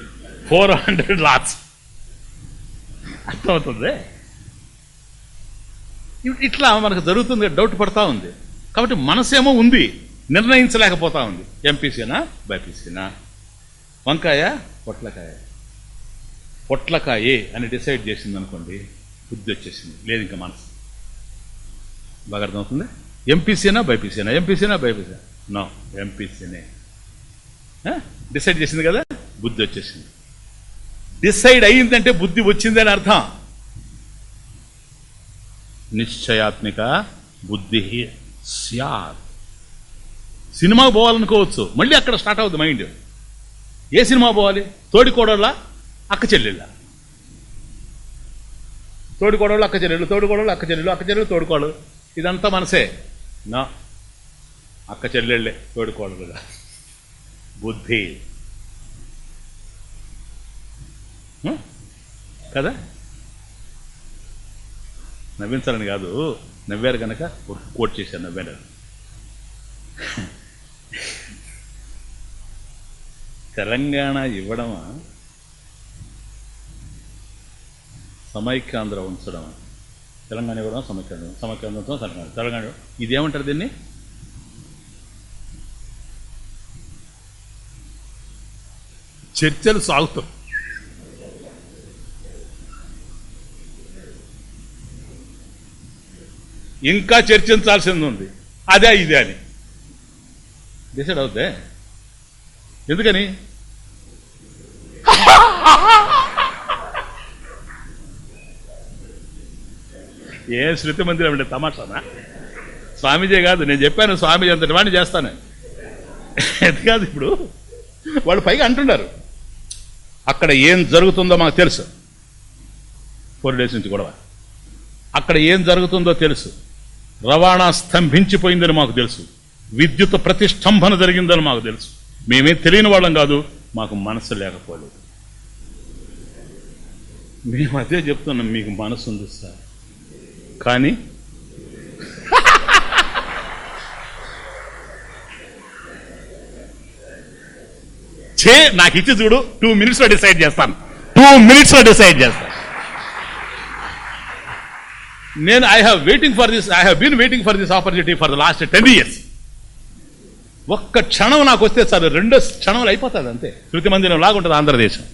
ఫోర్ హండ్రెడ్ లాట్స్ అర్థమవుతుంది? ఇట్లా మనకు జరుగుతుంది డౌట్ పడతా ఉంది. కాబట్టి మనసేమో ఉంది నిర్ణయించలేకపోతా ఉంది. ఎంపీసీనా బైపీసీనా? వంకాయ పొట్లకాయ. పొట్లకాయే అని డిసైడ్ చేసింది అనుకోండి బుద్ధి వచ్చేసింది. లేదు ఇంకా మనసు. బాగా అర్థమవుతుంది? ఎంపీసీనా బైపీసీనా? ఎంపీసీనా బైపీసీనా? నో ఎంపీసీనే. డిసైడ్ చేసింది కదా? బుద్ధి వచ్చేసింది. డిసైడ్ అయ్యిందంటే బుద్ధి వచ్చిందని అర్థం. నిశ్చయాత్మిక బుద్ధి స్యాత్ సినిమాకు పోవాలనుకోవచ్చు. మళ్ళీ అక్కడ స్టార్ట్ అవుతుంది మైండ్. ఏ సినిమా పోవాలి? తోడికోడళ్ళ అక్క చెల్లెళ్ళ. తోడికోడళ్ళు అక్క చెల్లెళ్ళు తోడికోడళ్ళు అక్క చెల్లెళ్ళు అక్క చెల్లెళ్ళు తోడుకోడలు ఇదంతా మనసే. నా అక్క చెల్లెళ్ళే తోడుకోడలుగా బుద్ధి. కదా? నవ్వించాలని కాదు నవ్వారు కనుక కోట్ చేశారు నవ్వారు. తెలంగాణ ఇవ్వడమా? సమైక్యాంధ్ర ఉంచడమా? తెలంగాణ ఇవ్వడం సమైక్యాంధ్ర సమైక్యాంధ్ర ఉంచడం తెలంగాణ? తెలంగాణ ఇదేమంటారు దీన్ని? చర్చలు సాగుతాం. ఇంకా చర్చించాల్సింది ఉంది అదే ఇదే అని. డిసైడ్ అవుతే ఎందుకని? ఏ శృతి మందిరం అంటే తమాషానా? స్వామీజీ కాదు నేను చెప్పాను స్వామీజీ అంతటి వాడిని చేస్తాను. అది కాదు ఇప్పుడు. వాళ్ళు పైగా అంటున్నారు. అక్కడ ఏం జరుగుతుందో మాకు తెలుసు. ఫోర్ డేస్ నుంచి గొడవ. అక్కడ ఏం జరుగుతుందో తెలుసు. రవాణా స్తంభించిపోయిందని మాకు తెలుసు. విద్యుత్ ప్రతిష్టంభన జరిగిందని మాకు తెలుసు. మేమే తెలియని వాళ్ళం కాదు మాకు మనసు లేకపోలేదు. మేము అదే చెప్తున్నాం మీకు మనసు ఉంది సార్. కానీ చే నాకు ఇచ్చి చూడు టూ మినిట్స్లో డిసైడ్ చేస్తాను. టూ మినిట్స్లో డిసైడ్ చేస్తాను. నేను I have waiting for this I have been waiting for this opportunity for the last ten years ఒక్క క్షణం నాకు వస్తే చాలు రెండో క్షణంలో అయిపోతుంది అంతే. శృతి మందిరం లాగుంటుంది ఆంధ్రదేశం.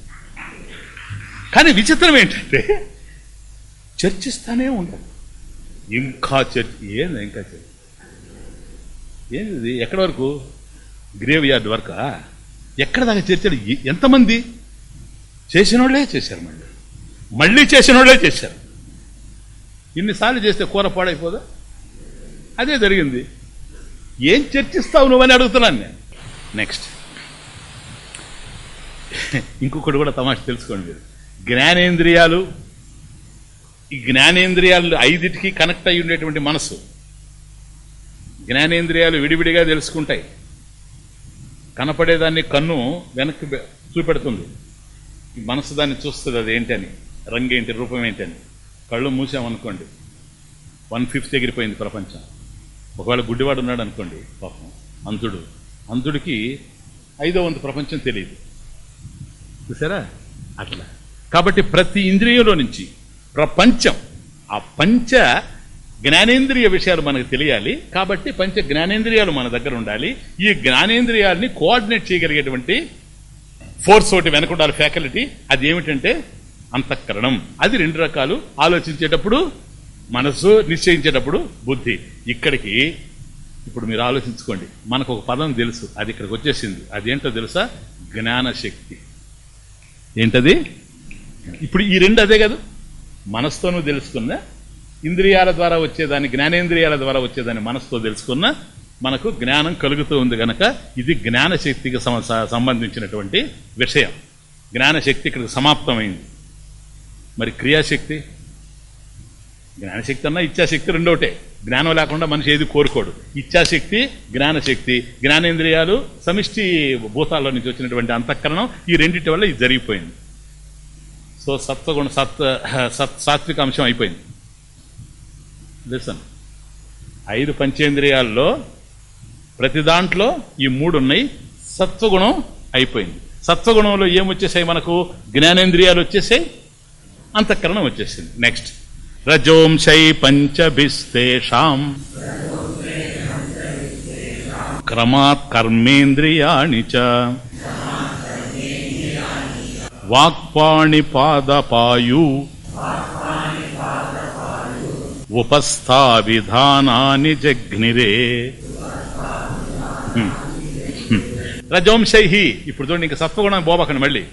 కానీ విచిత్రం ఏంటంటే చర్చిస్తానే ఉండదు ఇంకా చర్చ ఏంది ఇంకా చర్చ? ఏంది ఎక్కడి వరకు? గ్రేవ్ యార్డ్ వరకా? ఎక్కడ దాకా చర్చలు ఎంతమంది? చేసినోళ్ళే చేశారు మళ్ళీ. మళ్ళీ చేసినోళ్ళే చేశారు. ఇన్నిసార్లు చేస్తే కూర పాడైపోదా? అదే జరిగింది. ఏం చర్చిస్తావు నువ్వని అడుగుతున్నాను నేను. నెక్స్ట్ ఇంకొకటి కూడా తమాష తెలుసుకోండి మీరు. జ్ఞానేంద్రియాలు ఈ జ్ఞానేంద్రియాలు ఐదిటికి కనెక్ట్ అయి ఉండేటువంటి మనసు జ్ఞానేంద్రియాలు విడివిడిగా తెలుసుకుంటాయి. కనపడేదాన్ని కన్ను వెనక్కి చూపెడుతుంది. ఈ మనసు దాన్ని చూస్తుంది అది ఏంటని రంగేంటి రూపం ఏంటని కళ్ళు మూసామనుకోండి. వన్ ఫిఫ్త్ ఎగిరిపోయింది ప్రపంచం. ఒకవేళ గుడ్డివాడు ఉన్నాడు అనుకోండి పాపం అంతుడు అంతుడికి ఐదో వంతు ప్రపంచం తెలియదు. చూసారా? అట్లా. కాబట్టి ప్రతి ఇంద్రియంలో నుంచి ప్రపంచం ఆ పంచ జ్ఞానేంద్రియ విషయాలు మనకు తెలియాలి. కాబట్టి పంచ జ్ఞానేంద్రియాలు మన దగ్గర ఉండాలి. ఈ జ్ఞానేంద్రియాలని కోఆర్డినేట్ చేయగలిగేటువంటి ఫోర్స్ ఒకటి వెనకుండాలి ఫ్యాకల్టీ. అది ఏమిటంటే అంతఃకరణం. అది రెండు రకాలు. ఆలోచించేటప్పుడు మనసు నిశ్చయించేటప్పుడు బుద్ధి. ఇక్కడికి ఇప్పుడు మీరు ఆలోచించుకోండి. మనకు ఒక పదం తెలుసు. అది ఇక్కడికి వచ్చేసింది. అదేంటో తెలుసా? జ్ఞానశక్తి. ఏంటది? ఇప్పుడు ఈ రెండు అదే కదా. మనసుతోనూ తెలుసుకున్న ఇంద్రియాల ద్వారా వచ్చేదాన్ని జ్ఞానేంద్రియాల ద్వారా వచ్చేదాన్ని మనసుతో తెలుసుకున్న మనకు జ్ఞానం కలుగుతూ ఉంది కనుక ఇది జ్ఞానశక్తికి సంబంధించినటువంటి విషయం. జ్ఞానశక్తి ఇక్కడికి సమాప్తమైంది. మరి క్రియాశక్తి? జ్ఞానశక్తి అన్నా ఇచ్చాశక్తి రెండోటే. జ్ఞానం లేకుండా మనిషి ఏది కోరుకోడు. ఇచ్చాశక్తి జ్ఞానశక్తి. జ్ఞానేంద్రియాలు సమిష్టి భూతాల్లో నుంచి వచ్చినటువంటి అంతఃకరణం ఈ రెండింటి వల్ల ఇది జరిగిపోయింది. సో సత్వగుణ సత్ సత్ సాత్విక అంశం అయిపోయింది. లిసన్ ఐదు పంచేంద్రియాల్లో ప్రతి దాంట్లో ఈ మూడు ఉన్నాయి సత్వగుణం అయిపోయింది. సత్వగుణంలో ఏమొచ్చేసాయి మనకు? జ్ఞానేంద్రియాలు వచ్చేసాయి. అంతఃకరణం వచ్చేసింది. నెక్స్ట్ రజోంశై పంచభిస్తేషాం క్రమాత్ కర్మేంద్రియాణి చ. వాక్పాణి పాదపాయు ఉపస్థావిధానాని జగ్నిరే రజోంశై. ఇప్పుడు చూడండి ఇంకా సత్వగుణం బోబకండి మళ్ళీ.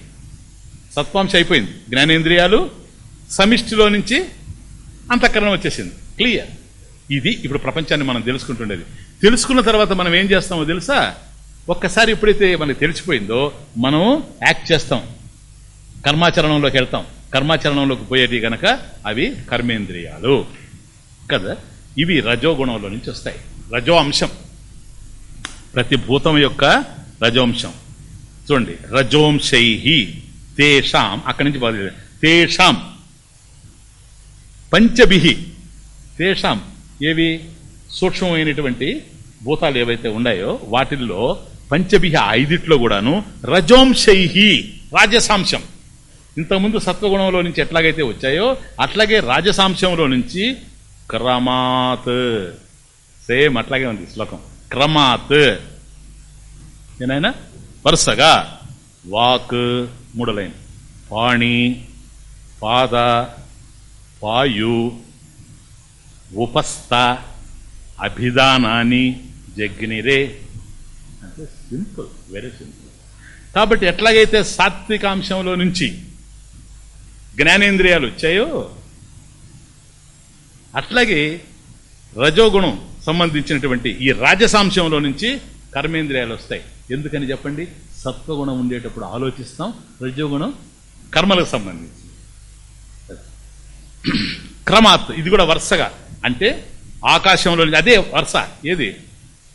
సత్వాంశ అయిపోయింది. జ్ఞానేంద్రియాలు సమిష్టిలో నుంచి అంతఃకరణం వచ్చేసింది. క్లియర్ ఇది ఇప్పుడు ప్రపంచాన్ని మనం తెలుసుకుంటుండేది. తెలుసుకున్న తర్వాత మనం ఏం చేస్తామో తెలుసా? ఒక్కసారి ఎప్పుడైతే మనకి తెలిసిపోయిందో మనం యాక్ట్ చేస్తాం. కర్మాచరణంలోకి వెళ్తాం. కర్మాచరణంలోకి పోయేది గనక అవి కర్మేంద్రియాలు. కదా? ఇవి రజోగుణంలో నుంచి వస్తాయి. రజో అంశం ప్రతి భూతం యొక్క రజోంశం చూడండి. రజోంశై తేషాం. అక్కడి నుంచి బాధ తేషాం. పంచబిహి తేషాం ఏవి సూక్ష్మమైనటువంటి భూతాలు ఏవైతే ఉన్నాయో వాటిల్లో పంచభిహ ఐదిట్లో కూడాను రజోంశై రాజసాంశం. ఇంతకుముందు సత్వగుణంలో నుంచి ఎట్లాగైతే వచ్చాయో అట్లాగే రాజసాంశంలో నుంచి క్రమాత్. సేమ్ అట్లాగే ఉంది శ్లోకం. క్రమాత్. ఏనాయనా? వరుసగా వాక్ మూడలైన. పాణి పాద పాయు ఉపస్థ అభిధానాన్ని జగ్నిరే అంటే సింపుల్ వెరీ సింపుల్ కాబట్టి ఎట్లాగైతే సాత్వికాంశంలో నుంచి జ్ఞానేంద్రియాలు వచ్చాయో అట్లాగే రజోగుణం సంబంధించినటువంటి ఈ రాజసాంశంలో నుంచి కర్మేంద్రియాలు వస్తాయి. ఎందుకని చెప్పండి? సత్వగుణం ఉండేటప్పుడు ఆలోచిస్తాం రజోగుణం కర్మలకు సంబంధించి. క్రమాత్ ఇది కూడా వరుసగా. అంటే ఆకాశంలో అదే వరుస. ఏది?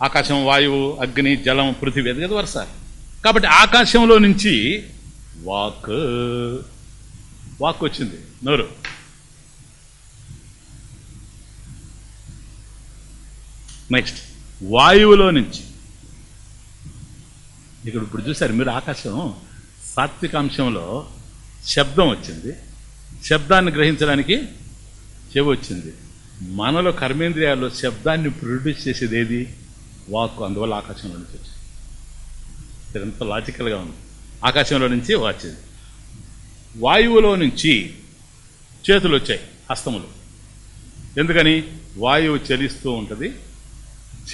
ఆకాశం వాయువు అగ్ని జలం పృథివీ అది కదా వరుస. కాబట్టి ఆకాశంలో నుంచి వాక్. వాక్ వచ్చింది. నోరు. నెక్స్ట్. వాయువులో నుంచి. ఇక్కడ ఇప్పుడు చూసారు మీరు ఆకాశం సాత్వికాంశంలో శబ్దం వచ్చింది. శబ్దాన్ని గ్రహించడానికి చెవి వచ్చింది. మనలో కర్మేంద్రియాల్లో శబ్దాన్ని ప్రొడ్యూస్ చేసేది ఏది వాక్కు అందువల్ల ఆకాశంలో నుంచి వచ్చింది. ఇదంత ఎంత లాజికల్గా ఉంది. ఆకాశంలో నుంచి వచ్చింది. వాయువులో నుంచి చేతులు వచ్చాయి హస్తములు. ఎందుకని? వాయువు చలిస్తూ ఉంటుంది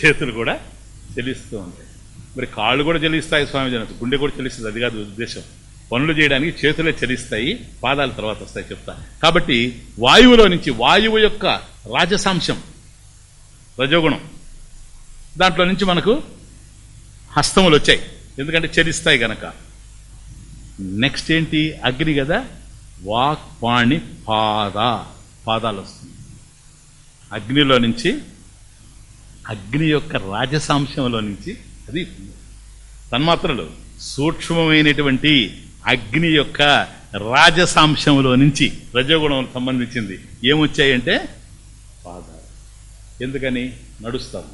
చేతులు కూడా చలిస్తూ ఉంటాయి. మరి కాళ్ళు కూడా చలిస్తాయి స్వామి జన. గుండె కూడా చలిస్తుంది అది కాదు ఉద్దేశం. పనులు చేయడానికి చేతులే చలిస్తాయి పాదాల తర్వాత వస్తాయి చెప్తా. కాబట్టి వాయువులో నుంచి వాయువు యొక్క రాజసాంశం రజోగుణం. దాంట్లో నుంచి మనకు హస్తములు వచ్చాయి. ఎందుకంటే చలిస్తాయి గనక. నెక్స్ట్ ఏంటి? అగ్ని కదా? వాక్ పాణి పాద. పాదాలు వస్తుంది అగ్నిలో నుంచి అగ్ని యొక్క రాజసాంశంలో నుంచి అది తన్మాత్రలు సూక్ష్మమైనటువంటి అగ్ని యొక్క రాజసాంశంలో నుంచి రజోగుణం సంబంధించింది. ఏమొచ్చాయంటే? పాదాలు. ఎందుకని? నడుస్తావు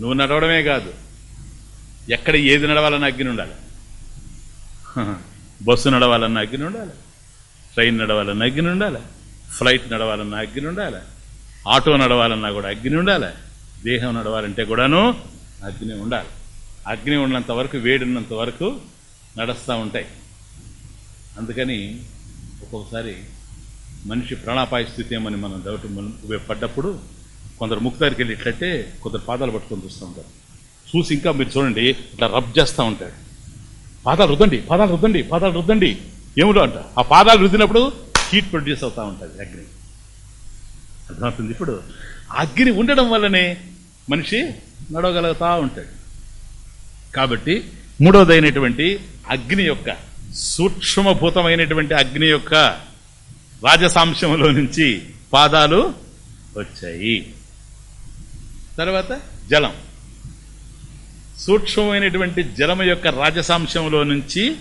నువ్వు నడవడమే కాదు. ఎక్కడ ఏది నడవాలన్న అగ్ని ఉండాలి. (laughs) బస్సు నడవాలన్న అగ్ని ఉండాలి. ట్రైన్ నడవాలన్న అగ్ని ఉండాలి. ఫ్లైట్ నడవాలన్న అగ్ని ఉండాలి. ఆటో నడవాలన్నా కూడా అగ్ని ఉండాలి. దేహం నడవాలంటే కూడాను అగ్ని ఉండాలి. అగ్ని ఉన్నంత వరకు వేడి ఉన్నంత వరకు నడుస్తూ ఉంటాయి. అందుకని ఒక్కొక్కసారి మనిషి ప్రాణాపాయ స్థితి ఏమని మనం డౌట్ మనం పడ్డప్పుడు కొందరు ముక్తారికి వెళ్ళి ఇట్లంటే కొందరు పాదాలు పట్టుకొని చూస్తూ ఉంటారు. చూసి ఇంకా మీరు చూడండి ఇట్లా రబ్ చేస్తూ ఉంటాడు పాదాలు రుద్దండి పాదాలు రుద్దండి పాదాలు రుద్దండి. ఏమిటో అంట. ఆ పాదాలు రుద్దినప్పుడు హీట్ ప్రొడ్యూస్ అవుతూ ఉంటుంది అగ్ని. అర్థమవుతుంది ఇప్పుడు? అగ్ని ఉండడం వల్లనే మనిషి నడవగలుగుతూ ఉంటాడు. కాబట్టి మూడవదైనటువంటి అగ్ని యొక్క సూక్ష్మభూతమైనటువంటి అగ్ని యొక్క రాజసాంశంలో నుంచి పాదాలు వచ్చాయి. తర్వాత జలం. సూక్ష్మమైనటువంటి జలం యొక్క రాజసాంశంలో నుంచి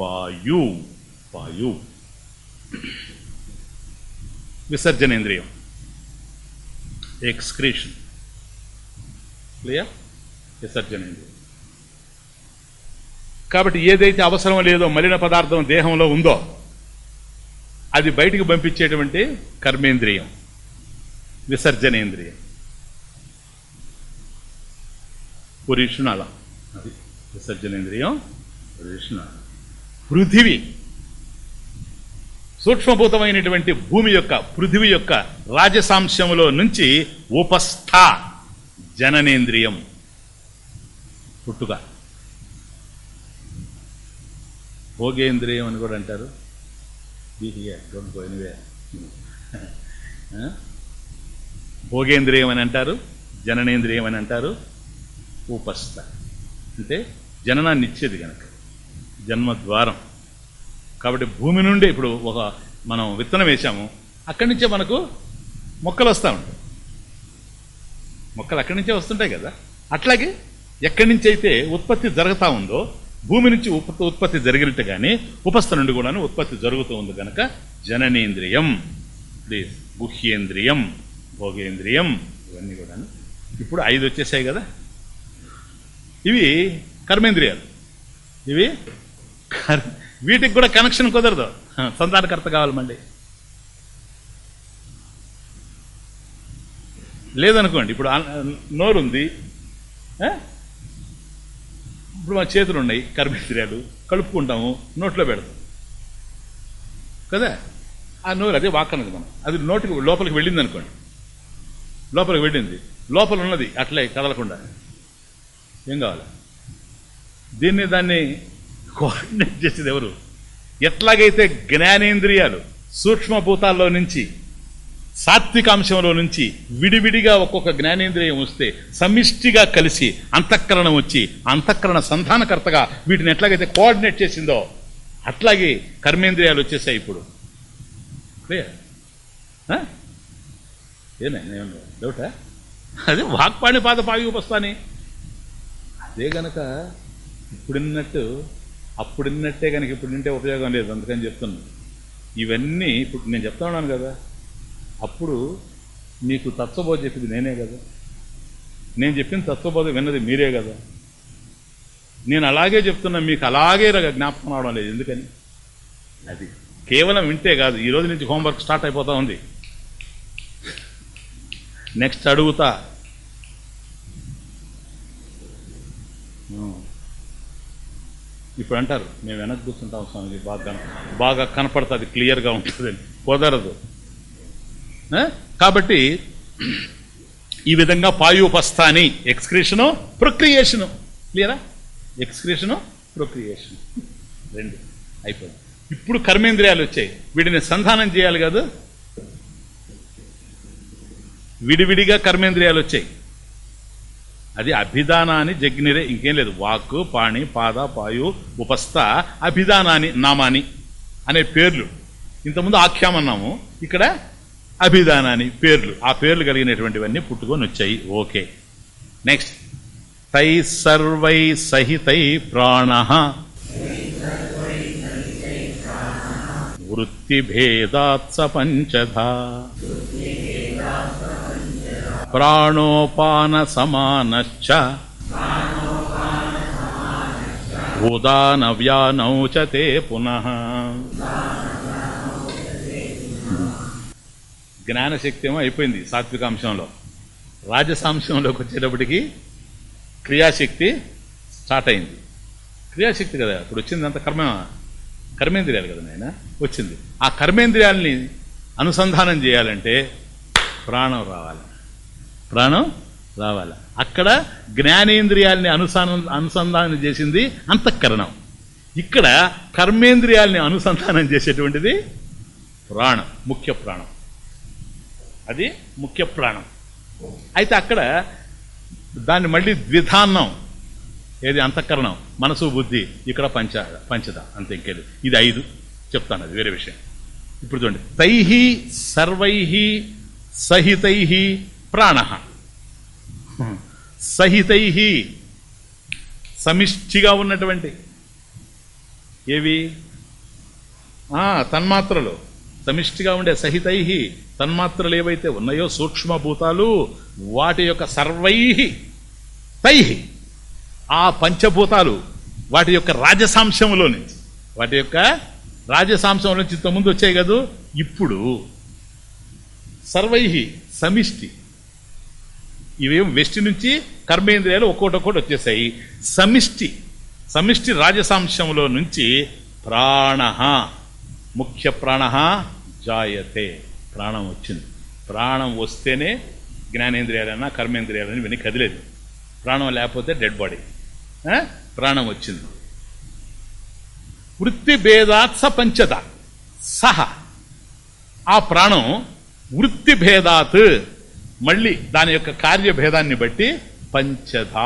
వాయు వాయు విసర్జనేంద్రియం. ఎక్స్క్రీషన్. క్లియర్? విసర్జనేంద్రియం. కాబట్టి ఏదైతే అవసరం లేదో మలిన పదార్థం దేహంలో ఉందో అది బయటికి పంపించేటువంటి కర్మేంద్రియం విసర్జనేంద్రియం. పురీషునాళం అది విసర్జనేంద్రియం పురీషునాళం పృథివీ సూక్ష్మభూతమైనటువంటి భూమి యొక్క పృథివీ యొక్క రాజసాంశములో నుంచి ఉపస్థ జననేంద్రియం పుట్టుక. భోగేంద్రియం అని కూడా అంటారు. డోంట్ గో ఎనివే భోగేంద్రియం అని అంటారు జననేంద్రియం అని అంటారు ఉపస్థ. అంటే జననాన్ని ఇచ్చేది కనుక జన్మద్వారం. కాబట్టి భూమి నుండి ఇప్పుడు ఒక మనం విత్తనం వేసాము అక్కడి నుంచే మనకు మొక్కలు వస్తూ ఉంటాయి. మొక్కలు అక్కడి నుంచే వస్తుంటాయి కదా. అట్లాగే ఎక్కడి నుంచి అయితే ఉత్పత్తి జరుగుతూ ఉందో భూమి నుంచి ఉత్పత్తి జరిగినట్టు కానీ ఉపస్థ నుండి కూడాను ఉత్పత్తి జరుగుతూ ఉంది కనుక జననేంద్రియం. ప్లీజ్ గుహ్యేంద్రియం భోగేంద్రియం ఇవన్నీ కూడాను. ఇప్పుడు ఐదు వచ్చేసాయి కదా. ఇవి కర్మేంద్రియాలు. ఇవి వీటికి కూడా కనెక్షన్ కుదరదు. సంతానకర్త కావాలి మళ్ళీ. లేదనుకోండి ఇప్పుడు నోరు ఉంది ఇప్పుడు మా చేతులు ఉన్నాయి కర్మేంద్రియాలు. కలుపుకుంటాము నోట్లో పెడతాం. కదా? ఆ నోరు అదే వాక్ అన్నది మనం. అది నోటికి లోపలికి వెళ్ళింది అనుకోండి లోపలికి వెళ్ళింది. లోపల ఉన్నది అట్లే కదలకుండా. ఏం కావాలి? దీన్ని దాన్ని కోఆర్డినేట్ చేసేది ఎవరు? ఎట్లాగైతే జ్ఞానేంద్రియాలు సూక్ష్మభూతాల్లో నుంచి సాత్వికాంశంలో నుంచి విడివిడిగా ఒక్కొక్క జ్ఞానేంద్రియం వస్తే సమిష్టిగా కలిసి అంతఃకరణం వచ్చి అంతఃకరణ సంధానకర్తగా వీటిని ఎట్లాగైతే కోఆర్డినేట్ చేసిందో అట్లాగే కర్మేంద్రియాలు వచ్చేసాయి ఇప్పుడు. క్లియర్ ఏనా డౌటా అదే వాక్పాణి పాద పావి ఉపస్థాని అదే గనక ఇప్పుడున్నట్టు అప్పుడున్నట్టే కనుక ఇప్పుడు నింటే ఉపయోగం లేదు అందుకని చెప్తున్నాను ఇవన్నీ ఇప్పుడు నేను చెప్తా ఉన్నాను కదా. అప్పుడు మీకు తత్వబోధ చెప్పింది నేనే కదా. నేను చెప్పిన తత్వబోధ విన్నది మీరే కదా. నేను అలాగే చెప్తున్నా మీకు అలాగే రగ జ్ఞాపకం రావడం లేదు. ఎందుకని? అది కేవలం వింటే కాదు. ఈ రోజు నుంచి హోంవర్క్ స్టార్ట్ అయిపోతూ ఉంది. నెక్స్ట్ అడుగుతా. ఇప్పుడు అంటారు మేము వెనక్కి కూర్చుంటాం స్వామిజీ బాగా బాగా కనపడుతుంది క్లియర్గా ఉంటుందని. కుదరదు. కాబట్టి ఈ విధంగా పాయుపస్థాని ఎక్స్క్రిషను ప్రొక్రియేషను క్లియరా ఎక్స్క్రిషను ప్రొక్రియేషన్ రెండు అయిపోయింది. ఇప్పుడు కర్మేంద్రియాలు వచ్చాయి. వీటిని సంధానం చేయాలి కాదు. విడివిడిగా కర్మేంద్రియాలు వచ్చాయి. అది అభిధానాన్ని జగ్నిరే ఇంకేం లేదు. వాక్కు పాణి పాద పాయు ఉపస్థ అభిధానాన్ని నామాని అనే పేర్లు. ఇంతకుముందు ఆఖ్యామన్నాము ఇక్కడ అభిధాన అని పేర్లు. ఆ పేర్లు కలిగినటువంటివన్నీ పుట్టుకొని వచ్చాయి ఓకే. నెక్స్ట్ తై సర్వై సహితై ప్రాణ. వృత్తిభేదాత్స పంచధా ప్రాణోపాన సమానశ్చ ఉదాన పునః. జ్ఞానశక్తి ఏమో అయిపోయింది సాత్వికాంశంలో. రాజసాంశంలోకి వచ్చేటప్పటికి క్రియాశక్తి స్టార్ట్ అయింది. క్రియాశక్తి కదా ఇప్పుడు వచ్చింది అంత కర్మ కర్మేంద్రియాలు కదా నాయన? వచ్చింది. ఆ కర్మేంద్రియాలని అనుసంధానం చేయాలంటే ప్రాణం రావాలి. ప్రాణం రావాలి. అక్కడ జ్ఞానేంద్రియాల్ని అనుసంధానం అనుసంధానం చేసింది అంతఃకరణం. ఇక్కడ కర్మేంద్రియాల్ని అనుసంధానం చేసేటువంటిది ప్రాణం ముఖ్య ప్రాణం. అది ముఖ్య ప్రాణం. అయితే అక్కడ దాన్ని మళ్ళీ ద్విధాన్నం. ఏది అంతఃకరణం మనసు బుద్ధి ఇక్కడ పంచ పంచద అంత ఇంకేది. ఇది ఐదు. చెప్తాను అది వేరే విషయం. ఇప్పుడు చూడండి. తైహి సర్వైహి సహితైహి ప్రాణ. సహితైహి సమిష్టిగా ఉన్నటువంటి ఏవి? తన్మాత్రలు. సమిష్టిగా ఉండే సహితై తన్మాత్రలు ఏవైతే ఉన్నాయో సూక్ష్మభూతాలు వాటి యొక్క సర్వై తై. ఆ పంచభూతాలు వాటి యొక్క రాజసాంశంలో నుంచి వాటి యొక్క రాజసాంశంలో నుంచి ఇంతకుముందు వచ్చాయి కదూ? ఇప్పుడు. సర్వై సమిష్టి. ఇవేం వెస్టి నుంచి కర్మేంద్రియాలు ఒక్కోటి ఒక్కోటి వచ్చేసాయి. సమిష్టి సమిష్టి రాజసాంశంలో నుంచి ప్రాణ ముఖ్య ప్రాణ జాయతే ప్రాణం వచ్చింది. ప్రాణం వస్తేనే జ్ఞానేంద్రియాలన్నా కర్మేంద్రియాలని విని కదిలేదు. ప్రాణం లేకపోతే డెడ్ బాడీ ఆ? ప్రాణం వచ్చింది. వృత్తి భేదాత్ స పంచద. సహ. ఆ ప్రాణం వృత్తి భేదాత్. మళ్ళీ దాని యొక్క కార్యభేదాన్ని బట్టి పంచద.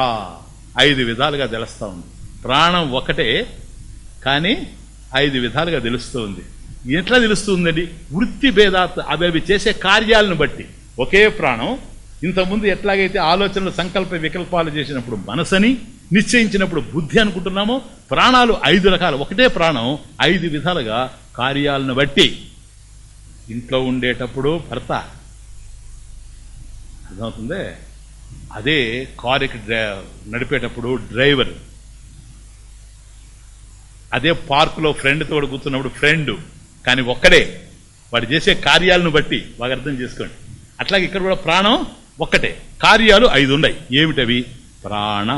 ఐదు విధాలుగా తెలుస్తూ ఉంది. ప్రాణం ఒకటే కానీ ఐదు విధాలుగా తెలుస్తూ ఉంది. ఎట్లా తెలుస్తుందండి? వృత్తి భేదాత్ అవి అవి చేసే కార్యాలను బట్టి. ఒకే ప్రాణం ఇంతకుముందు ఎట్లాగైతే ఆలోచనలు సంకల్ప వికల్పాలు చేసినప్పుడు మనసని నిశ్చయించినప్పుడు బుద్ధి అనుకుంటున్నామో ప్రాణాలు ఐదు రకాలు. ఒకటే ప్రాణం ఐదు విధాలుగా కార్యాలను బట్టి. ఇంట్లో ఉండేటప్పుడు భర్త. అర్థమవుతుంది? అదే కారుకి డ్రై నడిపేటప్పుడు డ్రైవర్. అదే పార్కులో ఫ్రెండ్తో కూర్చున్నప్పుడు ఫ్రెండ్. కానీ ఒక్కడే వాడు చేసే కార్యాలను బట్టి బాగా అర్థం చేసుకోండి. అట్లాగే ఇక్కడ కూడా ప్రాణం ఒక్కటే. కార్యాలు ఐదు ఉన్నాయి ఏమిటవి? ప్రాణ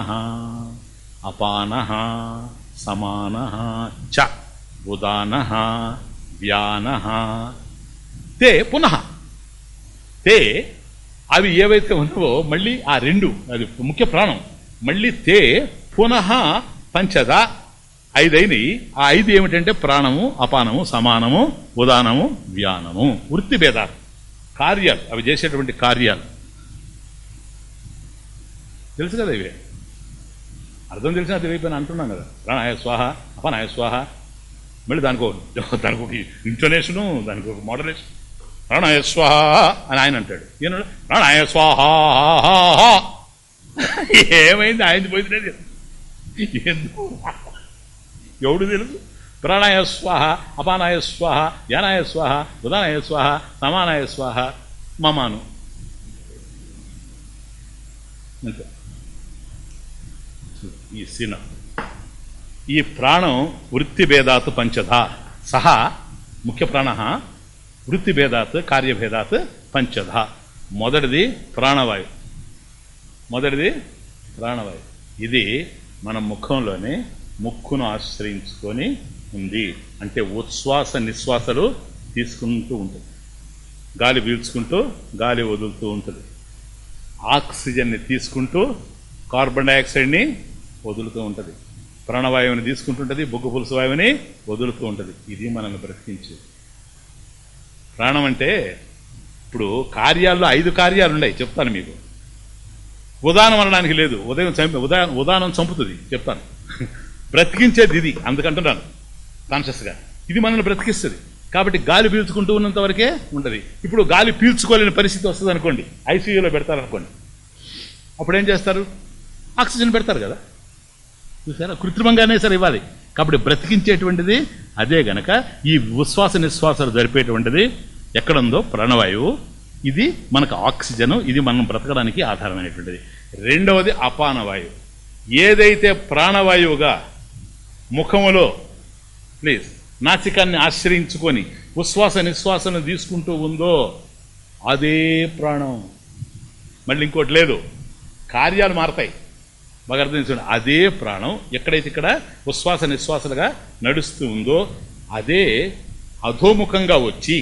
అపాన సమాన చ ఉదాన వ్యాన. తే పునః. తే అవి ఏవైతే ఉన్నావో మళ్ళీ ఆ రెండు అది ముఖ్య ప్రాణం. మళ్ళీ తే పునః పంచద ఐదైనవి ఆ ఐదు ఏమిటంటే ప్రాణము అపానము సమానము ఉదానము వ్యానము. వృత్తి భేదాలు. కార్యాలు. అవి చేసేటువంటి కార్యాలు. తెలుసు కదా ఇవే? అర్థం తెలిసిన అది అయిపోయిన అంటున్నాం కదా. ప్రాణాయ స్వాహ అపానాయ స్వాహ. మళ్ళీ దానికో దానికి ఒక ఇంటోనేషను దానికి ఒక మోడలేషన్ ప్రాణాయ స్వాహ అని ఆయన అంటాడు. ఈయన ప్రాణాయ స్వాహ ఏమైంది? ఆయన పోయింది ఎందుకు? ఎవడు తెలుసు ప్రాణాయ స్వాహ అపానాయ స్వాహ యానాయ స్వాహ ఉదానాయ స్వాహ సమానాయ స్వాహ మమాను. అంతే. ఈ సిన. ఈ ప్రాణం వృత్తి భేదాత్ పంచధ. సహా ముఖ్య ప్రాణ వృత్తి భేదాత్ కార్యభేదాత్ పంచధ. మొదటిది ప్రాణవాయు. మొదటిది ప్రాణవాయు. ఇది మన ముఖంలోనే ముక్కును ఆశ్రయించుకొని ఉంది. అంటే ఉచ్ఛ్వాస నిశ్వాసలు తీసుకుంటూ ఉంటుంది. గాలి పీల్చుకుంటూ గాలి వదులుతూ ఉంటుంది. ఆక్సిజన్ని తీసుకుంటూ కార్బన్ డైఆక్సైడ్ని వదులుతూ ఉంటుంది. ప్రాణవాయువుని తీసుకుంటుంటుంది బొగ్గు పులుసు వాయువుని వదులుతూ ఉంటుంది. ఇది మనల్ని బ్రతికించేది ప్రాణం అంటే ఇప్పుడు కార్యాల్లో ఐదు కార్యాలు ఉన్నాయి చెప్తాను మీకు. ఉదాహరణ అనడానికి లేదు. ఉదయం చంపి ఉదాహరణ ఉదాహరణ చంపుతుంది చెప్తాను. బ్రతికించేది ఇది అందుకంటున్నాను. కాన్షియస్గా ఇది మనల్ని బ్రతికిస్తుంది. కాబట్టి గాలి పీల్చుకుంటూ ఉన్నంత వరకే ఉంటుంది ఇప్పుడు గాలి పీల్చుకోలేని పరిస్థితి వస్తుంది అనుకోండి ఐసీయూలో పెడతారనుకోండి. అప్పుడు ఏం చేస్తారు? ఆక్సిజన్ పెడతారు కదా. చూసారా? కృత్రిమంగానే సరే ఇవ్వాలి. కాబట్టి బ్రతికించేటువంటిది అదే గనక ఈ ఉశ్వాస నిశ్వాసాలు జరిపేటువంటిది ఎక్కడుందో ప్రాణవాయువు. ఇది మనకు ఆక్సిజను ఇది మనం బ్రతకడానికి ఆధారమైనటువంటిది. రెండవది అపానవాయువు. ఏదైతే ప్రాణవాయువుగా ముఖములో ప్లీజ్ నాసికాన్ని ఆశ్రయించుకొని ఉశ్వాస నిశ్వాసను తీసుకుంటూ ఉందో అదే ప్రాణం. మళ్ళీ ఇంకోటి లేదు. కార్యాలు మారతాయి. బాగా అర్థం చేసుకోండి అదే ప్రాణం ఎక్కడైతే ఇక్కడ ఉశ్వాస నిశ్వాసలుగా నడుస్తూ ఉందో అదే అధోముఖంగా వచ్చి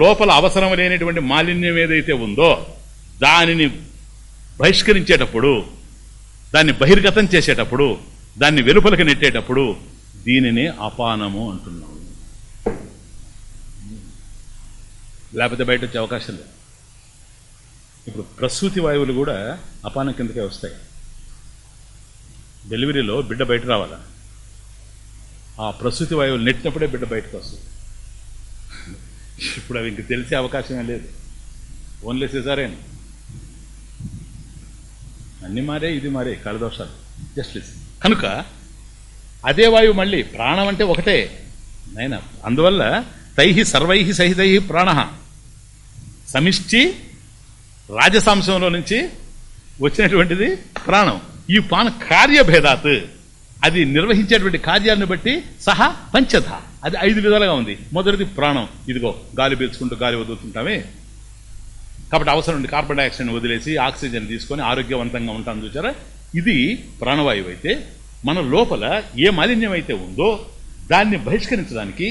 లోపల అవసరం లేనటువంటి మాలిన్యం ఏదైతే ఉందో దానిని బహిష్కరించేటప్పుడు దాన్ని బహిర్గతం చేసేటప్పుడు దాన్ని వెలుపలికి నెట్టేటప్పుడు దీనిని అపానము అంటున్నాం లేకపోతే బయట వచ్చే అవకాశం లేదు. ఇప్పుడు ప్రసూతి వాయువులు కూడా అపానం కిందకే వస్తాయి. డెలివరీలో బిడ్డ బయట రావాలా? ఆ ప్రసూతి వాయువులు నెట్టినప్పుడే బిడ్డ బయటకు వస్తుంది. ఇప్పుడు అవి ఇంక తెలిసే అవకాశమే లేదు. ఓన్లీ సిజారేన్ అన్నీ మారే ఇది మారే కలదోషాలు. జస్ట్ లిస్ కనుక అదే వాయువు మళ్ళీ ప్రాణం అంటే ఒకటే. నైనా అందువల్ల తై సర్వై సహితై ప్రాణ. సమిష్టి రాజసాంశంలో నుంచి వచ్చినటువంటిది ప్రాణం. ఈ ప్రాణ కార్యభేదాత్. అది నిర్వహించేటువంటి కార్యాలను బట్టి సహా పంచధ. అది ఐదు విధాలుగా ఉంది. మొదటిది ప్రాణం. ఇదిగో గాలి పీల్చుకుంటూ గాలి వదులుతుంటామే. కాబట్టి అవసరం ఉంది కార్బన్ డైఆక్సైడ్ వదిలేసి ఆక్సిజన్ తీసుకొని ఆరోగ్యవంతంగా ఉంటాం చూసారా ఇది ప్రాణవాయువు అయితే మన లోపల ఏ మాలిన్యం అయితే ఉందో దాన్ని బహిష్కరించడానికి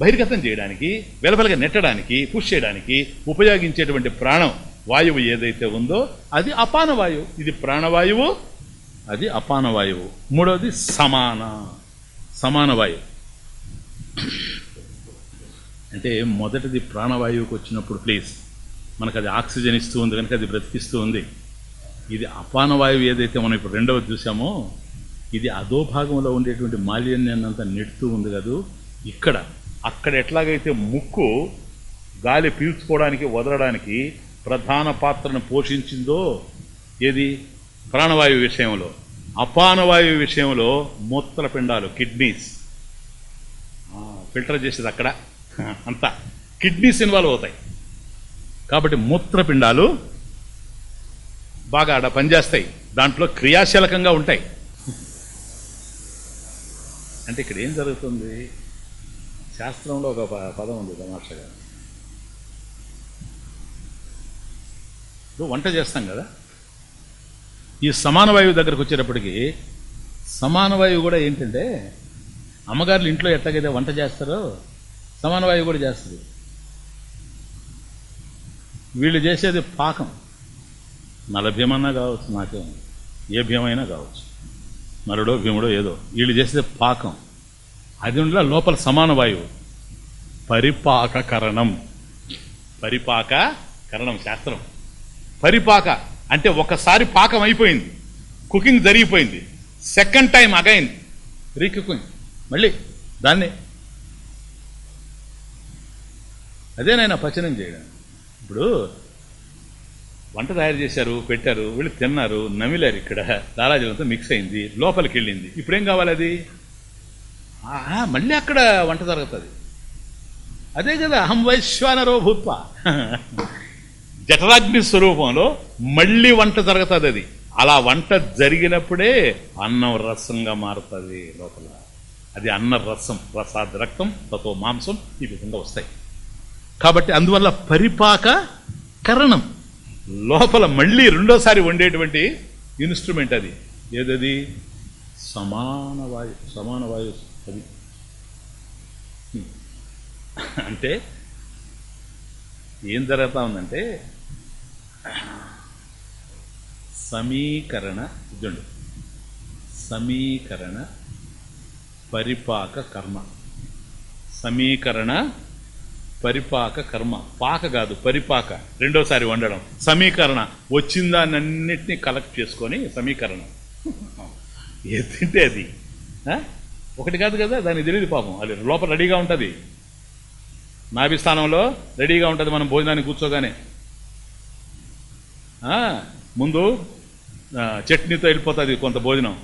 బహిర్గతం చేయడానికి వెలవెలగా నెట్టడానికి పుష్ చేయడానికి ఉపయోగించేటువంటి ప్రాణం వాయువు ఏదైతే ఉందో అది అపాన వాయువు. ఇది ప్రాణవాయువు అది అపాన వాయువు. మూడవది సమాన సమాన వాయువు. అంటే మొదటిది ప్రాణవాయువుకి వచ్చినప్పుడు ప్లీజ్ మనకు అది ఆక్సిజన్ ఇస్తూ ఉంది కనుక అది బ్రతికిస్తూ ఉంది. ఇది అపాన వాయువు ఏదైతే మనం ఇప్పుడు రెండవది చూసామో ఇది అదో భాగంలో ఉండేటువంటి మాలిన్యాన్ని అంతా నెడుతూ ఉంది కదూ. ఇక్కడ అక్కడ ఎట్లాగైతే ముక్కు గాలి పీల్చుకోవడానికి వదలడానికి ప్రధాన పాత్రను పోషించిందో ఏది? ప్రాణవాయువు విషయంలో. అపానవాయువు విషయంలో మూత్ర పిండాలు కిడ్నీస్. ఫిల్టర్ చేసేది అక్కడ. (laughs) అంతా. కిడ్నీస్ ఇన్వాల్వ్ అవుతాయి. కాబట్టి మూత్రపిండాలు బాగా ఆడ పనిచేస్తాయి దాంట్లో క్రియాశీలకంగా ఉంటాయి. అంటే ఇక్కడ ఏం జరుగుతుంది? శాస్త్రంలో ఒక ప- పదం ఉంది తమాషగా ఇప్పుడు వంట చేస్తాం కదా? ఈ సమాన వాయువు దగ్గరకు వచ్చేటప్పటికి సమాన వాయువు కూడా ఏంటంటే అమ్మగారులు ఇంట్లో ఎట్లాగైతే వంట చేస్తారో సమాన వాయువు కూడా చేస్తుంది వీళ్ళు చేసేది పాకం. నల భీమన్నా కావచ్చు నాకేం ఏ భీమైనా కావచ్చు. నలుడో భీముడో ఏదో. వీళ్ళు చేసేది పాకం. అది ఉండలా లోపల సమాన వాయువు. పరిపాకకరణం. పరిపాక కరణం శాస్త్రం. పరిపాక అంటే ఒకసారి పాకం అయిపోయింది. కుకింగ్ జరిగిపోయింది. Second time again. రీకుకింగ్. మళ్ళీ దాన్ని అదే నేను పచనం చేయడం. ఇప్పుడు వంట తయారు చేశారు పెట్టారు వీళ్ళు తిన్నారు నమిలారు ఇక్కడ. లాలాజలంతో మిక్స్ అయింది లోపలికి వెళ్ళింది. ఇప్పుడేం కావాలి అది? ఆహా, మళ్ళీ అక్కడ వంట జరుగుతుంది. అదే కదా అహం వైశ్వానరో భూత్వ. జఠరాగ్ని స్వరూపంలో మళ్ళీ వంట జరుగుతుంది అది. అలా వంట జరిగినప్పుడే అన్నం రసంగా మారుతుంది లోపల. అది అన్న రసం రసాద్ రక్తం తతో మాంసం ఈ విధంగా వస్తాయి. కాబట్టి అందువల్ల పరిపాక కరణం. లోపల మళ్ళీ రెండోసారి వండేటువంటి ఇన్స్ట్రుమెంట్ అది. ఏదది? సమాన వాయు సమాన వాయు అది. అంటే ఏం జరుగుతూ ఉందంటే సమీకరణ ఇదండు సమీకరణ పరిపాక కర్మ. సమీకరణ పరిపాక కర్మ. పాక కాదు పరిపాక. రెండోసారి వండడం. సమీకరణ. వచ్చిందానన్నిటినీ కలెక్ట్ చేసుకొని సమీకరణ. ఏది అది? ఒకటి కాదు కదా దానికి తెలియదు పాపం. అది లోపల రెడీగా ఉంటుంది. నాభిస్థానంలో రెడీగా ఉంటుంది మనం భోజనానికి కూర్చోగానే. ముందు చట్నీతో వెళ్ళిపోతుంది కొంత భోజనం.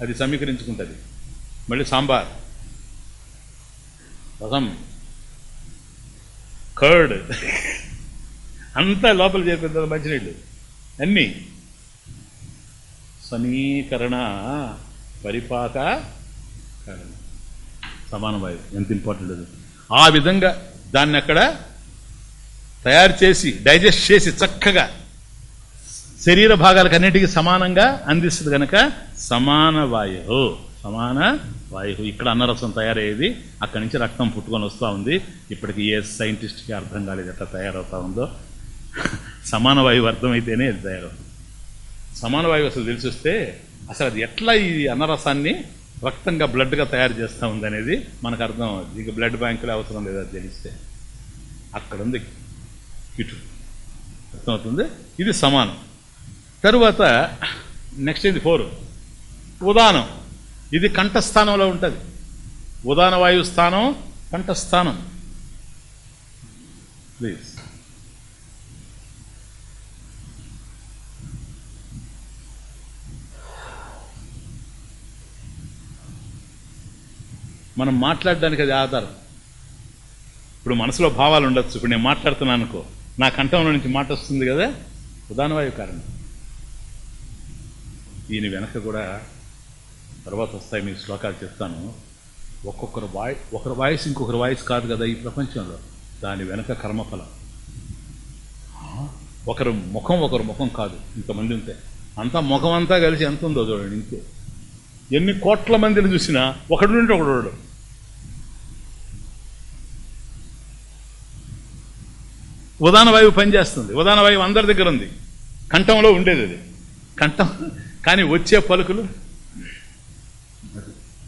అది సమీకరించుకుంటుంది. మళ్ళీ సాంబార్. రసం. కర్డ్. అంతా లోపల చేరుకుంటుంది మంచినీళ్ళు అన్నీ. సమీకరణ పరిపాక కరణ. సమాన ఎంత ఇంపార్టెంట్ అది. ఆ విధంగా దాన్ని అక్కడ తయారు చేసి డైజెస్ట్ చేసి చక్కగా శరీర భాగాలకు అన్నిటికీ సమానంగా అందిస్తుంది కనుక సమాన వాయువు సమాన వాయువు ఇక్కడ అన్నరసం తయారయ్యేది అక్కడి నుంచి రక్తం పుట్టుకొని వస్తూ ఉంది. ఇప్పటికి ఏ సైంటిస్ట్కి అర్థం కాలేదు ఎట్లా తయారవుతా ఉందో. సమాన వాయువు అర్థమైతేనే అది తయారవుతుంది. సమాన వాయువు అసలు తెలిసి వస్తే అసలు అది ఎట్లా ఈ అన్నరసాన్ని రక్తంగా బ్లడ్గా తయారు చేస్తూ ఉంది అనేది మనకు అర్థం అవుతుంది ఇక బ్లడ్ బ్యాంకులు అవసరం లేదు అది తెలిస్తే. అక్కడ ఉంది ఇటు అర్థమవుతుంది? ఇది సమానం. తరువాత నెక్స్ట్ ఇది ఫోర్. ఉదానం ఇది కంఠస్థానంలో ఉంటుంది. ఉదాన వాయు స్థానం కంఠస్థానం. ప్లీజ్ మనం మాట్లాడడానికి అది ఆధారం. ఇప్పుడు మనసులో భావాలు ఉండొచ్చు. ఇప్పుడు నేను మాట్లాడుతున్నాను అనుకో. నా కంఠంలో నుంచి మాట వస్తుంది కదా. ఉదానవాయు కారణం. దీని వెనక కూడా తర్వాత వస్తాయి మీకు శ్లోకాలు చెప్తాను. ఒక్కొక్కరు వాయి ఒకరి వాయిస్ ఇంకొకరి వాయిస్ కాదు కదా ఈ ప్రపంచంలో. దాని వెనక కర్మఫలం. ఒకరు ముఖం ఒకరు ముఖం కాదు ఇంతమంది ఉంటే. అంతా ముఖం అంతా కలిసి ఎంత ఉందో చూడండి ఇంతే. ఎన్ని కోట్ల మందిని చూసినా ఒకడు నుండి ఒకడు ఉదాన వాయువు పనిచేస్తుంది. ఉదాన వాయువు అందరి దగ్గర ఉంది. కంఠంలో ఉండేది అది. కంఠం కానీ వచ్చే పలుకులు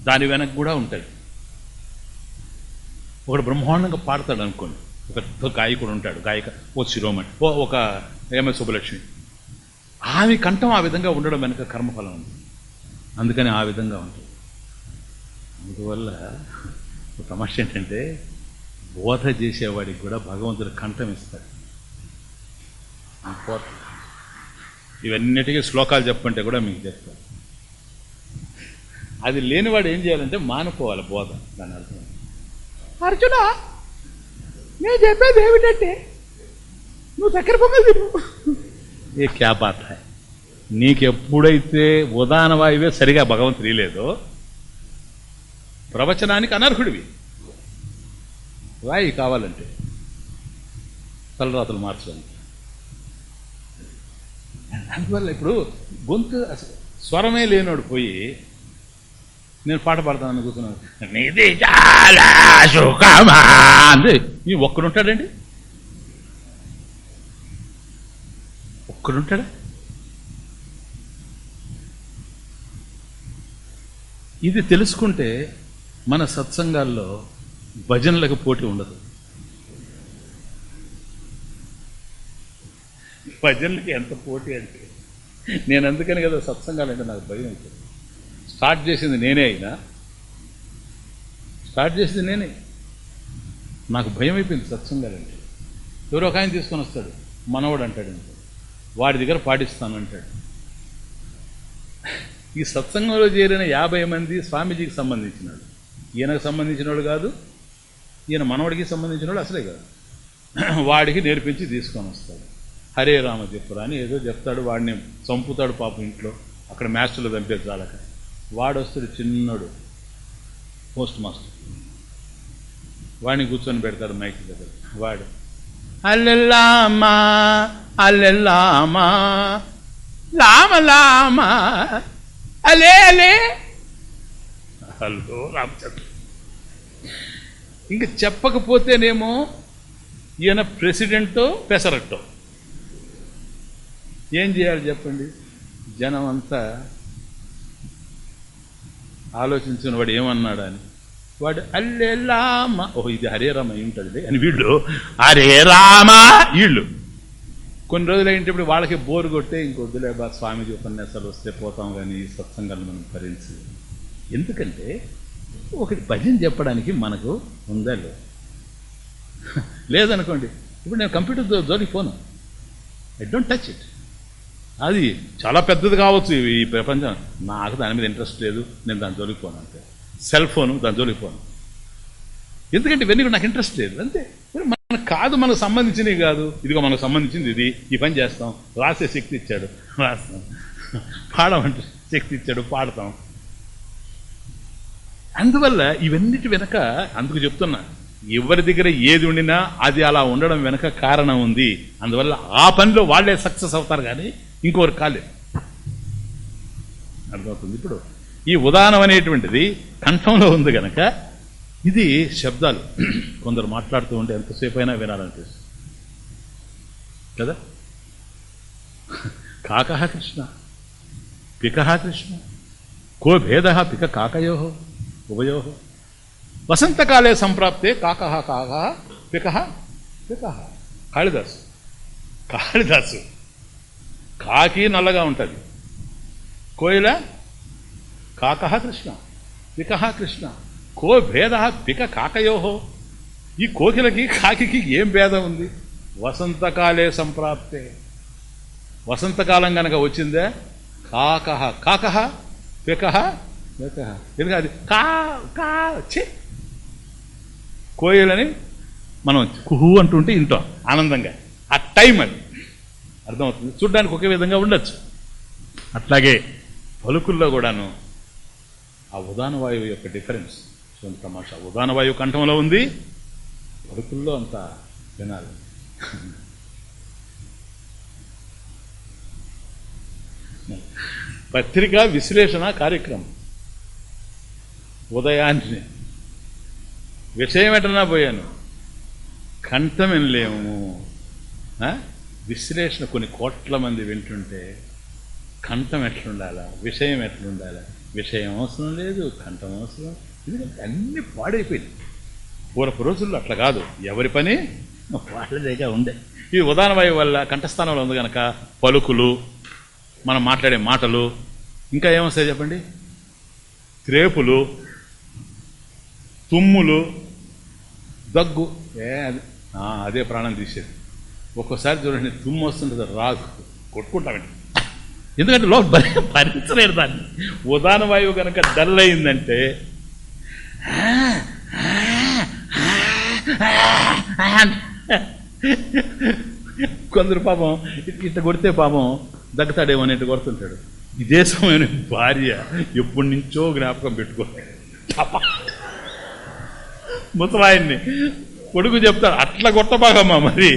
దాని వెనక కూడా ఉంటాడు. ఒకడు బ్రహ్మాండంగా పాడతాడు అనుకోండి. ఒక పెద్ద గాయకుడు ఉంటాడు. గాయక ఓ శిరోమణి ఓ ఒక ఎంఎస్ సుబ్బలక్ష్మి. ఆమె కంఠం ఆ విధంగా ఉండడం వెనక కర్మఫలం ఉంది. అందుకని ఆ విధంగా ఉంటుంది. అందువల్ల సమస్య ఏంటంటే బోధ చేసేవాడికి కూడా భగవంతుడు కంఠం ఇస్తాడు. ఇవన్నిటికీ శ్లోకాలు చెప్పంటే కూడా మీకు చెప్తారు అది లేనివాడు ఏం చేయాలంటే మానుకోవాలి బోధ. దాని అర్థం అర్జున నేను చెప్పేది ఏమిటంటే నువ్వు చక్కెర పొంగల్ తిను. ఏ క్యా నీకెప్పుడైతే ఉదాన వాయువే సరిగా భగవంతుడు లేదో ప్రవచనానికి అనర్హుడివి. వాయి కావాలంటే తలరాతలు మార్చడానికి. అందువల్ల ఇప్పుడు గొంతు స్వరమే లేనోడు పోయి నేను పాట పాడతానని కూర్చున్నాను. నీది చాలా సుఖమా అంటే ఈ ఒక్కడుంటాడండి? ఒక్కడుంటాడా? ఇది తెలుసుకుంటే మన సత్సంగాల్లో భజనలకు పోటీ ఉండదు. భజనలకి ఎంత పోటీ అంటే నేను అందుకని కదా సత్సంగాలు అంటే నాకు భయం అవుతుంది స్టార్ట్ చేసింది నేనే అయినా స్టార్ట్ చేసింది నేనే. నాకు భయం అయిపోయింది సత్సంగాలు ఎవరో ఒక ఆయన తీసుకొని వస్తాడు మనవడు అంటాడు వాడి దగ్గర పాటిస్తాను అంటాడు. ఈ సత్సంగంలో చేరిన యాభై మంది స్వామీజీకి సంబంధించినాడు. ఈయనకు సంబంధించిన వాడు కాదు ఈయన మనవడికి సంబంధించిన వాడు అసలే కాదు. వాడికి నేర్పించి తీసుకొని వస్తాడు. హరే రామ చెప్పురా అని ఏదో చెప్తాడు వాడిని చంపుతాడు పాపం ఇంట్లో. అక్కడ మాస్టర్లు చంపేది చాలక. వాడు వస్తాడు చిన్నడు పోస్ట్ మాస్టర్. వాడిని కూర్చొని పెడతాడు మైక్ దగ్గర. వాడు అల్లెల్లామా అల్లెల్లామా లామ లామ అలే అలే. హలో రామచంద్ర. ఇంక చెప్పకపోతేనేమో ఈయన ప్రెసిడెంటో పెసరట్టో. ఏం చేయాలి చెప్పండి? జనం అంతా ఆలోచించిన వాడు ఏమన్నాడు అని వాడు అల్లే రామ. ఓహో ఇది హరే రామ అయి ఉంటుంది అని వీళ్ళు హరే రామ. వీళ్ళు కొన్ని రోజులు అయింటప్పుడు వాళ్ళకి బోరు కొట్టే ఇంకొద్దులే బా స్వామిజీ ఉపన్యాసాలు వస్తే పోతాం కానీ ఈ సత్సంగాన్ని మనం భరించి ఎందుకంటే ఒకటి భజన చెప్పడానికి మనకు ఉందా లేదు? (laughs) లేదనుకోండి. ఇప్పుడు నేను కంప్యూటర్ జోలికి పోను. I don't touch it. అది చాలా పెద్దది కావచ్చు ఈ ప్రపంచం. నాకు దాని మీద ఇంట్రెస్ట్ లేదు. నేను దాని జోలికి పోను అంతే. సెల్ ఫోన్ దాని జోలికి పోను. ఎందుకంటే ఇవన్నీ నాకు ఇంట్రెస్ట్ లేదు. అంతే. మనకు కాదు మనకు సంబంధించినవి కాదు. ఇదిగో మనకు సంబంధించింది ఇది. ఈ పని చేస్తాం. రాసే శక్తి ఇచ్చాడు. రాస్తాం. పాడమంటే శక్తి ఇచ్చాడు. పాడతాం. అందువల్ల ఇవన్నిటి వెనక అందుకు చెప్తున్నా. ఎవరి దగ్గర ఏది ఉండినా అది అలా ఉండడం వెనక కారణం ఉంది. అందువల్ల ఆ పనిలో వాళ్ళే సక్సెస్ అవుతారు కానీ ఇంకొకరు కాలేదు అర్థమవుతుంది? ఇప్పుడు ఈ ఉదాహరణ అనేటువంటిది కంఠంలో ఉంది గనక ఇది శబ్దాలు. కొందరు మాట్లాడుతూ ఉంటే ఎంతసేపు అయినా వినాలనిపిస్తుంది. కదా? కాక కృష్ణ పిక కృష్ణ కో భేద పిక కాకయో ఉభయో. వసంతకాలే సంప్రాప్తే కాక కాక పిక పిక కాళిదాసు. కాళిదాసు. కాకి నల్లగా ఉంటుంది. కోయిల కాక కృష్ణ పిక కృష్ణ కో భేద పిక కాకయోహో ఈ కోకిలకి కాకికి ఏం భేదం ఉంది? వసంతకాలే సంప్రాప్తే. వసంతకాలం గనక వచ్చిందే కాక కాక పిక పిక. ఎందుకంటే అది? కా కా చి కోయిలని మనం కుహు అంటుంటే వింటాం ఆనందంగా. ఆ టైం అది. అర్థమవుతుంది. చూడ్డానికి ఒకే విధంగా ఉండొచ్చు. అట్లాగే పలుకుల్లో కూడాను ఆ ఉదాన వాయువు యొక్క డిఫరెన్స్. చూడండి తమాషా ఉదాన వాయువు కంఠంలో ఉంది పలుకుల్లో అంత వినాలి. పత్రిక విశ్లేషణ కార్యక్రమం. ఉదయాన్నే. విషయం ఎటన్నా పోయాను? కంఠం వినలేము. ఆ? విశ్లేషణ కొన్ని కోట్ల మంది వింటుంటే కంఠం ఎట్లుండాలా? విషయం ఎట్లుండాలా? విషయం అవసరం లేదు కంఠం అవసరం ఎందుకంటే అన్ని పాడైపోయింది పూర్వపు రోజుల్లో అట్లా కాదు. ఎవరి పని? వాళ్ళదేగా ఉండే. ఈ ఉదాహరణ వల్ల కంఠస్థానంలో ఉంది కనుక పలుకులు మనం మాట్లాడే మాటలు ఇంకా ఏమొస్తాయి చెప్పండి? త్రేపులు తుమ్ములు దగ్గు. ఏ అది. అదే ప్రాణం తీసేది. ఒక్కోసారి చూడండి తుమ్ము వస్తుంటుంది రాదు. కొట్టుకుంటామండి. ఎందుకంటే లోపల భరి- భరించలేరు దాన్ని. ఉదాహరణ వాయువు కనుక డల్ అయిందంటే కొందరు పాపం ఇట్- కొడితే పాపం దగ్గతాడేమో అనేట్టు కొడుతుంటాడు. ఇదే సమయం భార్య ఎప్పటి నుంచో జ్ఞాపకం పెట్టుకో పాప. ముసలాయన్ని. కొడుకు చెప్తాడు అట్లా కొట్టబాగమ్మా మరి.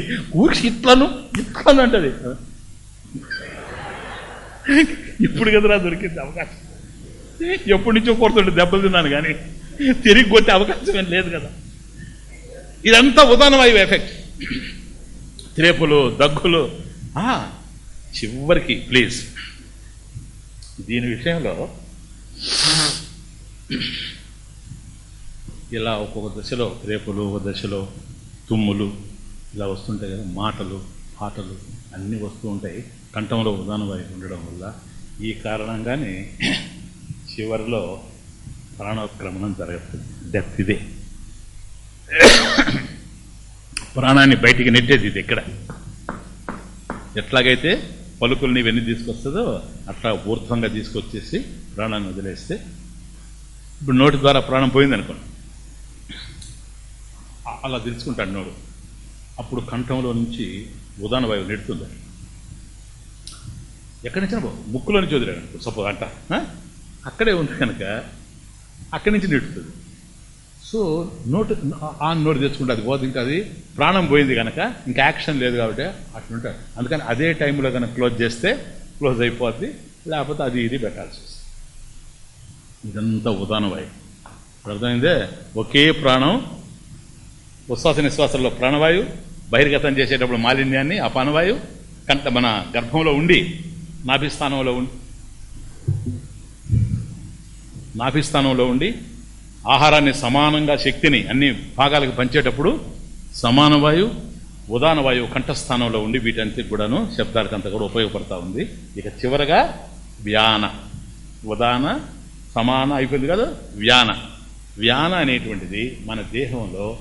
ఊరికి ఇట్లను ఇట్లను అంటది. ఇప్పుడు కదరా దొరికింది అవకాశం. ఎప్పటి నుంచో కొడుతుంటే దెబ్బలు తిన్నాను కానీ తిరిగి కొట్టే అవకాశం ఏం లేదు కదా. ఇదంతా ఉదాహరణవాయువు ఎఫెక్ట్. త్రేపులు దగ్గులు. చివరికి ప్లీజ్ దీని విషయంలో ఇలా ఒక్కొక్క దశలో రేపులు ఒక దశలో తుమ్ములు ఇలా వస్తుంటాయి కదా మాటలు పాటలు అన్నీ వస్తూ ఉంటాయి. కంఠంలో ఉదాహరణవాయువు ఉండడం వల్ల ఈ కారణంగానే (clears throat) చివరిలో ప్రాణోక్రమణం జరుగుతుంది డెత్ ఇదే. (clears throat) ప్రాణాన్ని బయటికి నెట్టేది ఇది ఇక్కడ. ఎట్లాగైతే పలుకుల్ని వెన్ని తీసుకొస్తుందో అట్లా ఊర్ధ్వంగా తీసుకొచ్చేసి ప్రాణాన్ని వదిలేస్తే ఇప్పుడు నోటి ద్వారా ప్రాణం పోయింది అనుకోండి అలా తెలుసుకుంటాడు నోడు అప్పుడు కంఠంలో నుంచి ఉదాహరణ వాయువు నెడుతుంది. ఎక్కడి నుంచి పో ముక్కులో నుంచి వదిలేడు అనుకో సపోజ్ అంట. ఆ? అక్కడే ఉంది కనుక అక్కడి నుంచి నెడుతుంది. సో నోటు ఆ నోటు తెచ్చుకుంటే అది పోదు ఇంకా అది ప్రాణం పోయింది కనుక ఇంకా యాక్షన్ లేదు కాబట్టి అట్లుంటారు అందుకని అదే టైంలో కనుక క్లోజ్ చేస్తే క్లోజ్ అయిపోద్ది లేకపోతే అది ఇది పెట్టాల్సి వస్తుంది. ఇదంతా ఉదాహరణ వాయువు. అర్థమైందే? ఒకే ప్రాణం ఉశ్వాస నిశ్వాసంలో ప్రాణవాయువు బహిర్గతం చేసేటప్పుడు మాలిన్యాన్ని ఆ ప్రాణవాయువు కంట మన గర్భంలో ఉండి నాభిస్థానంలో ఉండి నాభిస్థానంలో ఉండి ఆహారాన్ని సమానంగా శక్తిని అన్ని భాగాలకు పంచేటప్పుడు సమాన వాయువు ఉదాన వాయువు కంఠస్థానంలో ఉండి వీటంతా కూడాను శబ్దాలకు అంత కూడా ఉపయోగపడతా ఉంది. ఇక చివరగా వ్యాన. ఉదాన సమాన అయిపోయింది కదా? వ్యాన. వ్యాన అనేటువంటిది మన దేహంలో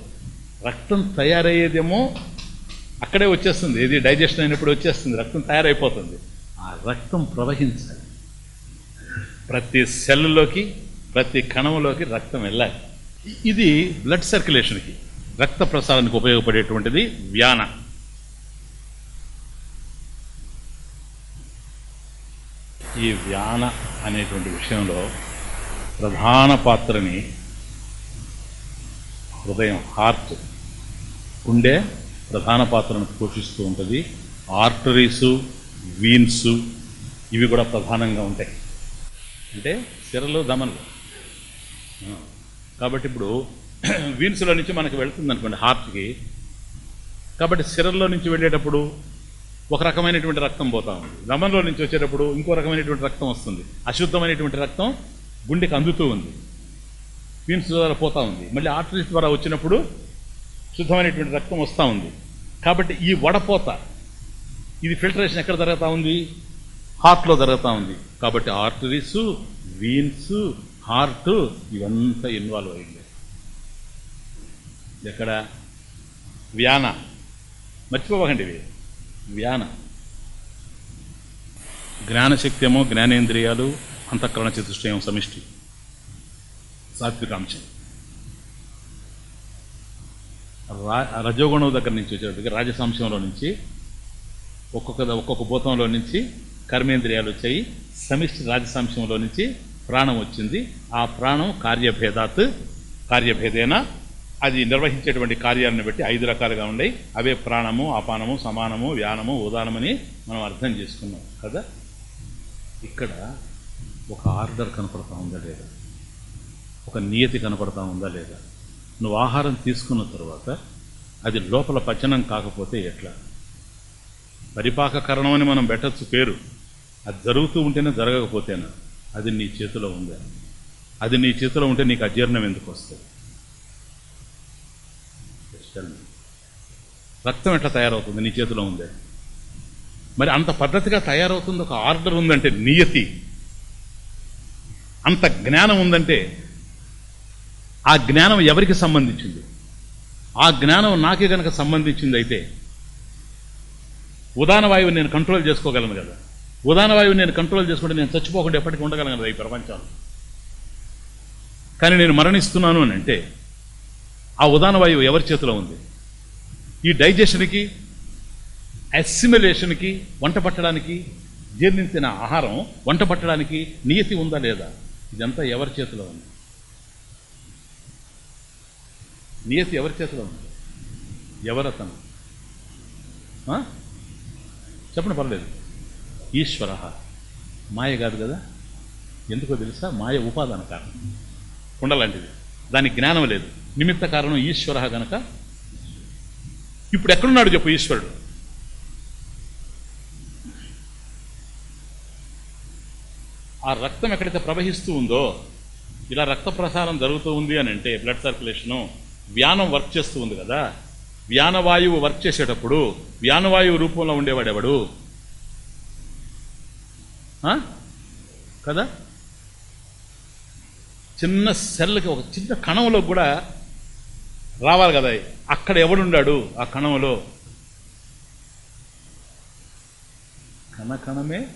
రక్తం తయారయ్యేదేమో అక్కడే వచ్చేస్తుంది. ఇది డైజెషన్ అయినప్పుడు వచ్చేస్తుంది. రక్తం తయారైపోతుంది. ఆ రక్తం ప్రవహించాలి. ప్రతి సెల్లోకి ప్రతి కణంలోకి రక్తం వెళ్ళాలి. ఇది బ్లడ్ సర్క్యులేషన్కి రక్త ప్రసారానికి ఉపయోగపడేటువంటిది వ్యాన. ఈ వ్యాన అనేటువంటి విషయంలో ప్రధాన పాత్రని హృదయం హార్ట్ ఉండే ప్రధాన పాత్రను పోషిస్తూ ఉంటుంది. ఆర్టరీసు వీన్స్ ఇవి కూడా ప్రధానంగా ఉంటాయి. అంటే సిరలు దమనలు కాబట్టి ఇప్పుడు (clears throat) వీన్స్లో నుంచి మనకి వెళుతుంది అనుకోండి హార్ట్కి. కాబట్టి సిరల్లో నుంచి వెళ్ళేటప్పుడు ఒక రకమైనటువంటి రక్తం పోతా ఉంది. దమన్లో నుంచి వచ్చేటప్పుడు ఇంకో రకమైనటువంటి రక్తం వస్తుంది. అశుద్ధమైనటువంటి రక్తం గుండెకి అందుతూ ఉంది. వీన్స్ ద్వారా పోతా ఉంది. మళ్ళీ ఆర్టరీస్ ద్వారా వచ్చినప్పుడు శుద్ధమైనటువంటి రక్తం వస్తూ ఉంది. కాబట్టి ఈ వడపోత ఇది ఫిల్టరేషన్ ఎక్కడ జరుగుతూ ఉంది? హార్ట్లో జరుగుతూ ఉంది. కాబట్టి ఆర్టరీస్ వీన్స్ హార్ట్ ఇవంతా ఇన్వాల్వ్ అయింది. ఎక్కడ? వ్యాన. మర్చిపోకండి ఇవి. వ్యాన. జ్ఞానశక్తి జ్ఞానేంద్రియాలు అంతఃకరణ చతుష్టయం సమిష్టి. సాత్వికాంశం. రజోగుణం దగ్గర నుంచి వచ్చేటప్పటికి రాజసంశంలో నుంచి ఒక్కొక్క ఒక్కొక్క భూతంలో నుంచి కర్మేంద్రియాలు వచ్చాయి. సమిష్టి రాజసంశంలో నుంచి ప్రాణం వచ్చింది. ఆ ప్రాణం కార్యభేదాత్ కార్యభేదేన అది నిర్వహించేటువంటి కార్యాలను బట్టి ఐదు రకాలుగా ఉన్నాయి. అవే ప్రాణము అపానము సమానము వ్యానము ఉదానమని మనం అర్థం చేసుకున్నాం. కదా? ఇక్కడ ఒక ఆర్డర్ కనపడతా ఉందా లేదా? ఒక నియతి కనపడతా ఉందా లేదా? నువ్వు ఆహారం తీసుకున్న తర్వాత అది లోపల పచనం కాకపోతే ఎట్లా? పరిపాకకరణం అని మనం పెట్టచ్చు పేరు. అది జరుగుతూ ఉంటేనే జరగకపోతేనా? అది నీ చేతిలో ఉంది? అది నీ చేతిలో ఉంటే నీకు అజీర్ణం ఎందుకు వస్తుంది? రక్తం ఎట్లా తయారవుతుంది? నీ చేతిలో ఉందే? మరి అంత పద్ధతిగా తయారవుతుంది ఒక ఆర్డర్ ఉందంటే నియతి. అంత జ్ఞానం ఉందంటే ఆ జ్ఞానం ఎవరికి సంబంధించింది? ఆ జ్ఞానం నాకే గనక సంబంధించింది అయితే ఉదాన వాయువు నేను కంట్రోల్ చేసుకోగలను కదా. ఉదాన వాయువు నేను కంట్రోల్ చేసుకుంటే నేను చచ్చిపోకుండా ఎప్పటికీ ఉండగలను కదా ఈ ప్రపంచంలో. కానీ నేను మరణిస్తున్నాను అని అంటే ఆ ఉదాన వాయువు ఎవరి చేతిలో ఉంది? ఈ డైజెషన్కి అసిమిలేషన్కి వంట పట్టడానికి జీర్ణించిన ఆహారం వంట పట్టడానికి నియతి ఉందా లేదా? ఇదంతా ఎవరి చేతిలో ఉంది? నియతి ఎవరి చేతిలో ఉంది? ఎవరతను? ఆ? చెప్పండి పర్లేదు ఈశ్వర. మాయ కాదు కదా? ఎందుకో తెలుసా? మాయ ఉపాదాన కారణం. ఉండలాంటిది దానికి జ్ఞానం లేదు. నిమిత్త కారణం ఈశ్వర గనక. ఇప్పుడు ఎక్కడున్నాడు చెప్పు ఈశ్వరుడు? ఆ రక్తం ఎక్కడైతే ప్రవహిస్తూ ఉందో ఇలా రక్త ప్రసారం జరుగుతూ ఉంది అని అంటే బ్లడ్ సర్క్యులేషను వ్యానం వర్క్ చేస్తూ ఉంది కదా? వ్యానవాయువు వర్క్ చేసేటప్పుడు వ్యానవాయువు రూపంలో ఉండేవాడెవడు ఆ? కదా? చిన్న సెల్కి ఒక చిన్న కణంలో కూడా రావాలి కదా? అక్కడ ఎవడున్నాడు ఆ కణంలో? కణకణమే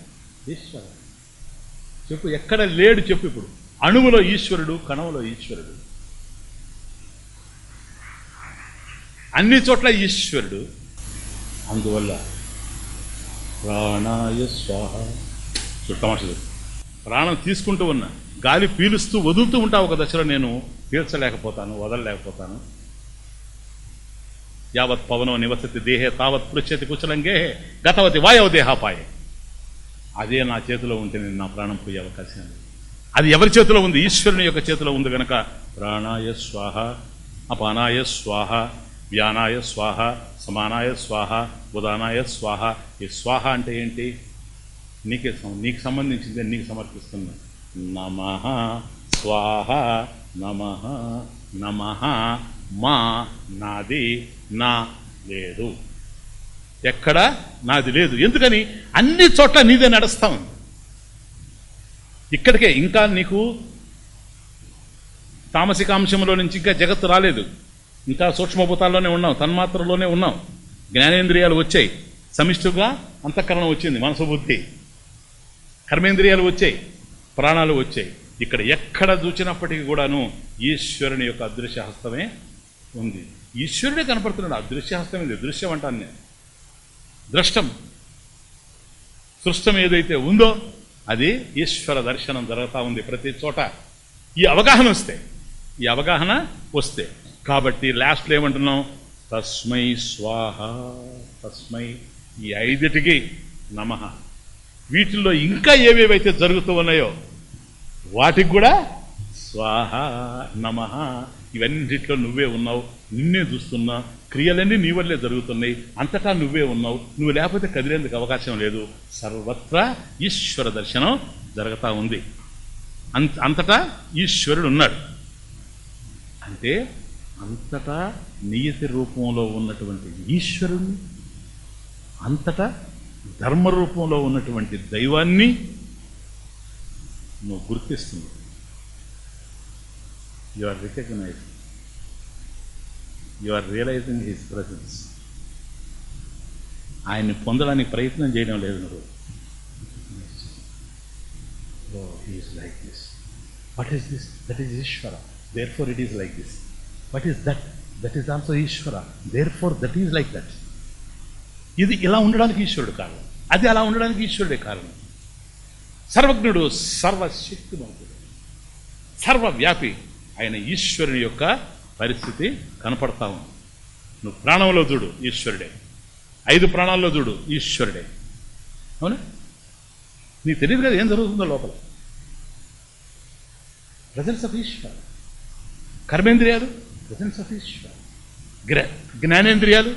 ఈశ్వరుడు. చెప్పు ఎక్కడ లేడు చెప్పు ఇప్పుడు. అణువులో ఈశ్వరుడు కణంలో ఈశ్వరుడు. అన్ని చోట్ల ఈశ్వరుడు. అందువల్ల ప్రాణాయ స్వాహ. చుట్టమాటలు ప్రాణం తీసుకుంటూ ఉన్నా గాలి పీలుస్తూ వదులుతూ ఉంటా ఒక దశలో నేను పీల్చలేకపోతాను వదలలేకపోతాను. యావత్ పవనం నివసతి దేహే తావత్ పృచ్చతి కుశలంగే గతవతి వాయవ దేహాపాయే. అదే నా చేతిలో ఉంటే నేను నా ప్రాణం పోయే అవకాశం అది ఎవరి చేతిలో ఉంది? ఈశ్వరుని యొక్క చేతిలో ఉంది గనక ప్రాణాయ స్వాహ అపానాయ స్వాహ. వ్యానాయ స్వాహ సమానాయ స్వాహ ఉదానాయ స్వాహ. ఈ స్వాహ అంటే ఏంటి? నీకే నీకు సంబంధించింది నీకు సమర్పిస్తున్నా నమ స్వాహ నమ నమ మా నాది నా లేదు. ఎక్కడ? నాది లేదు. ఎందుకని? అన్ని చోట్ల నీదే నడుస్తా. ఉంది ఇక్కడికే ఇంకా నీకు తామసికాంశంలో నుంచి ఇంకా జగత్తు రాలేదు. ఇంకా సూక్ష్మభూతాల్లోనే ఉన్నాం తన్మాత్రలోనే ఉన్నాం. జ్ఞానేంద్రియాలు వచ్చాయి. సమిష్టిగా అంతఃకరణం వచ్చింది మనసు బుద్ధి కర్మేంద్రియాలు వచ్చాయి ప్రాణాలు వచ్చాయి. ఇక్కడ ఎక్కడ చూచినప్పటికీ కూడాను ఈశ్వరుని యొక్క అదృశ్య హస్తమే ఉంది. ఈశ్వరుడే కనపడుతున్నాడు అదృశ్య హస్తం ఇది దృశ్యం అంటాను నేను. దృష్టం సృష్టం ఏదైతే ఉందో అది ఈశ్వర దర్శనం జరుగుతూ ఉంది ప్రతి చోట. ఈ అవగాహన వస్తే ఈ అవగాహన వస్తే కాబట్టి లాస్ట్లో ఏమంటున్నాం? తస్మై స్వాహ తస్మై ఈ ఐదిటికి నమ. వీటిల్లో ఇంకా ఏవేవైతే జరుగుతూ ఉన్నాయో వాటికి కూడా స్వాహ నమ. ఇవన్నిట్లో నువ్వే ఉన్నావు నిన్నే చూస్తున్నా క్రియలన్నీ నీ వల్లే జరుగుతున్నాయి అంతటా నువ్వే ఉన్నావు నువ్వు లేకపోతే కదిలేందుకు అవకాశం లేదు. సర్వత్రా ఈశ్వర దర్శనం జరుగుతూ ఉంది. అంతటా ఈశ్వరుడు ఉన్నాడు. అంటే అంతటా నియతి రూపంలో ఉన్నటువంటి ఈశ్వరుణ్ణి అంతటా ధర్మ రూపంలో ఉన్నటువంటి దైవాన్ని నువ్వు గుర్తిస్తుంది you are recognise you are realising his presence ఆయన్ని పొందడానికి ప్రయత్నం చేయడం లేదు నువ్వు. Like this what is this that is Ishwara therefore it is like this what is that that is also Ishwara therefore that is like that ఇది ఇలా ఉండడానికి ఈశ్వరుడు కారణం. అది అలా ఉండడానికి ఈశ్వరుడే కారణం. సర్వజ్ఞుడు సర్వశక్తిమంతుడు. సర్వవ్యాపి ఆయన ఈశ్వరుని యొక్క పరిస్థితి కనపడతా ఉంది. నువ్వు ప్రాణంలో చూడు ఈశ్వరుడే. ఐదు ప్రాణాల్లో చూడు ఈశ్వరుడే. అవునా? నీకు తెలియదు కదా ఏం జరుగుతుందో లోపల. ప్రజెన్స్ ఆఫ్ ఈశ్వర్ కర్మేంద్రియాలు? ఈశ్వర్. గ్ర జ్ఞానేంద్రియాలు?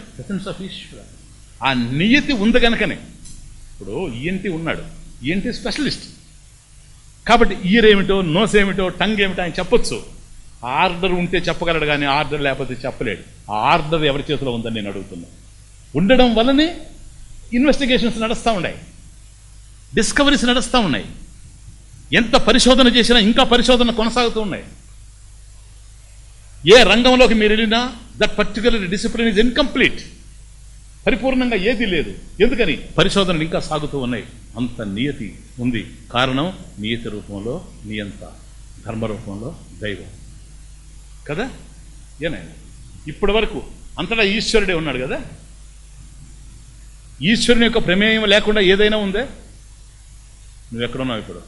ఈశ్వర్. ఆ నియతి ఉంది కనుకనే ఇప్పుడు ఈఎన్టీ ఉన్నాడు. ENT specialist. కాబట్టి ఇయర్ ఏమిటో నోస్ ఏమిటో టంగ్ ఏమిటో ఆయన చెప్పొచ్చు. ఆర్డర్ ఉంటే చెప్పగలడు కానీ ఆర్డర్ లేకపోతే చెప్పలేడు. ఆ ఆర్డర్ ఎవరి చేతిలో ఉందని నేను అడుగుతున్నా. ఉండడం వల్లనే ఇన్వెస్టిగేషన్స్ నడుస్తూ ఉన్నాయి. డిస్కవరీస్ నడుస్తూ ఉన్నాయి. ఎంత పరిశోధన చేసినా ఇంకా పరిశోధన కొనసాగుతూ ఉన్నాయి. ఏ రంగంలోకి మీరు వెళ్ళినా that particular discipline is incomplete పరిపూర్ణంగా ఏది లేదు. ఎందుకని? పరిశోధనలు ఇంకా సాగుతూ ఉన్నాయి. అంత నియతి ఉంది. కారణం నియతి రూపంలో నియంత ధర్మ రూపంలో దైవం. కదా? ఏనాయన ఇప్పటి వరకు అంతటా ఈశ్వరుడే ఉన్నాడు కదా? ఈశ్వరుని యొక్క ప్రమేయం లేకుండా ఏదైనా ఉందే? నువ్వు ఎక్కడున్నావు ఇప్పుడు?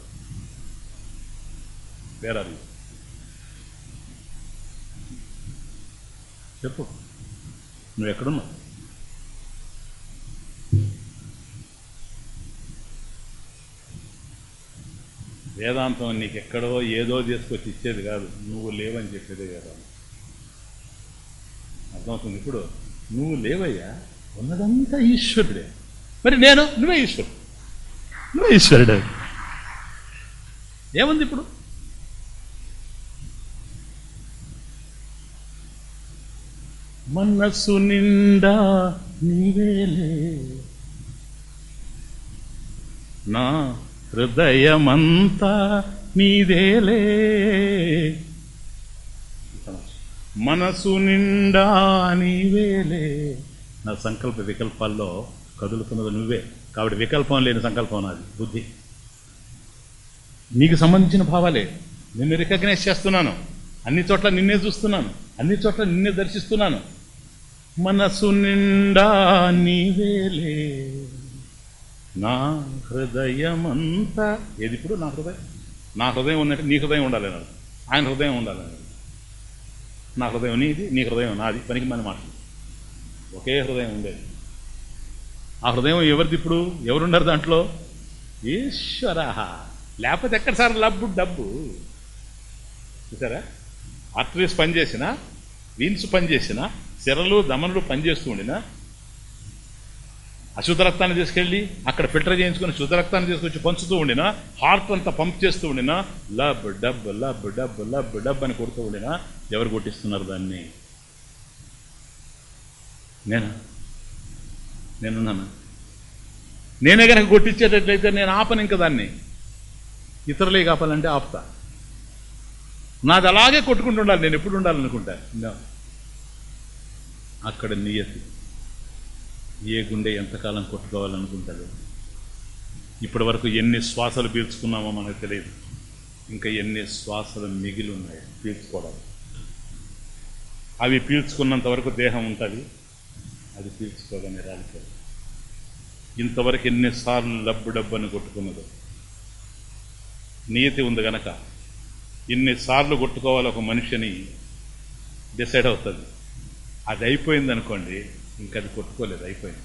వేరారు చెప్పు. నువ్వు ఎక్కడున్నావు? వేదాంతం నీకు ఎక్కడో ఏదో తీసుకొచ్చి ఇచ్చేది కాదు. నువ్వు లేవని చెప్పేదే కదా. అర్థమవుతుంది ఇప్పుడు? నువ్వు లేవయ్యా. ఉన్నదంతా ఈశ్వరుడే. మరి నేను? నువ్వే ఈశ్వరుడు. నువ్వే ఈశ్వరుడే. ఏముంది ఇప్పుడు? మనస్సు నిండా నీవేలే. నా హృదయమంతా నీదేలే. మనసు నిండా నీవేలే. నా సంకల్ప వికల్పాల్లో కదులుతున్నది నువ్వే. కాబట్టి వికల్పం లేని సంకల్పం నాది బుద్ధి. నీకు సంబంధించిన భావాలే. నిన్ను రికగ్నైజ్ చేస్తున్నాను. అన్ని చోట్ల నిన్నే చూస్తున్నాను. అన్ని చోట్ల నిన్నే దర్శిస్తున్నాను. మనసు నిండా నీవేలే. నా హృదయమంతా ఏది ఇప్పుడు నా హృదయం? నా హృదయం ఉన్నట్టు నీ హృదయం ఉండాలి అన్నాడు ఆయన హృదయం ఉండాలి అన్నాడు నా హృదయం నీది నీ హృదయం నాది. పనికి మన మాట ఒకే హృదయం ఉండేది. ఆ హృదయం ఎవరిది ఇప్పుడు? ఎవరున్నారు దాంట్లో? ఈశ్వర లేకపోతే ఎక్కడ సార్ లబ్బు డబ్బు? చూసారా? ఆర్టరీస్ పనిచేసిన వీన్స్ పనిచేసిన తెరలు దమనులు పనిచేస్తూ ఉండినా అశుద్ధ రక్తాన్ని తీసుకెళ్ళి అక్కడ ఫిల్టర్ చేయించుకుని శుద్ధ రక్తాన్ని తీసుకొచ్చి పంచుతూ ఉండినా హార్ట్ అంతా పంప్ చేస్తూ ఉండినా lub dub lub dub lub dub అని కొడుతూ ఉండినా ఎవరు కొట్టిస్తున్నారు దాన్ని? నేనా? నేనున్నాను? నేనే కనుక కొట్టించేటట్లయితే నేను ఆపను ఇంకా దాన్ని. ఇతరులే కాపాలంటే ఆపుతా. నాది అలాగే కొట్టుకుంటూ ఉండాలి నేను ఎప్పుడు ఉండాలనుకుంటా? అక్కడ నియతి. ఏ గుండె ఎంతకాలం కొట్టుకోవాలనుకుంటుంది? ఇప్పటి వరకు ఎన్ని శ్వాసలు పీల్చుకున్నామో మనకు తెలియదు. ఇంకా ఎన్ని శ్వాసలు మిగిలి ఉన్నాయి పీల్చుకోవడం అవి పీల్చుకున్నంత వరకు దేహం ఉంటుంది? అది పీల్చుకోగానే రాలిపోదు. ఇంతవరకు ఎన్నిసార్లు లబ్బు డబ్బని కొట్టుకున్నదో? నియతి ఉంది గనక ఎన్నిసార్లు కొట్టుకోవాలి ఒక మనిషిని డిసైడ్ అవుతుంది. అది అయిపోయింది అనుకోండి ఇంకా అది కొట్టుకోలేదు అయిపోయింది.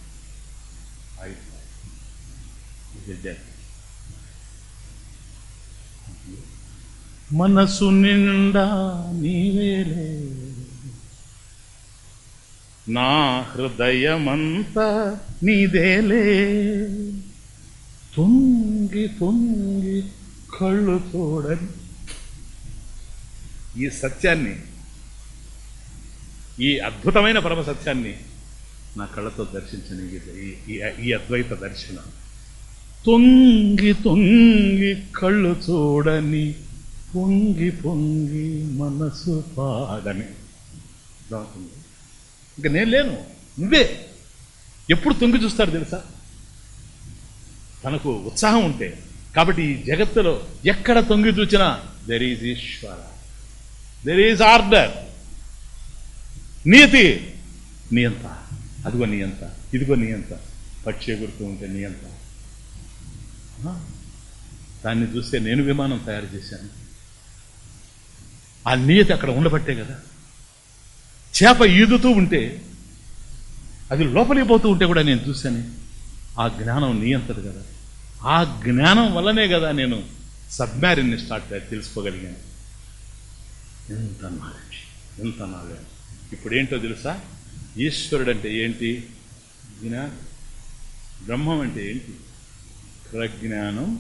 అయిపోయింది. మనసు నిండా నీవేలే. నా హృదయమంతా నీదేలే. తుంగి తొంగి కళ్ళు చూడని ఈ సత్యాన్ని ఈ అద్భుతమైన పరమసత్యాన్ని నా కళ్ళతో దర్శించని ఈ- ఈ- అద్వైత దర్శనం. తొంగి తొంగి కళ్ళు చూడని పొంగి పొంగి మనసు పాడని. అర్థమవుతుంది? ఇంకా నేను లేను. నువ్వే. ఎప్పుడు తొంగి చూస్తాడు తెలుసా? తనకు ఉత్సాహం ఉంటే. కాబట్టి ఈ జగత్తులో ఎక్కడ తొంగి చూచినా there is Ishwara. There is order నియతి. నియంత. అదిగో నియంత. ఇదిగో నియంత. పక్షి ఎగురుతూ ఉంటే నియంత. ఆ, దాన్ని చూస్తే నేను విమానం తయారు చేశాను. ఆ నియతి అక్కడ ఉండబట్టే కదా. చేప ఈదుతూ ఉంటే అది లోపలికి పోతూ ఉంటే కూడా నేను చూశాను. ఆ జ్ఞానం నియంతది కదా. ఆ జ్ఞానం వల్లనే కదా నేను సబ్మ్యారిన్ని స్టార్ట్ తెలుసుకోగలిగాను. ఎంత నాలెడ్జ్. ఎంత నాలెడ్జ్. ఇప్పుడు ఏంటో తెలుసా? ఈశ్వరుడు అంటే ఏంటి? జ్ఞానం బ్రహ్మం అంటే ఏంటి? ప్రజ్ఞానం.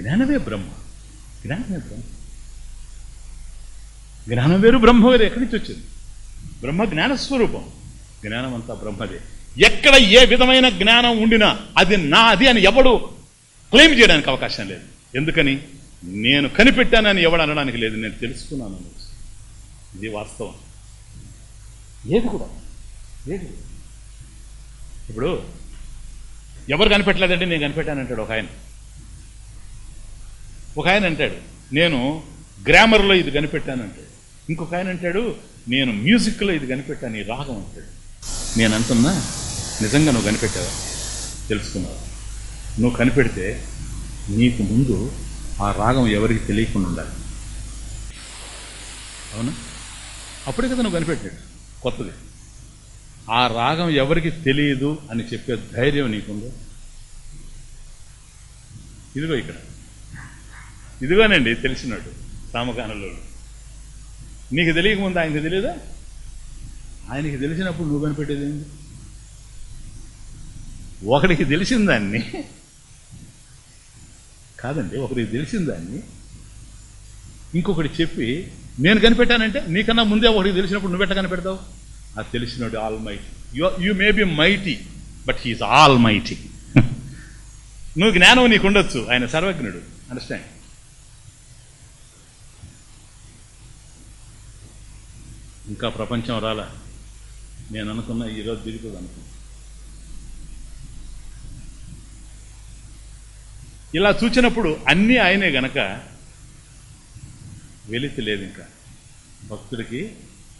జ్ఞానమే బ్రహ్మ. జ్ఞానమే బ్రహ్మ. జ్ఞానం వేరు బ్రహ్మ వేరు ఎక్కడి నుంచి వచ్చింది? బ్రహ్మ జ్ఞానస్వరూపం. జ్ఞానం అంతా బ్రహ్మదే. ఎక్కడ ఏ విధమైన జ్ఞానం ఉండినా అది నాది అని ఎవడు క్లెయిమ్ చేయడానికి అవకాశం లేదు. ఎందుకని? నేను కనిపెట్టానని ఎవడు అనడానికి లేదు. నేను తెలుసుకున్నాను ఇది వాస్తవం. ఏది కూడా? ఏది. ఇప్పుడు ఎవరు కనిపెట్టలేదంటే నేను కనిపెట్టానంటాడు ఒక ఆయన. ఒక ఆయన అంటాడు నేను గ్రామర్లో ఇది కనిపెట్టానంటాడు ఇంకొక ఆయన అంటాడు నేను మ్యూజిక్లో ఇది కనిపెట్టాను ఈ రాగం అంటాడు. నేను అంటున్నా నిజంగా నువ్వు కనిపెట్టావా? తెలుసుకున్నావు. నువ్వు కనిపెడితే నీకు ముందు ఆ రాగం ఎవరికి తెలియకుండా ఉండాలి. అవునా? అప్పుడే కదా నువ్వు కనిపెట్టాడు కొత్తది. ఆ రాగం ఎవరికి తెలియదు అని చెప్పే ధైర్యం నీకుందో. ఇదిగో ఇక్కడ. ఇదిగోనండి తెలిసినట్టు సామగానంలో నీకు తెలియకముందు ఆయనకి తెలియదా ఆయనకి తెలిసినప్పుడు నువ్వు కనిపెట్టేది ఏంటి ఒకడికి తెలిసిన దాన్ని కాదండి ఒకరికి తెలిసిన దాన్ని ఇంకొకటి చెప్పి నేను కనిపెట్టానంటే నీకన్నా ముందే ఒకటి తెలిసినప్పుడు నువ్వు నువ్వెట్ట కనిపెడతావు? అది తెలిసినోడు almighty you you may be mighty but he is almighty (laughs) నువ్వు జ్ఞానం నీకు ఉండొచ్చు ఆయన సర్వజ్ఞుడు. అండర్స్టాండ్ ఇంకా ప్రపంచం రాలా? నేను అనుకున్న ఈరోజు దిగుతుంది అనుకున్నా ఇలా చూచినప్పుడు అన్నీ ఆయనే గనక వెలితి లేదు ఇంకా. భక్తుడికి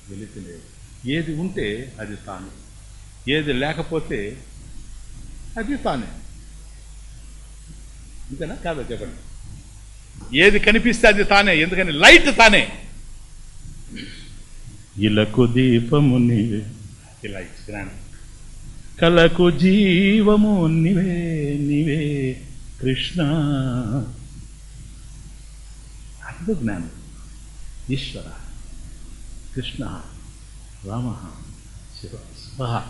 వెలితి లేదు. ఏది ఉంటే అది తానే. ఏది లేకపోతే అది తానే. ఇంతేనా? కాదా చెప్పండి. ఏది కనిపిస్తే అది తానే ఎందుకని లైట్ తానే. ఇలకు దీపము నీవే. ఇచ్చినాను కలకు జీవము నివే నివే కృష్ణ. అది జ్ఞానం. ఈశ్వర కృష్ణ రామ శివ శివ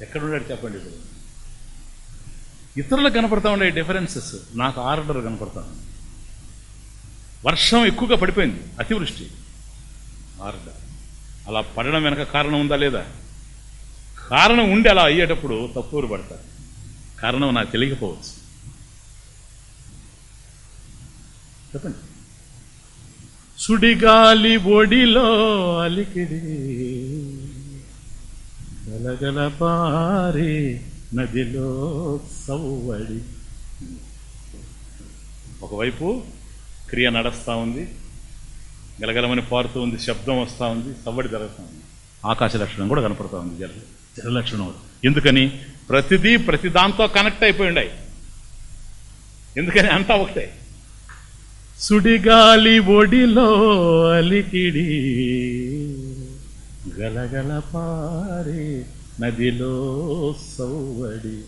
ఎక్కడున్నాడు చెప్పండి ఇప్పుడు? ఇతరులకు కనపడతా ఉండే డిఫరెన్సెస్ నాకు ఆర్డర్ కనపడతా వర్షం ఎక్కువగా పడిపోయింది అతివృష్టి. ఆర్డర్. అలా పడడం వెనక కారణం ఉందా లేదా? కారణం ఉండి అలా అయ్యేటప్పుడు తప్పులు పడతారు. కారణం నాకు తెలియకపోవచ్చు. చెప్పండి. సుడిగాలి ఒడిలో అలికిడి. గలగల పారే నదిలో సవ్వడి. ఒకవైపు క్రియ నడుస్తూ ఉంది గలగలమని పారుతూ ఉంది శబ్దం వస్తూ ఉంది సవ్వడి జరుగుతూ ఉంది. ఆకాశ లక్షణం కూడా కనపడుతూ ఉంది జల జల లక్షణం ఎందుకని? ప్రతిదీ ప్రతి దాంతో కనెక్ట్ అయిపోయి ఉన్నాయి ఎందుకని? అంతా ఒకటే. సుడిగాలి ఒడిలో అలికిడి. గలగల పారే నదిలో సౌవడి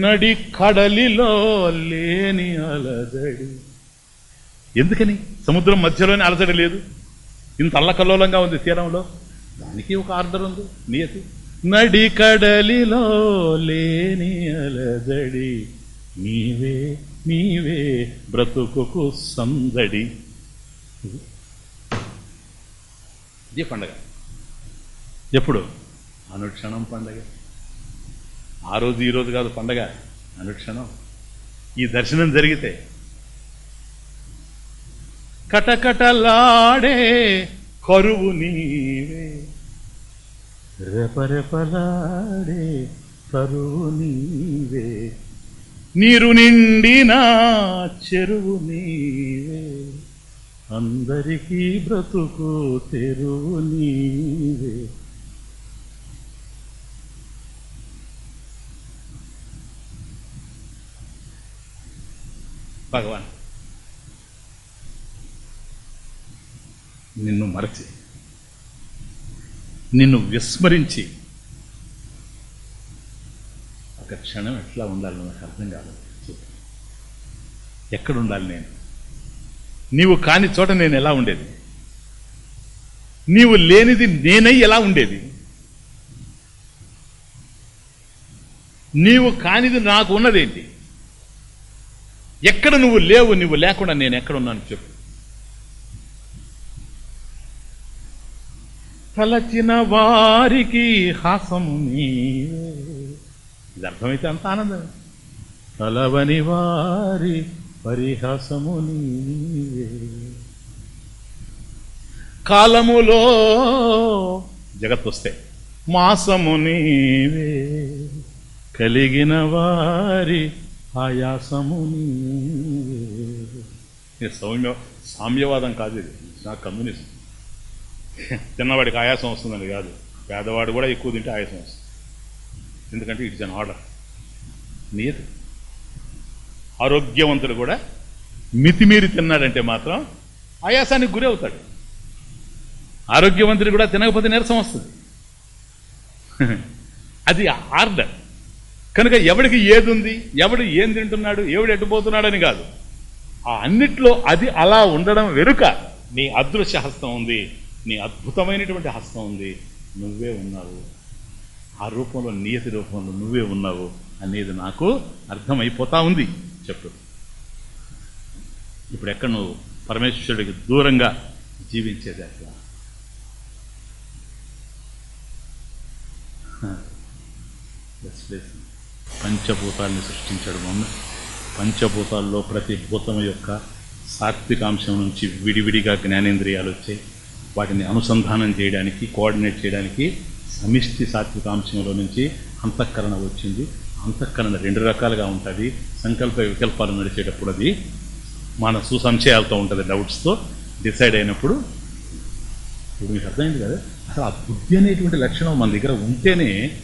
నడి కడలిలో లేని అలజడి. ఎందుకని? సముద్రం మధ్యలోనే అలజడి లేదు. ఇంత అల్లకల్లోలంగా ఉంది తీరంలో. దానికి ఒక ఆర్డర్ ఉంది నియతి. నడి కడలిలో లేని అలజడి. నీవే నీవే బ్రతుకుకు సందడి. ఇది పండగ. ఎప్పుడు? అనుక్షణం పండగ. ఆ రోజు ఈ రోజు కాదు పండగ అనుక్షణం. ఈ దర్శనం జరిగితే కటకటలాడే కరువు నీవే. రెపరెపలాడే కరువు నీవే. నీరు నిండిన చెరువు నీవే. అందరికీ బ్రతుకు తెరువు నీవే. భగవాన్ నిన్ను మరచి నిన్ను విస్మరించి ఒక క్షణం ఎట్లా ఉండాలి నాకు అర్థం కాదు. ఎక్కడ ఉండాలి నేను? నీవు కాని చోట నేను ఎలా ఉండేది? నీవు లేనిది నేనై ఎలా ఉండేది? నీవు కానిది నాకు ఉన్నదేంటి? ఎక్కడ నువ్వు లేవు నువ్వు లేకుండా నేను ఎక్కడ ఉన్నాను చెప్పు. తలచిన వారికి హాసము నీవే. ఇది అర్థమైతే అంత ఆనందం కలవని వారి పరిహాసము నీవే. కాలములో జగత్ వస్తే మాసము నీవే. కలిగిన వారి ఆయాసము నీవే. సౌమ్య సామ్యవాదం కాదు ఇది. నా కమ్యూనిస్ట్ (laughs) చిన్నవాడికి ఆయాసం వస్తుందని కాదు. పేదవాడు కూడా ఎక్కువ తింటే ఆయాసం వస్తుంది. ఎందుకంటే ఇట్స్ అన్ ఆర్డర్. నియతి ఆరోగ్యవంతుడు కూడా మితిమీరి తిన్నాడంటే మాత్రం ఆయాసానికి గురి అవుతాడు. ఆరోగ్యవంతుడు కూడా తినకపోతే నీరసం వస్తుంది. (laughs) అది ఆర్డర్. కనుక ఎవడికి ఏది ఉంది ఎవడు ఏం తింటున్నాడు ఎవడు ఎట్టుపోతున్నాడని కాదు. ఆ అన్నిట్లో అది అలా ఉండడం వెనుక నీ అదృశ్య హస్తం ఉంది నీ అద్భుతమైనటువంటి హస్తం ఉంది. నువ్వే ఉన్నావు. ఆ రూపంలో నియతి రూపంలో నువ్వే ఉన్నావు అనేది నాకు అర్థమైపోతా ఉంది. చెప్పు. ఇప్పుడు ఎక్కడ నువ్వు పరమేశ్వరుడికి దూరంగా జీవించేది అట్లా పంచభూతాల్ని సృష్టించడం మమ్మల్ని పంచభూతాల్లో ప్రతి భూతం యొక్క సాత్వికాంశం నుంచి విడివిడిగా జ్ఞానేంద్రియాలు వచ్చాయి. వాటిని అనుసంధానం చేయడానికి కోఆర్డినేట్ చేయడానికి సమిష్టి సాత్వికాంశంలో నుంచి అంతఃకరణ వచ్చింది. అంతఃకరణ రెండు రకాలుగా ఉంటుంది. సంకల్ప వికల్పాలు నడిచేటప్పుడు అది మన సుసంశయాలతో ఉంటుంది డౌట్స్తో డిసైడ్ అయినప్పుడు. ఇప్పుడు మీకు అర్థమైంది కదా? అసలు ఆ బుద్ధి అనేటువంటి లక్షణం మన దగ్గర ఉంటేనే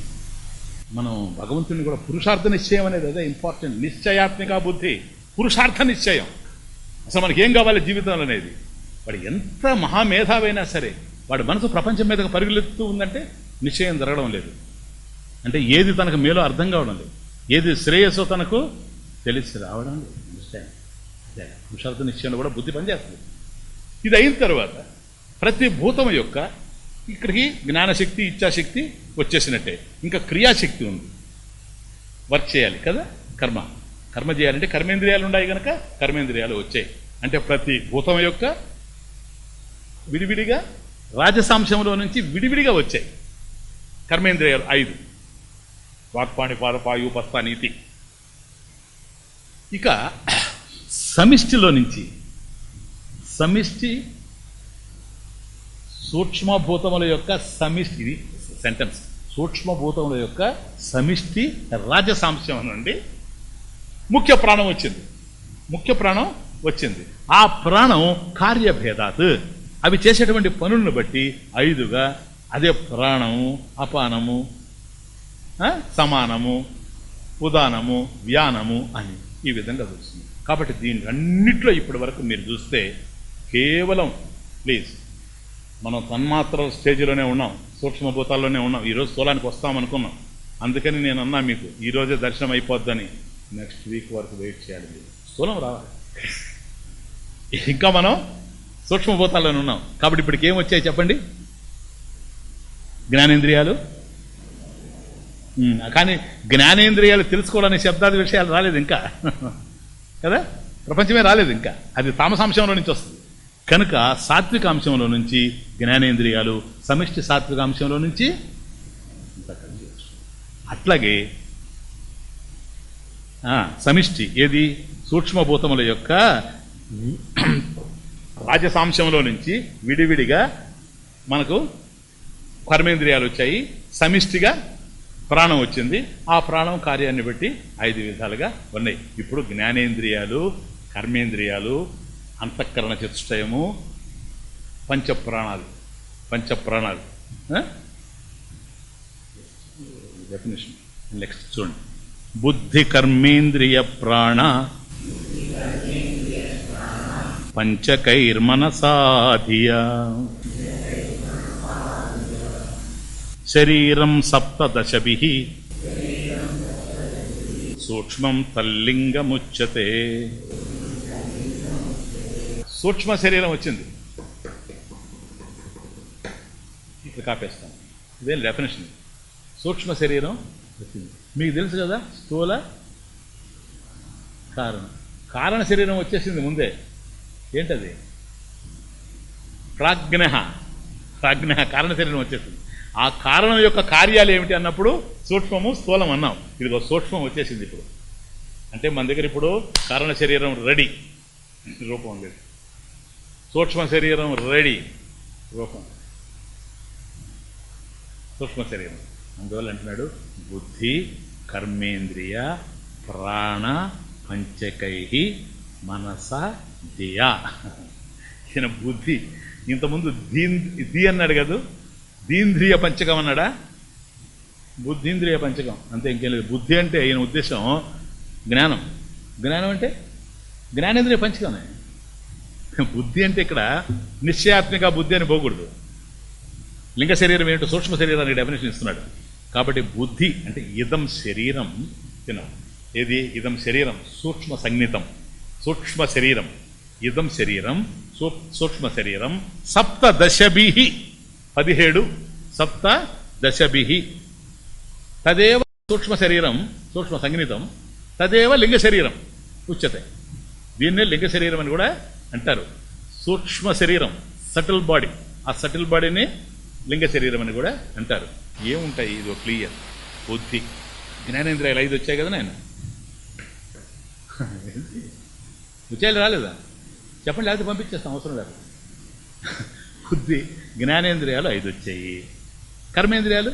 మనం భగవంతుని కూడా పురుషార్థ నిశ్చయం అనేది అదే ఇంపార్టెంట్ నిశ్చయాత్మిక బుద్ధి పురుషార్థ నిశ్చయం. అసలు మనకి ఏం కావాలి జీవితంలో అనేది? వాడు ఎంత మహామేధావైనా సరే వాడి మనసు ప్రపంచం మీదకి పరుగులెత్తుతూ ఉందంటే నిశ్చయం జరగడం లేదు. అంటే ఏది తనకు మేలో అర్థం కావడం లేదు. ఏది శ్రేయస్సో తనకు తెలిసి రావడం లేదు. నిశ్చయం. అదే. పురుషార్థ నిశ్చయంలో కూడా బుద్ధి పనిచేస్తుంది. ఇది అయిన తర్వాత ప్రతి భూతం యొక్క ఇక్కడికి జ్ఞానశక్తి ఇచ్ఛాశక్తి వచ్చేసినట్టే. ఇంకా క్రియాశక్తి ఉంది. వర్క్ చేయాలి కదా? కర్మ. కర్మ చేయాలంటే కర్మేంద్రియాలు ఉన్నాయి కనుక కర్మేంద్రియాలు వచ్చాయి. అంటే ప్రతి భూతం యొక్క విడివిడిగా రాజసాంశంలో నుంచి విడివిడిగా వచ్చాయి. కర్మేంద్రియాలు ఐదు. వాక్పాణి పాదపాయు పస్తానీతి ఇక సమిష్టిలో నుంచి సమిష్టి సూక్ష్మభూతముల యొక్క సమిష్టి ఇది సెంటెన్స్ సూక్ష్మభూతముల యొక్క సమిష్టి రాజసాంశం నుండి ముఖ్య ప్రాణం వచ్చింది. ముఖ్య ప్రాణం వచ్చింది. ఆ ప్రాణం కార్యభేదాత్. అవి చేసేటువంటి పనులను బట్టి ఐదుగా అదే ప్రాణము అపానము సమానము ఉదానము వ్యానము అని ఈ విధంగా చూస్తుంది. కాబట్టి దీని అన్నిట్లో ఇప్పటి వరకు మీరు చూస్తే కేవలం ప్లీజ్ మనం తన్మాత్ర స్టేజ్లోనే ఉన్నాం సూక్ష్మభూతాల్లోనే ఉన్నాం ఈరోజు స్థూలానికి వస్తాం అనుకున్నాం అందుకని నేను అన్నా మీకు ఈరోజే దర్శనం అయిపోద్దని నెక్స్ట్ వీక్ వరకు వెయిట్ చేయాలి మీరు. స్థూలం రావాలి. ఇంకా మనం సూక్ష్మభూతాల్లోనే ఉన్నాం. కాబట్టి ఇప్పటికి వచ్చాయి చెప్పండి? జ్ఞానేంద్రియాలు? కానీ జ్ఞానేంద్రియాలు తెలుసుకోవడానికి శబ్దాది విషయాలు రాలేదు ఇంకా. కదా? ప్రపంచమే రాలేదు ఇంకా. అది తామసాంశంలో నుంచి వస్తుంది. కనుక సాత్విక అంశంలో నుంచి జ్ఞానేంద్రియాలు సమిష్టి సాత్విక అంశంలో నుంచి అట్లాగే ఆ, సమిష్టి ఏది? సూక్ష్మభూతముల యొక్క రాజసాంశంలో నుంచి విడివిడిగా మనకు కర్మేంద్రియాలు వచ్చాయి. సమిష్టిగా ప్రాణం వచ్చింది. ఆ ప్రాణం కార్యాన్ని బట్టి ఐదు విధాలుగా ఉన్నాయి. ఇప్పుడు జ్ఞానేంద్రియాలు కర్మేంద్రియాలు అంతఃకరణ చతుష్టయము పంచప్రాణాలు. పంచప్రాణాలు. డెఫినేషన్ నెక్స్ట్ చూడండి. బుద్ధి కర్మేంద్రియ ప్రాణ. పంచకైర్మనసాధియా. శరీరం సప్తదశభి. సూక్ష్మం తల్లింగముచ్యతే. సూక్ష్మ శరీరం వచ్చింది. ఇక్కడ కాపేస్తాను ఇదే డెఫినేషన్ సూక్ష్మ శరీరం వచ్చింది. మీకు తెలుసు కదా స్థూల కారణం. కారణ శరీరం వచ్చేసింది ముందే. ఏంటది? ప్రాజ్ఞ. ప్రాజ్ఞ కారణ శరీరం వచ్చేసింది. ఆ కారణం యొక్క కార్యాలు ఏమిటి అన్నప్పుడు సూక్ష్మము స్థూలం అన్నాం. ఇదిగో సూక్ష్మం వచ్చేసింది ఇప్పుడు. అంటే మన దగ్గర ఇప్పుడు కారణ శరీరం రెడీ రూపం లేదు. సూక్ష్మ శరీరం రెడీ రూపం. సూక్ష్మ శరీరం. అందువల్ల అంటున్నాడు బుద్ధి కర్మేంద్రియ ప్రాణ పంచకై మనస దియా ఈయన బుద్ధి. ఇంతకుముందు దీన్ ది అన్నాడు కదా. దీంద్రియ పంచకం అన్నాడా? బుద్ధీంద్రియ పంచకం. అంతే ఇంకేం లేదు. బుద్ధి అంటే ఈయన ఉద్దేశం జ్ఞానం. జ్ఞానం అంటే? జ్ఞానేంద్రియ పంచకమే. బుద్ధి అంటే ఇక్కడ నిశ్చయాత్మిక బుద్ధి అని పోకూడదు. లింగ శరీరం ఏంటో సూక్ష్మ శరీరానికి డెఫినేషన్ ఇస్తున్నాడు. కాబట్టి బుద్ధి అంటే ఇదం శరీరం తినం. ఏది? ఇదం శరీరం. సూక్ష్మ సంగీతం సూక్ష్మ శరీరం. ఇదం శరీరం. సూ- సూక్ష్మ శరీరం. సప్తదశభి పదిహేడు సప్త దశభి. తదేవ సూక్ష్మ శరీరం సూక్ష్మ సంగీతం తదేవ లింగ శరీరం ఉచ్యతే. దీన్నే లింగ శరీరం అని కూడా అంటారు. సూక్ష్మ శరీరం సటిల్ బాడీ. ఆ సటిల్ బాడీని లింగ శరీరం అని కూడా అంటారు. ఏముంటాయి? ఇది క్లియర్. బుద్ధి. జ్ఞానేంద్రియాలు ఐదు వచ్చాయి కదా నేను వచ్చాయి రాలేదా చెప్పండి లేకపోతే పంపించేస్తాం అవసరం లేదు. బుద్ధి జ్ఞానేంద్రియాలు ఐదు వచ్చాయి. కర్మేంద్రియాలు?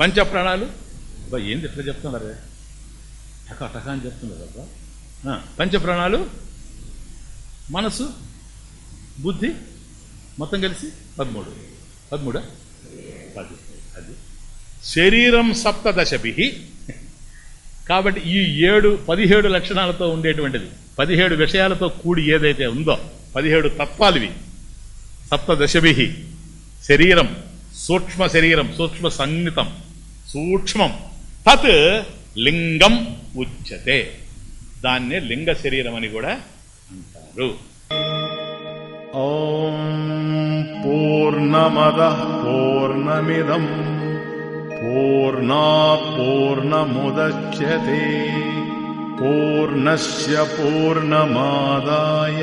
పంచప్రాణాలు? అబ్బా ఏంది ఎట్లా చెప్తున్నారు? టకా టకా అని చెప్తున్నారు అబ్బా. పంచ పంచప్రాణాలు? మనసు? బుద్ధి? మొత్తం కలిసి పదమూడు. పదమూడా? పది. అది శరీరం సప్తదశభి. కాబట్టి ఈ ఏడు పదిహేడు లక్షణాలతో ఉండేటువంటిది. పదిహేడు విషయాలతో కూడి ఏదైతే ఉందో పదిహేడు తత్వాలువి సప్తదశభి శరీరం సూక్ష్మ శరీరం సూక్ష్మ సంహితం సూక్ష్మం తత్ లింగం ఉచ్యతే దాన్నే లింగ శరీరం అని కూడా అంటారు. పూర్ణమద పూర్ణమిదం పూర్ణా పూర్ణముద్యతే పూర్ణస్ పూర్ణమాదాయ.